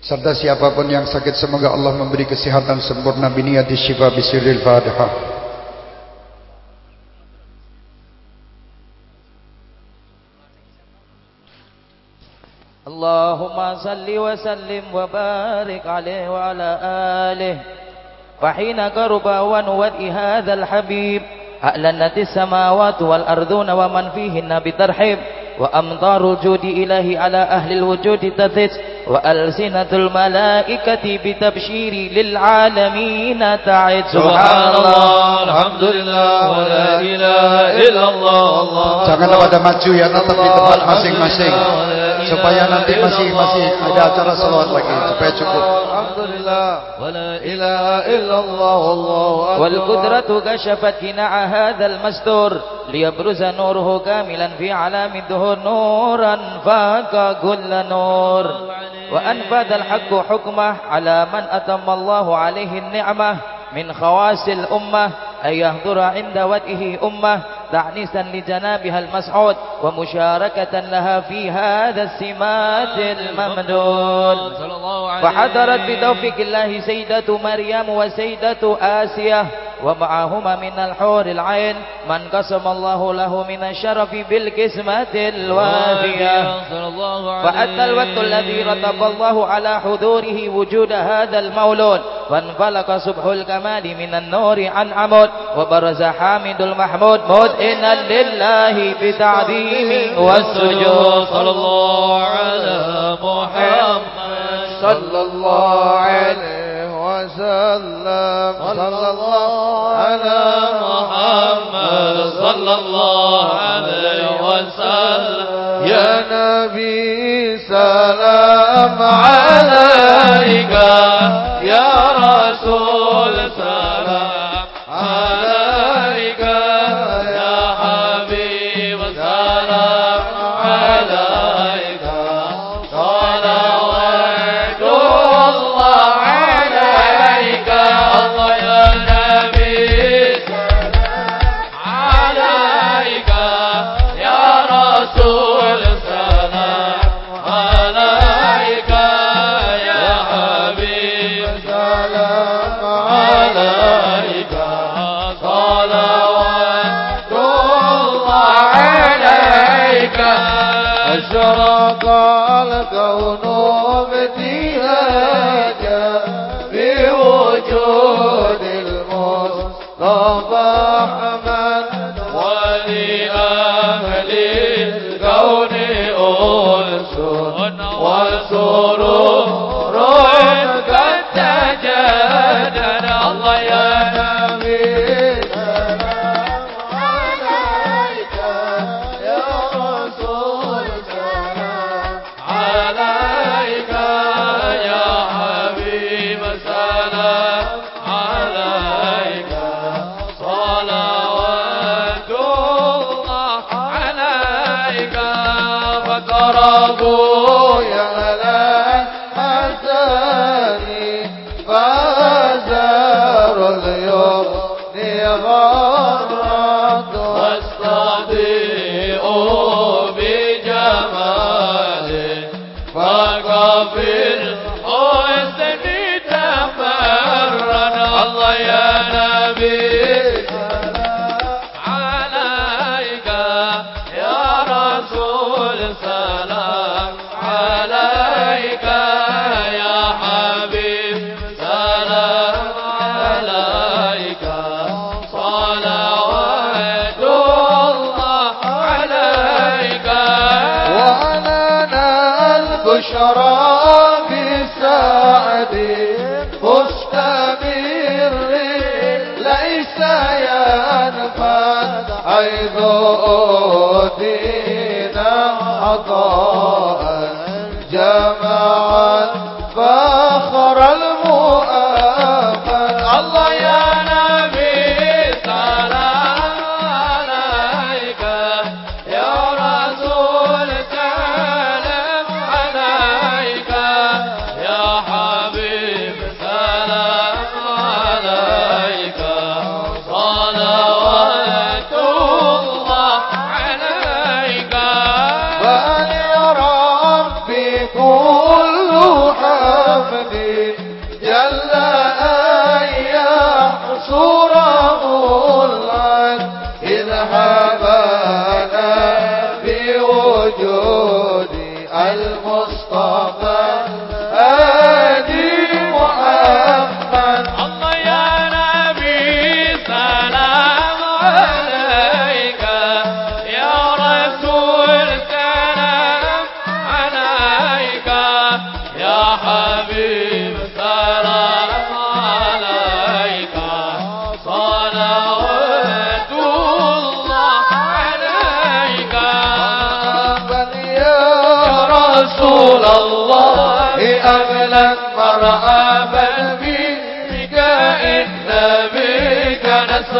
serta siapa pun yang sakit semoga Allah memberi kesehatan sempurna biniyati syifa bisirril Fatihah اللهم صل وسلم وبارك عليه وعلى آله. فحين قرب ونود هذا الحبيب أعلنت السماوات والأرضون ومن فيهن بترحيب. وأمطار الجود إلهي على أهل الوجود تثت وألسنة الملائكة بتبشير للعالمين تعد سبحان الله الحمد لله ولا إله إلا الله الله Janganlah pada maju ya tetap di tempat masing-masing. supaya nanti masih masih ada acara salawat lagi. supaya cukup. Alhamdulillah ولا إله إلا الله والله أكبر. والقدرة كشفت كناع هذا المستور ليبرز نوره كاملا في علام الدهور. نورا فاق كل نور. وأنفذ الحق حكمه على من أتم الله عليه النعمة من خواص الأمة أن يحضر عند وجهه أمة. تعنيسا لجنابها المسعود ومشاركة لها في هذا السمات الممدود. فحضرت بتوفيق الله سيدة مريم وسيدة آسية ومعهما من الحور العين من قسم الله له من الشرف بالقسمة الوافية. فأتى الوقت الذي رتب الله على حضوره وجود هذا المولود وانفلق صبح الكمال من النور عن عمود وبرز حامد المحمود مدئنا لله بتعظيم والسجود صلى الله على محمد صلى الله عليه وسلم صلى الله على محمد صلى الله عليه وسلم يا نبي سلام عليك الكون ابتهاجا عطاء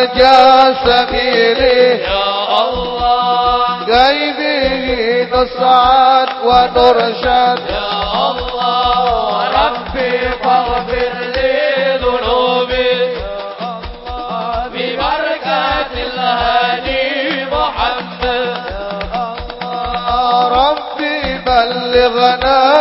ملجا سبيلي. يا الله. غيبي نصعد ونرشد يا الله. ربي فاغفر لي ذنوبي. ببركة الهادي محمد. يا الله. ربي بلغنا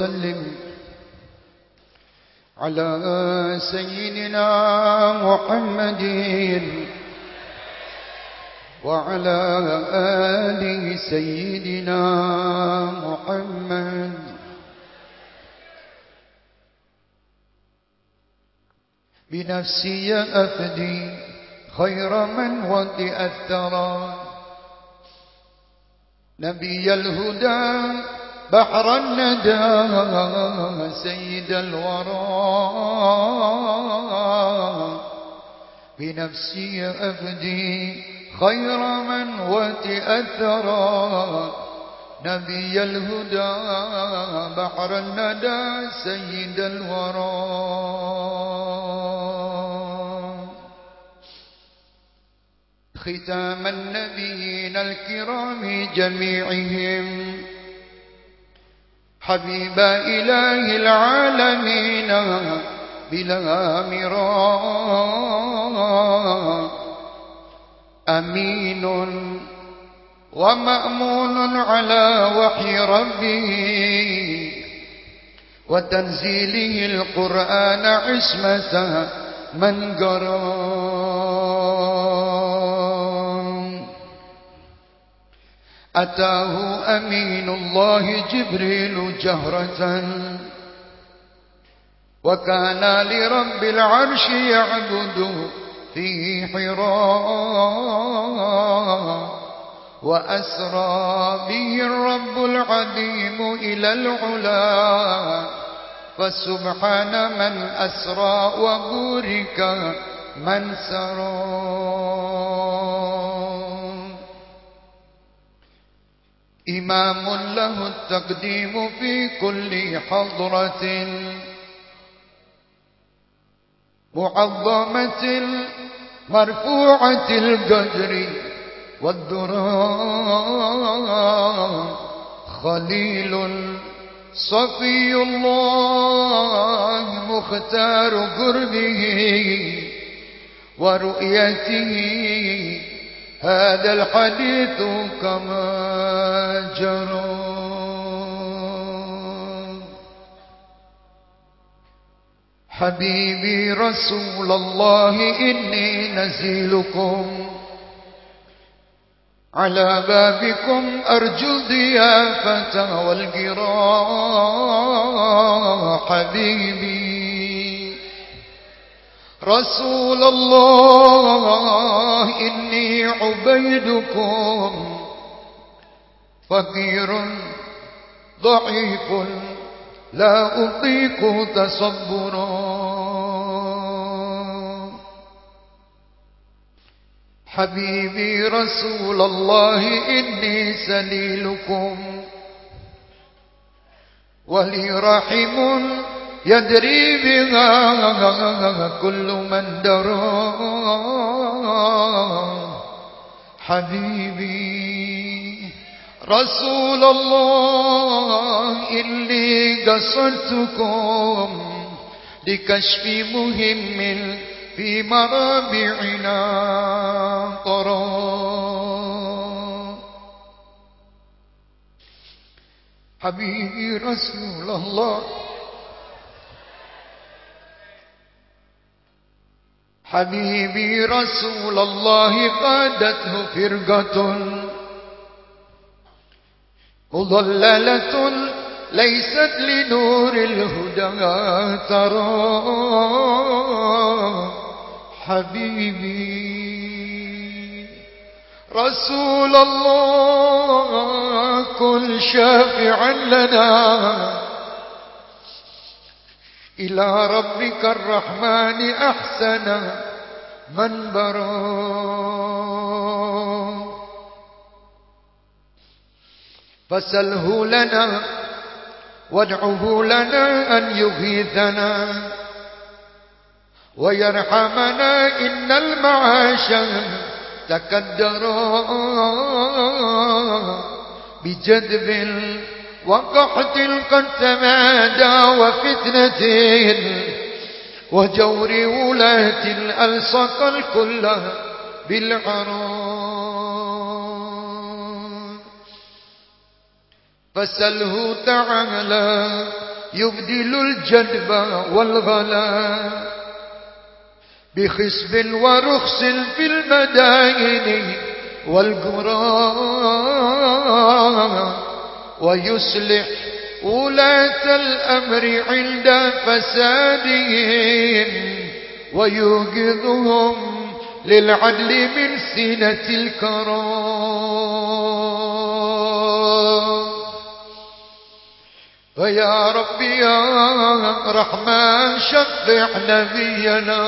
وسلم على سيدنا محمد وعلى آل سيدنا محمد. بنفسي أفدي خير من ودي الثرى. نبي الهدى بحر الندى سيد الورى. بنفسي أفدي خير من وتأثرى نبي الهدى بحر الندى سيد الورى. ختام النبيين الكرام جميعهم. حبيب إله العالمين بلا مراء. أمين ومأمون على وحي ربه وتنزيله القرآن عصمة من قرأ. أتاه أمين الله جبريل جهرة. وكان لرب العرش يعبد في حراء. وأسرى به الرب العديم إلى العلا. فسبحان من أسرى وبورك من سرى. إمام له التقديم في كل حضرة. معظمة مرفوعة القدر والدراء خليل صفي الله مختار قربه ورؤيته هذا الحديث كما جرى. حبيبي رسول الله إني نزيلكم على بابكم أرجو الضيافة والقراء حبيبي. رسول الله إني عبيدكم فقير ضعيف لا أطيق تصبرا حبيبي رسول الله إني سليلكم ولي رحم. يدري بها كل من درى. حبيبي رسول الله إني قصدتكم لكشف مهم في مرابعنا طرا. حبيبي رسول الله. حبيبي رسول الله قادته فرقة. مضللة ليست لنور الهدى ترى حبيبي رسول الله كن شافعا لنا. إلى ربك الرحمن أحسن منبرا. فسله لنا وادعه لنا أن يغيثنا ويرحمنا إن المعاش تكدرا بجذب وقحط قد تمادى وفتنة وجور ولاة ألصق الكل بالعرام فسله تعالى يبدل الجدب والغلا بخسب ورخص في المدائن والقرى ويصلح ولاة الأمر عند فسادهم ويوقظهم للعدل من سنة الكرام. فيا رب يا رحمن شفع نبينا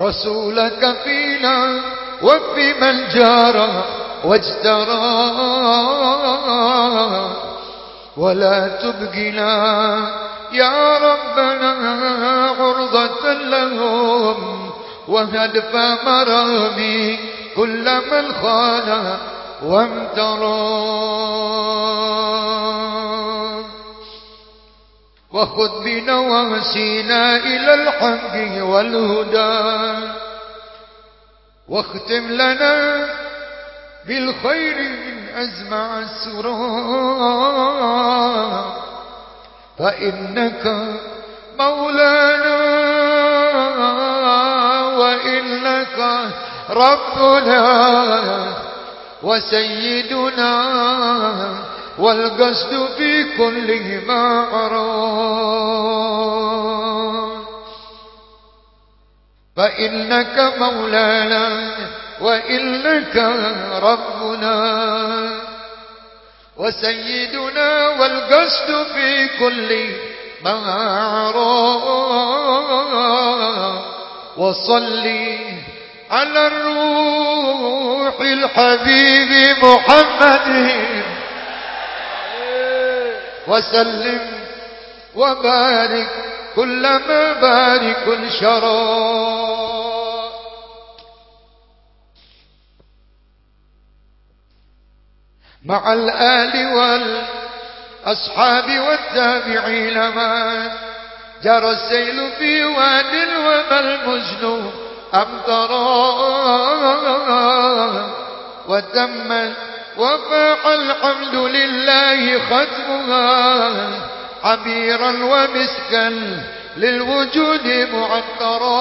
رسولك فينا وفي من جار واجترى ولا تبقنا. يا ربنا عرضة لهم وهدف مرامي كل من خان وامترى. وخذ بنواسينا إلى الحق والهدى واختم لنا بالخير من أزمع السرى. فإنك مولانا وإنك ربنا وسيدنا والقصد في كل ما أراد فإنك مولانا وإنك ربنا وسيدنا والقصد في كل ما أراد وصلي على الروح الحبيب محمد. وسلم وبارك كلما بارك شرى. مع الآل والأصحاب والتابعين ما جرى السيل في واد وما المجن أمطرا وتمت وفاح الحمد لله ختمها عبيرا ومسكا للوجود معطرا.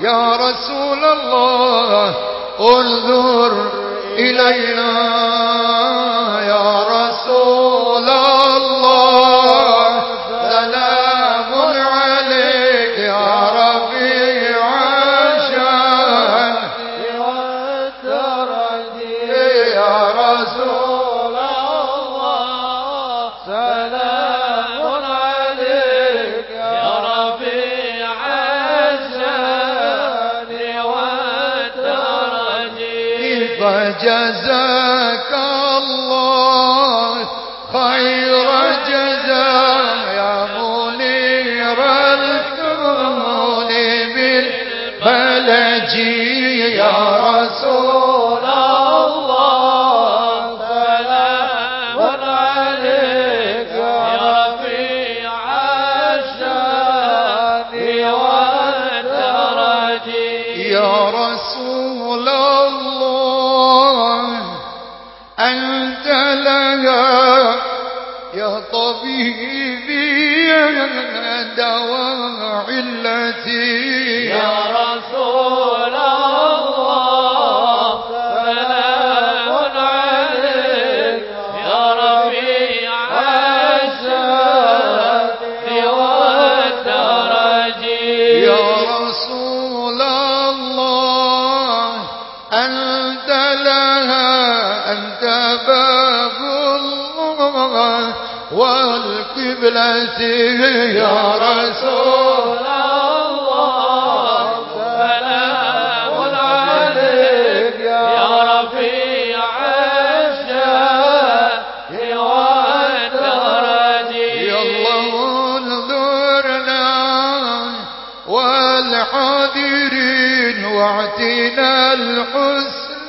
يا رسول الله انظر إلينا يا رسول الله. والقبلة يا رسول الله. سلام عليك يا رفيع الله والحاضرين واعتنا الحسن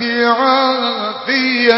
بعافيته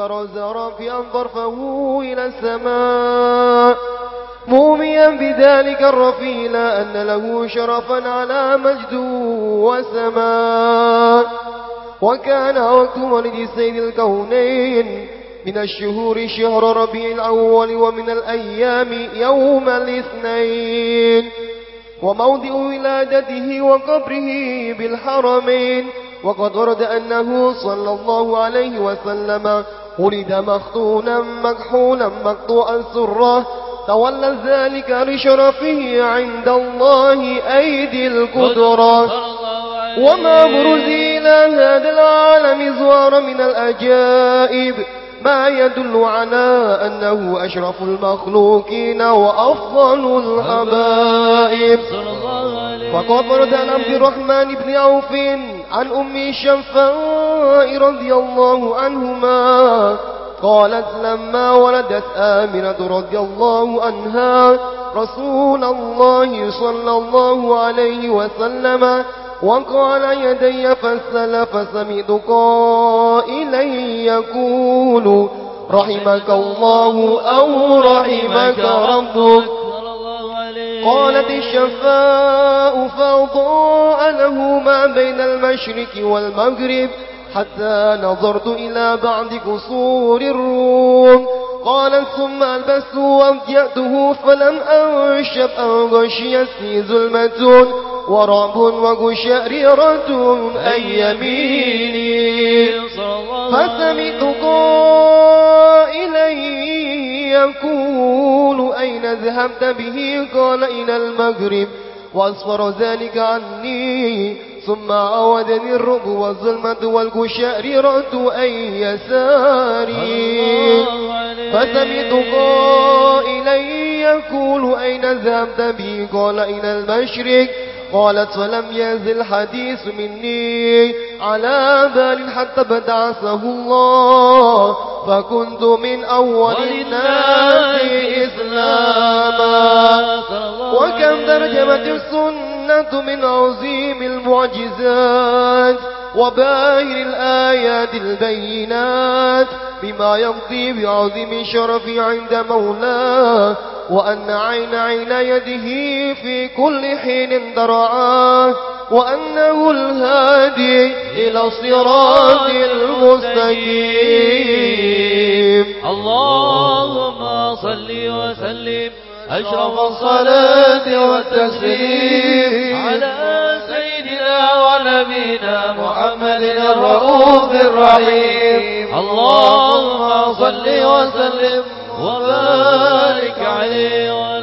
برز رافعا طرفه إلى السماء. موميا بذلك الرفيع أن له شرفا على مجد وسماء. وكان وقت ولد سيد الكونين من الشهور شهر ربيع الأول ومن الأيام يوم الاثنين. وموضع ولادته وقبره بالحرمين. وقد ورد أنه صلى الله عليه وسلم ولد مختونا مكحولا مقطوعا سره. تولى ذلك لشرفه عند الله أيدي القدرة. وما برز إلى هذا العالم زوار من الأجائب. ما يدل على أنه أشرف المخلوقين وأفضل الحبائب وقد ورد عن عبد الرحمن بن عوف عن أم الشفاء رضي الله عنهما قالت لما ولدت آمنة رضي الله عنها رسول الله صلى الله عليه وسلم وقال يدي فسل فسمعت قائلا يقول رحمك الله أو رحمك ربك. قالت الشفاء فأضاء له ما بين المشرق والمغرب. حتى نظرت إلى بعض قصور الروم. قالت ثم ألبست وابجأته فلم أنشب أن غشيتني ظلمة ورعب وقشعريرة أي يميني فسمعت قائلا يقول أين ذهبت به؟ قال إلى المغرب. واصفر ذلك عني. ثم عودني الرب والظلمة والقشعريرة أي يساري. فسمعت قائلا يقول أين ذهبت بي؟ قال إلى المشرق. قالت فلم يزل الحديث مني على بال حتى بدعثه الله. فكنت من أول الناس إسلاما. وكم ترجمت السنة من عظيم المعجزات وباهر الآيات البينات بما يمضي بعظيم الشرف عند مولاه. وأن عين عين يده في كل حين وأنه الهادي إلى الصراط المستقيم. اللهم صل وسلم. أشرف الصلاة والتسليم. على سيدنا ونبينا محمد الرؤوف الرحيم. اللهم صل وسلم وبارك عليه آله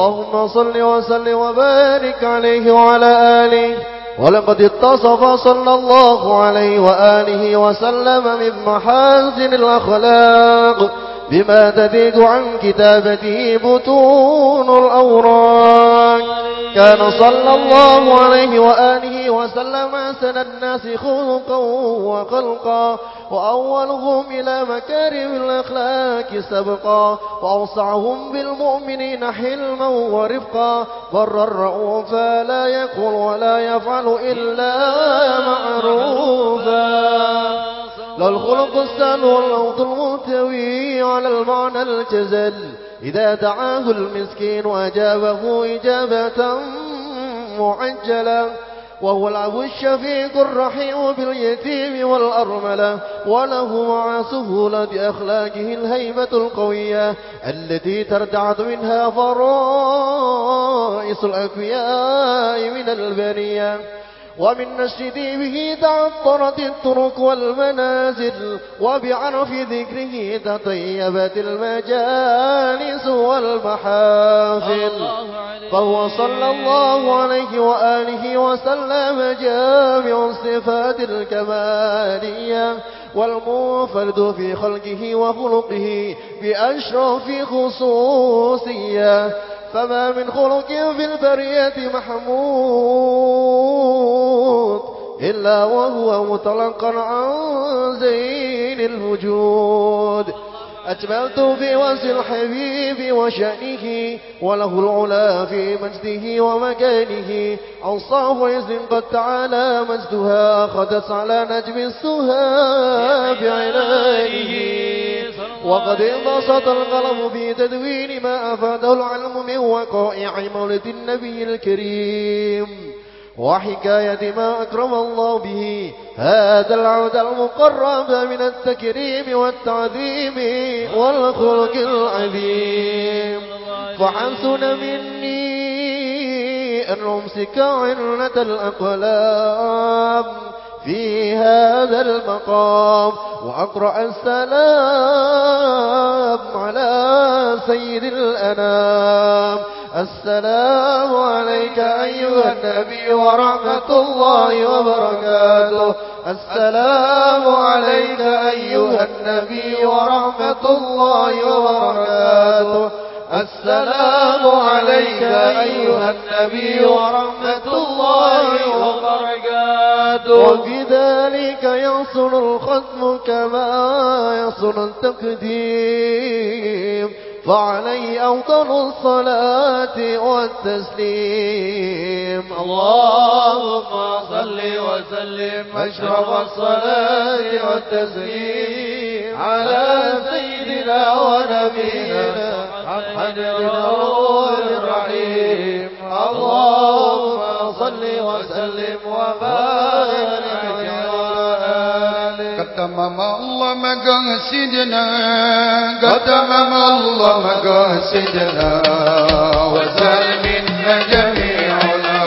اللهم صل وسلم وبارك عليه وعلى آله. ولقد اتصف صلى الله عليه وآله وسلم من محاسن الأخلاق. بما تزيد عن كتابته بطون الأوراق. كان صلى الله عليه وآله وسلم أحسن الناس خلقا وخلقا وأولهم إلى مكارم الأخلاق سبقا وأوسعهم بالمؤمنين حلما ورفقا. بر الرؤوفا لا يقول ولا يفعل إلا معروفا. له الخلق السهل والأوض الملتوي على المعنى الجزل إذا دعاه المسكين وأجابه إجابة معجلة وهو العبد الشفيق الرحيم باليتيم والأرملة وله مع سهولة أخلاقه الهيبة القوية التي تردعت منها فرائس الأكفياء من البرية. ومن نشد به تعطرت الطرق والمنازل وبعرف ذكره تطيبت المجالس والمحافل. فهو صلى الله عليه وآله وسلم جامع الصفات الكمالية والمنفرد في خلقه وخلقه بأشرف خصوصية. فما من خلق في البرية محمود إلا وهو متلقا عن زين الوجود. أتممت في وصف الحبيب وشأنه وله العلا في مجده ومكانه. أوصاف عز قد تعالى مجدها خدت على نجم السها بعنانه. وقد انبسط القلم في تدوين ما أفاده العلم من وقائع مولد النبي الكريم. وحكاية ما أكرم الله به. هذا العود المقرب من التكريم والتعظيم والخلق العظيم. فحسن مني أن أمسك عنة الأقلام في هذا المقام وأقرأ السلام على سيد الأنام. السلام عليك أيها النبي ورحمة الله وبركاته. السلام عليك أيها النبي ورحمة الله وبركاته. السلام عليك أيها النبي ورحمة الله وبركاته. وبذلك يصل الختم كما يصل التقديم. فعليه أفضل الصلاة والتسليم. اللهم صل وسلم. أشرف الصلاة والتسليم. على سيدنا ونبينا محمد الرحيم. اللهم تمام الله مقاصدنا قد تمام الله مقاصدنا وزال منا جميعنا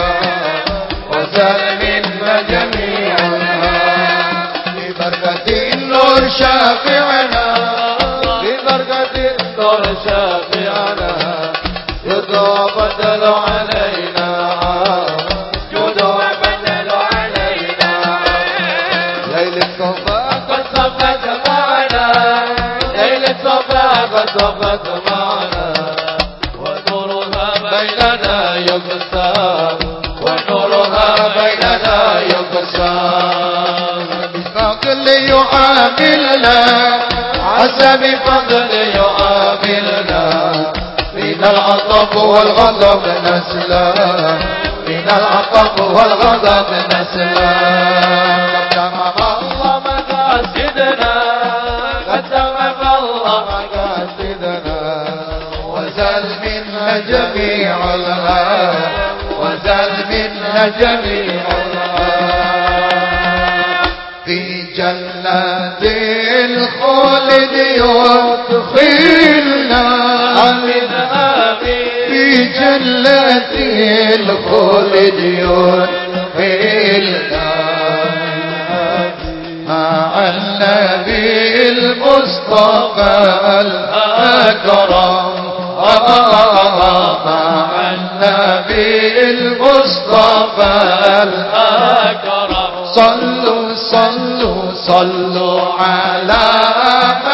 وزال منا جميعنا ببركة النور شافعنا ببركة النور شافعنا يعاملنا عسى بفضل يعاملنا من العطف والغضب نسلم من العطف والغضب نسلم قد الله مقاصدنا قد تمم الله مقاصدنا. وزال منا جميع الآن وزال منا جميع في آمين آمين في جنات الخلد يدخلنا مع النبي المصطفى الأكرم مع النبي المصطفى الأكرم. صلوا صلوا صلوا على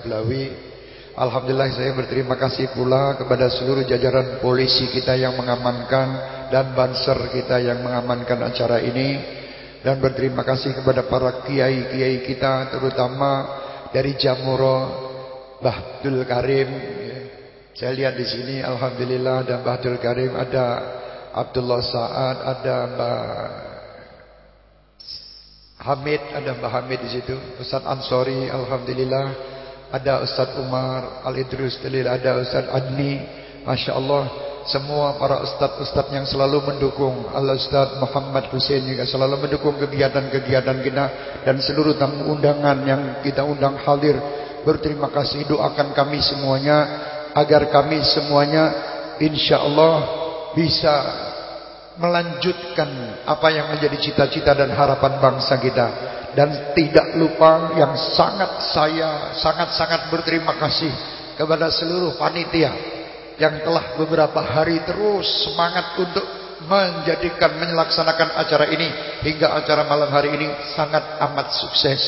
Jablawi. Alhamdulillah saya berterima kasih pula kepada seluruh jajaran polisi kita yang mengamankan dan banser kita yang mengamankan acara ini dan berterima kasih kepada para kiai-kiai kita terutama dari Jamuro Mbah Abdul Karim. Saya lihat di sini alhamdulillah ada Mbah Abdul Karim, ada Abdullah Saad, ada Mbah Hamid, ada Mbah Hamid di situ. Ustaz Ansori, alhamdulillah. Ada Ustaz Umar Al-Idrus Dalil, ada Ustaz Adni. Masya Allah, semua para ustaz-ustaz yang selalu mendukung. Al-Ustaz Muhammad Hussein juga selalu mendukung kegiatan-kegiatan kita. Dan seluruh tamu undangan yang kita undang hadir. Berterima kasih, doakan kami semuanya. Agar kami semuanya insya Allah bisa melanjutkan apa yang menjadi cita-cita dan harapan bangsa kita dan tidak lupa yang sangat saya sangat-sangat berterima kasih kepada seluruh panitia yang telah beberapa hari terus semangat untuk menjadikan menyelaksanakan acara ini hingga acara malam hari ini sangat amat sukses.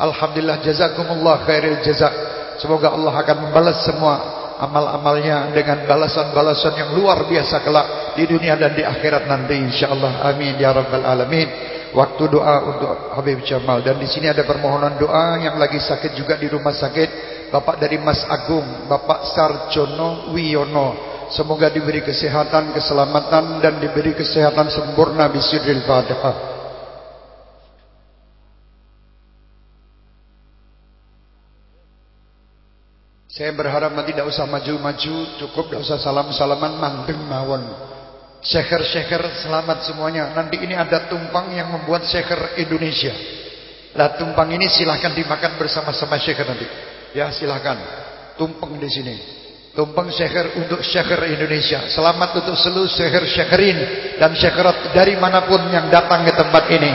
Alhamdulillah jazakumullah khairil jazak. Semoga Allah akan membalas semua amal-amalnya dengan balasan-balasan yang luar biasa kelak di dunia dan di akhirat nanti insyaallah. Amin ya rabbal alamin. Waktu doa untuk Habib Jamal. Dan di sini ada permohonan doa yang lagi sakit juga di rumah sakit. Bapak dari Mas Agung Bapak Sarjono Wiyono. Semoga diberi kesehatan keselamatan dan diberi kesehatan sempurna bisiril fatihah Saya berharap nanti tidak usah maju-maju, cukup tidak usah salam-salaman, mandeng mawon. Syeker-syeker selamat semuanya. Nanti ini ada tumpang yang membuat syeker Indonesia. Lah tumpang ini silahkan dimakan bersama-sama syeker nanti. Ya silahkan. Tumpeng di sini. Tumpeng syeker untuk syeker Indonesia. Selamat untuk seluruh syeker-syekerin dan syekerat dari mana pun yang datang ke tempat ini.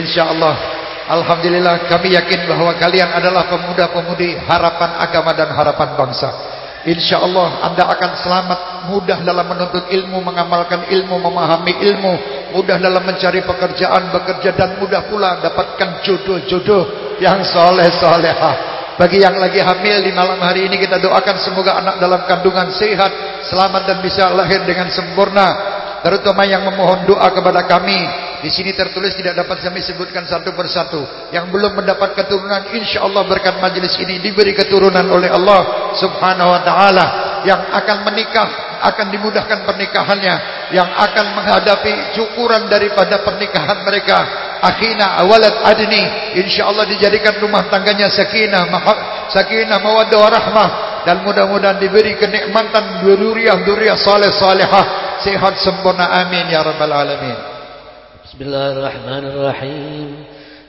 Insya Allah Alhamdulillah kami yakin bahwa kalian adalah pemuda-pemudi harapan agama dan harapan bangsa. Insya Allah anda akan selamat, mudah dalam menuntut ilmu, mengamalkan ilmu, memahami ilmu, mudah dalam mencari pekerjaan, bekerja dan mudah pula dapatkan jodoh-jodoh yang soleh-solehah. Bagi yang lagi hamil di malam hari ini kita doakan semoga anak dalam kandungan sehat, selamat dan bisa lahir dengan sempurna. Terutama yang memohon doa kepada kami di sini tertulis tidak dapat kami sebutkan satu persatu. Yang belum mendapat keturunan insya Allah berkat majlis ini diberi keturunan oleh Allah subhanahu wa ta'ala. Yang akan menikah akan dimudahkan pernikahannya. Yang akan menghadapi syukuran daripada pernikahan mereka. Akhina awalad adni. Insya Allah dijadikan rumah tangganya sakinah, sakinah mawaddah warahmah. Dan mudah-mudahan diberi kenikmatan duriyah-duriyah salih-salihah. Sehat sempurna amin ya rabbal alamin. بسم الله الرحمن الرحيم.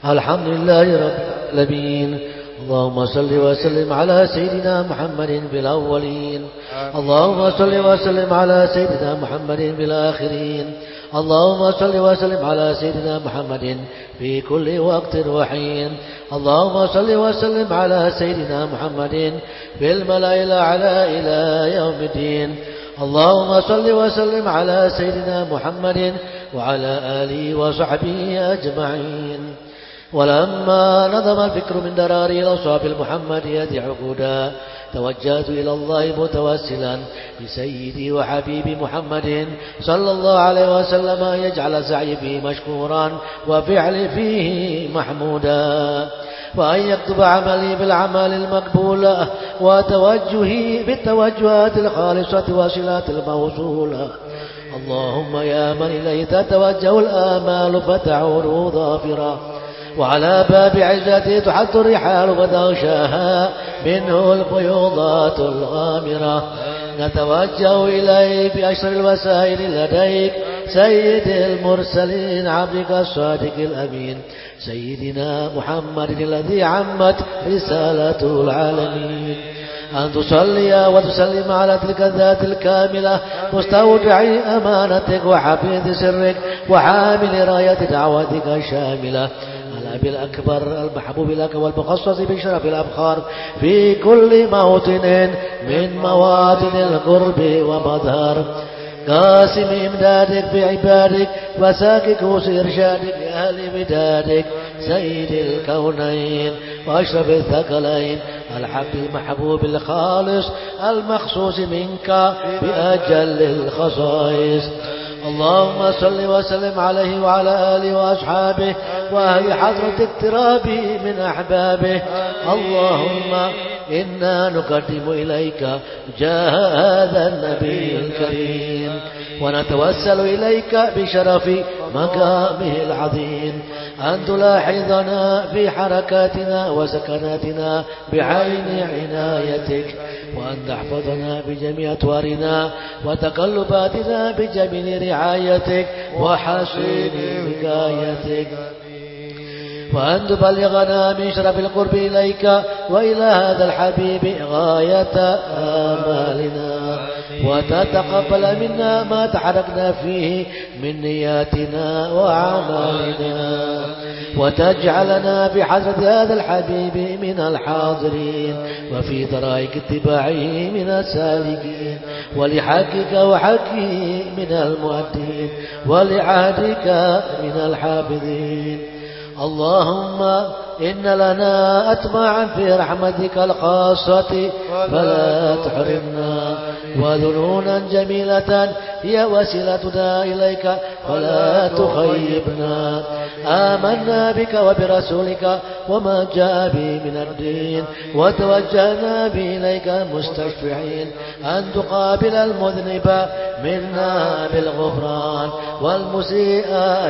الحمد لله رب العالمين. اللهم صل وسلم على سيدنا محمد في الأولين. اللهم صل وسلم على سيدنا محمد في الآخرين. اللهم صل وسلم على سيدنا محمد في كل وقت وحين. اللهم صل وسلم على سيدنا محمد في الملأ الأعلى إلى يوم الدين. اللهم صل وسلم على سيدنا محمد وعلى آله وصحبه أجمعين. ولما نظم الفكر من دراري الأصحاب المحمدية عقودا توجهت إلى الله متوسلا بسيدي وحبيبي محمد صلى الله عليه وسلم أن يجعل سعي فيه مشكورا وفعل فيه محمودا وأن يكتب عملي بالأعمال المقبولة وتوجهي بالتوجهات الخالصة وصلات الموصولة اللهم يا من إليه تتوجه الآمال فتعود ظافرا. وعلى باب عزته تحط الرحال وتغشاها. منه الفيوضات الغامرة. نتوجه إليه بأشر الوسائل لديك. سيد المرسلين عبدك الصادق الأمين. سيدنا محمد الذي عمت رسالته العالمين. أن تصلي وتسلم على تلك الذات الكاملة مستودع أمانتك وحفيظ سرك وحامل راية دعوتك الشاملة. الأب الأكبر المحبوب لك والمخصص بشرف الأبخار في كل موطن من مواطن القرب ومظهر. قاسم إمدادك بعبادك وساكك إرشادك لأهل مدادك سيد الكونين وأشرف الثقلين الحق المحبوب الخالص المخصوص منك بأجل الخصائص. اللهم صل وسلم عليه وعلى آله وأصحابه وأهل حضرة اقترابه من أحبابه. اللهم إنا نقدم إليك جاه هذا النبي الكريم ونتوسل إليك بشرف مقامه العظيم. أن تلاحظنا في حركاتنا وسكناتنا بعين عنايتك وأن تحفظنا بجميع أطوارنا وتقلباتنا بجميل رعايتك وحسين وقايتك وأن تبلغنا من شرف القرب إليك وإلى هذا الحبيب غاية آمالنا. وتتقبل منا ما تحركنا فيه من نياتنا وأعمالنا. وتجعلنا بحضرة هذا الحبيب من الحاضرين. وفي درائك اتباعه من السالكين. ولحقك وحقه من المؤدين. ولعهدك من الحافظين. اللهم إن لنا أطماعا في رحمتك الخاصة فلا تحرمنا وذنونا جميلة هي وسيلتنا إليك فلا تخيبنا. آمنا بك وبرسولك وما جاء به من الدين. وتوجهنا به إليك مستشفعين أن تقابل المذنب منا بالغفران والمسيء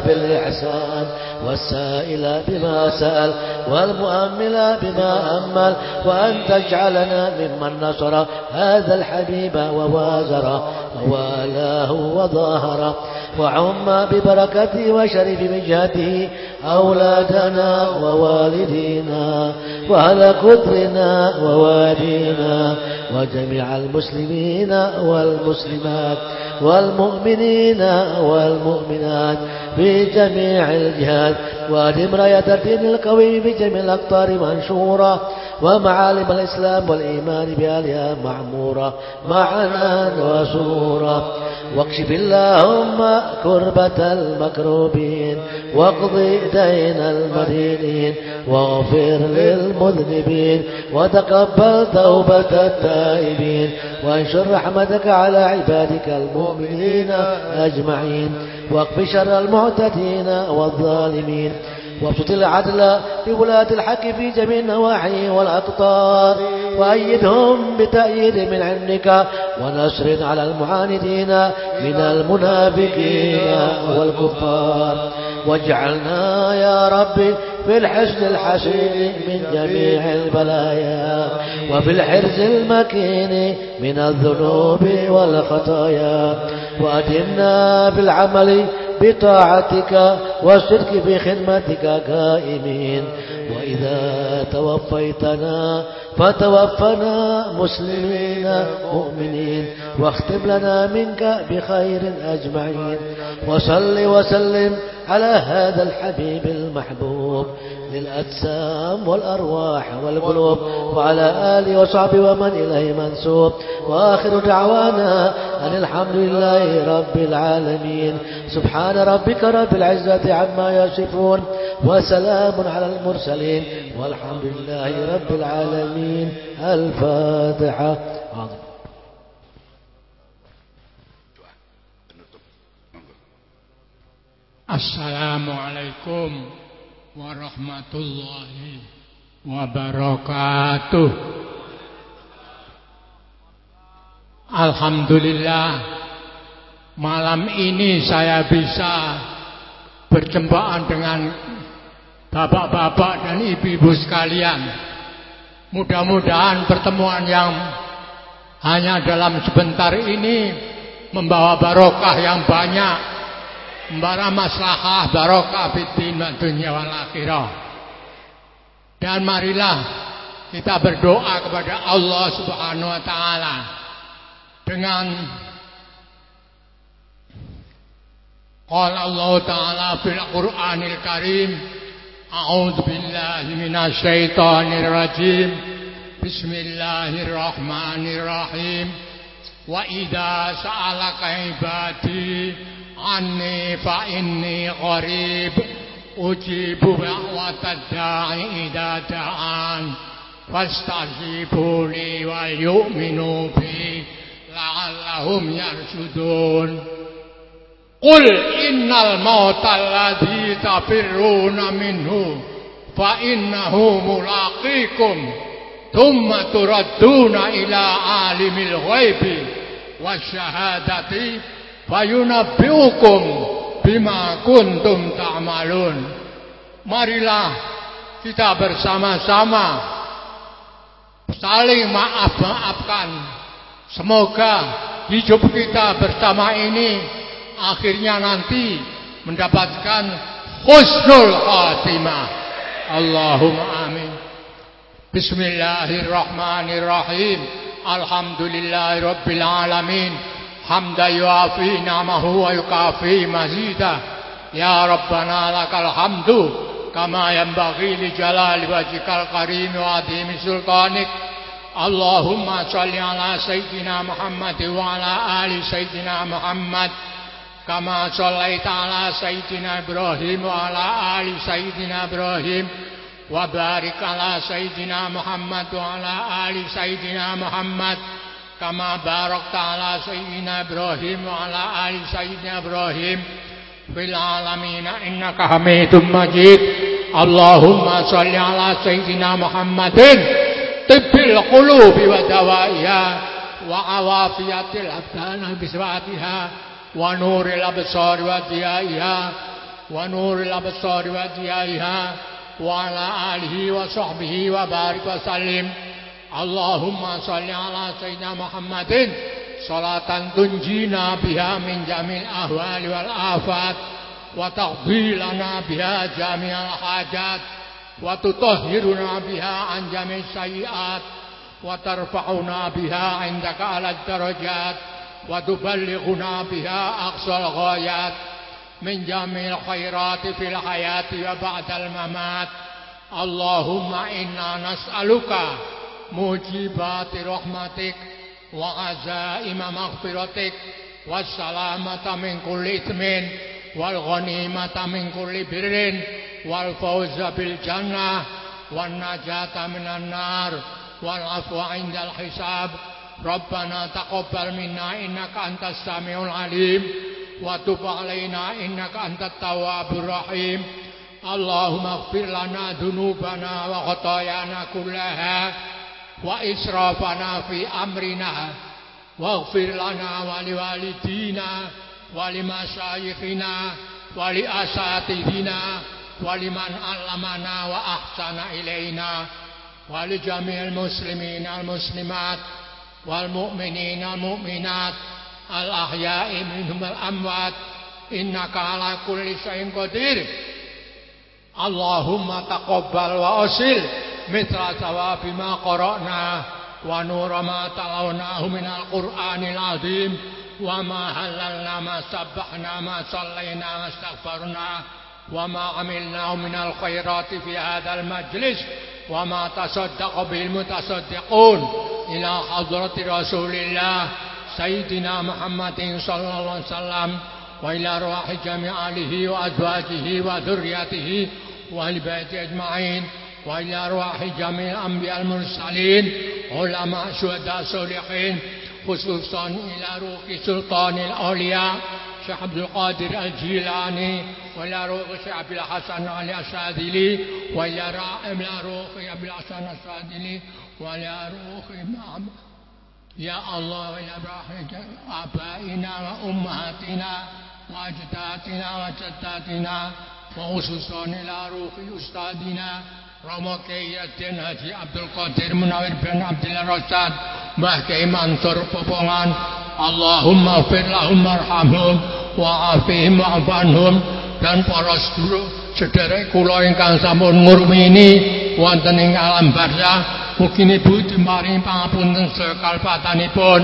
بالإحسان والسائل بما سأل. والمؤمل بما أمل وأن تجعلنا ممن نصر. هذا الحبيب ووازر ووالاه وظاهر. وعم ببركته وشرف مجهته أولادنا ووالدينا وعلى كثرنا ووالينا وجميع المسلمين والمسلمات والمؤمنين والمؤمنات في جميع الجهات وأدم راية الدين القويم في جميع الأقطار منشورة ومعالم الإسلام والإيمان بآلها معمورة معنا وسرورا واكشف اللهم كربة المكروبين واقض دين المدينين واغفر للمذنبين وتقبل توبة التائبين وانشر رحمتك على عبادك المؤمنين أجمعين واقف شر المعتدين والظالمين. وابسط العدل بولاة الحق في جميع النواحي والأقطار. وأيدهم بتأييد من عندك ونصر على المعاندين من المنافقين والكفار. واجعلنا يا رب في الحسن الحسين من جميع البلايا وفي الحرز المكين من الذنوب والخطايا. وأدمنا بالعمل بطاعتك والصدق في خدمتك قائمين وإذا توفيتنا فتوفنا مسلمين مؤمنين. واختم لنا منك بخير أجمعين. وصل وسلم على هذا الحبيب المحبوب. للأجسام والأرواح والقلوب وعلى آله وصحبه ومن إليه منسوب. وآخر دعوانا أن الحمد لله رب العالمين. سبحان ربك رب العزة عما يصفون وسلام على المرسلين والحمد لله رب العالمين. الفاتحة. Assalamualaikum warahmatullahi wabarakatuh. Alhamdulillah malam ini saya bisa berjumpa dengan bapak-bapak dan ibu-ibu sekalian. Mudah-mudahan pertemuan yang hanya dalam sebentar ini membawa barokah yang banyak, membawa maslahah barokah fitin dunia wal akhirah. Dan marilah kita berdoa kepada Allah Subhanahu wa taala dengan Qala Allah taala fil Qur'anil Karim A'udzu billahi minasy syaithanir rajim Bismillahirrahmanirrahim Wa idza sa'alaka ibadi fa inni qarib أجيب دعوة الداعي إذا دعان. فاستجيبوا لي وليؤمنوا بي لعلهم يرشدون. قل إن الموت الذي تفرون منه فإنه ملاقيكم ثم تردون إلى عالم الغيب والشهادة fayunabbiukum bima kuntum ta'malun. Marilah kita bersama-sama saling maaf-maafkan. Semoga hidup kita bersama ini akhirnya nanti mendapatkan khusnul khatimah. Allahumma amin. Bismillahirrahmanirrahim. Alhamdulillahirabbil. حمدا يوافي نعمه ويكافي مزيدا يا ربنا لك الحمد كما ينبغي لجلال وجهك الكريم وعظيم سلطانك. اللهم صل على سيدنا محمد وعلى آل سيدنا محمد كما صليت على سيدنا إبراهيم وعلى آل سيدنا إبراهيم وبارك على سيدنا محمد وعلى آل سيدنا محمد كما باركت على سيدنا إبراهيم وعلى آل سيدنا إبراهيم في العالمين إنك حميد مجيد. اللهم صل على سيدنا محمد طب القلوب ودوائها وعوافية الأبدان بسرعتها ونور الأبصار وضيائها ونور الأبصار وضيائها وعلى آله وصحبه وبارك وسلم. اللهم صل على سيدنا محمد صلاة تنجينا بها من جميع الأهوال والآفات وتقضي لنا بها جميع الحاجات وتطهرنا بها عن جميع السيئات وترفعنا بها عندك على الدرجات وتبلغنا بها أقصى الغايات من جميع الخيرات في الحياة وبعد الممات اللهم إنا نسألك موجبات رحمتك وعزائم مغفرتك والسلامة من كل إثم والغنيمة من كل بر والفوز بالجنة والنجاة من النار والعفو عند الحساب ربنا تقبل منا إنك أنت السميع العليم وتب علينا إنك أنت التواب الرحيم اللهم اغفر لنا ذنوبنا وخطايانا كلها وإسرافنا في أمرنا واغفر لنا ولوالدينا ولمشايخنا ولأساتذنا ولمن علمنا وأحسن إلينا ولجميع المسلمين المسلمات والمؤمنين المؤمنات الأحياء منهم الأموات إنك على كل شيء قدير اللهم تقبل وأصل مثل ثواب ما قرأنا ونور ما تلوناه من القرآن العظيم وما هللنا ما سبحنا ما صلينا ما استغفرنا وما عملناه من الخيرات في هذا المجلس وما تصدق به المتصدقون إلى حضرة رسول الله سيدنا محمد صلى الله عليه وسلم وإلى أرواح جميع آله وأزواجه وذريته وأهل بيته أجمعين وإلى أرواح جميع الأنبياء المرسلين علماء شهداء صالحين خصوصا إلى روح سلطان الأولياء شيخ عبد القادر الجيلاني وإلى روح شيخ عبد الحسن علي الشاذلي وإلى روح عبد الحسن الشاذلي وإلى روح يا الله وإلى روح آبائنا وأمهاتنا وأجدادنا وجداتنا وخصوصا إلى روح أستاذنا Romo Kiai Raden Haji Abdul Qadir Munawir bin Abdullah Rasad Mbah Kiai Mansur Popongan. Allahumma fir lahum marhamhum wa afihim wa afanhum dan para sedulur sederek kula ingkang sampun ngurmini wonten ing alam barzah mugi nibu dimaringi pangapunten sedaya kalpatanipun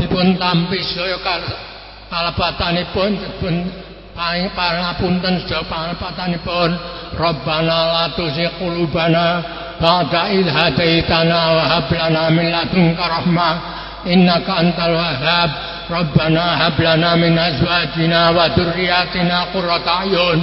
dipun tampi sedaya kalpatanipun dipun pangapunten sedaya kalpatanipun Rabbana la tuzigh qulubana ba'da idh hadaitana wa hab lana min ladunka rahmah innaka antal wahhab Rabbana hab lana min azwajina wa dhurriyyatina qurrata a'yun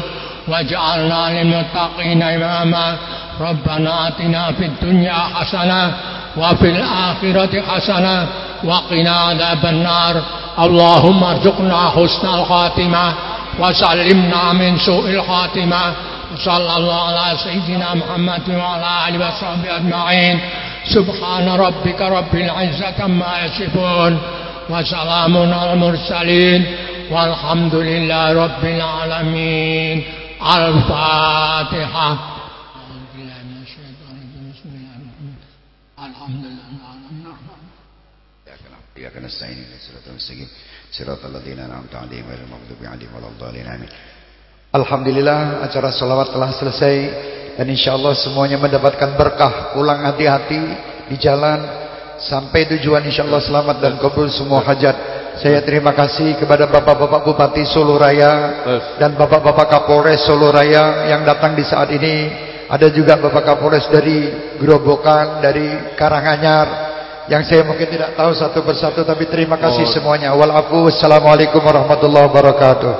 واجعلنا للمتقين إماما ربنا آتنا في الدنيا حسنة وفي الآخرة حسنة وقنا عذاب النار اللهم ارزقنا حسن الخاتمة وسلمنا من سوء الخاتمة. وصلى الله على سيدنا محمد وعلى آله وصحبه أجمعين. سبحان ربك رب العزة عما يصفون. وسلام على المرسلين. والحمد لله رب العالمين. الفاتحة. الحمد لله إياك نستعين إلى صراط المستقيم Alhamdulillah acara selawat telah selesai dan insya Allah semuanya mendapatkan berkah. Pulang hati-hati di jalan sampai tujuan insya Allah selamat dan kabul semua hajat. Saya terima kasih kepada Bapak-Bapak Bupati Solo Raya dan Bapak-Bapak Kapolres Solo Raya yang datang di saat ini. Ada juga Bapak Kapolres dari Grobogan, dari Karanganyar, yang saya mungkin tidak tahu satu persatu tapi terima kasih semuanya. Walafu wassalamualaikum warahmatullahi wabarakatuh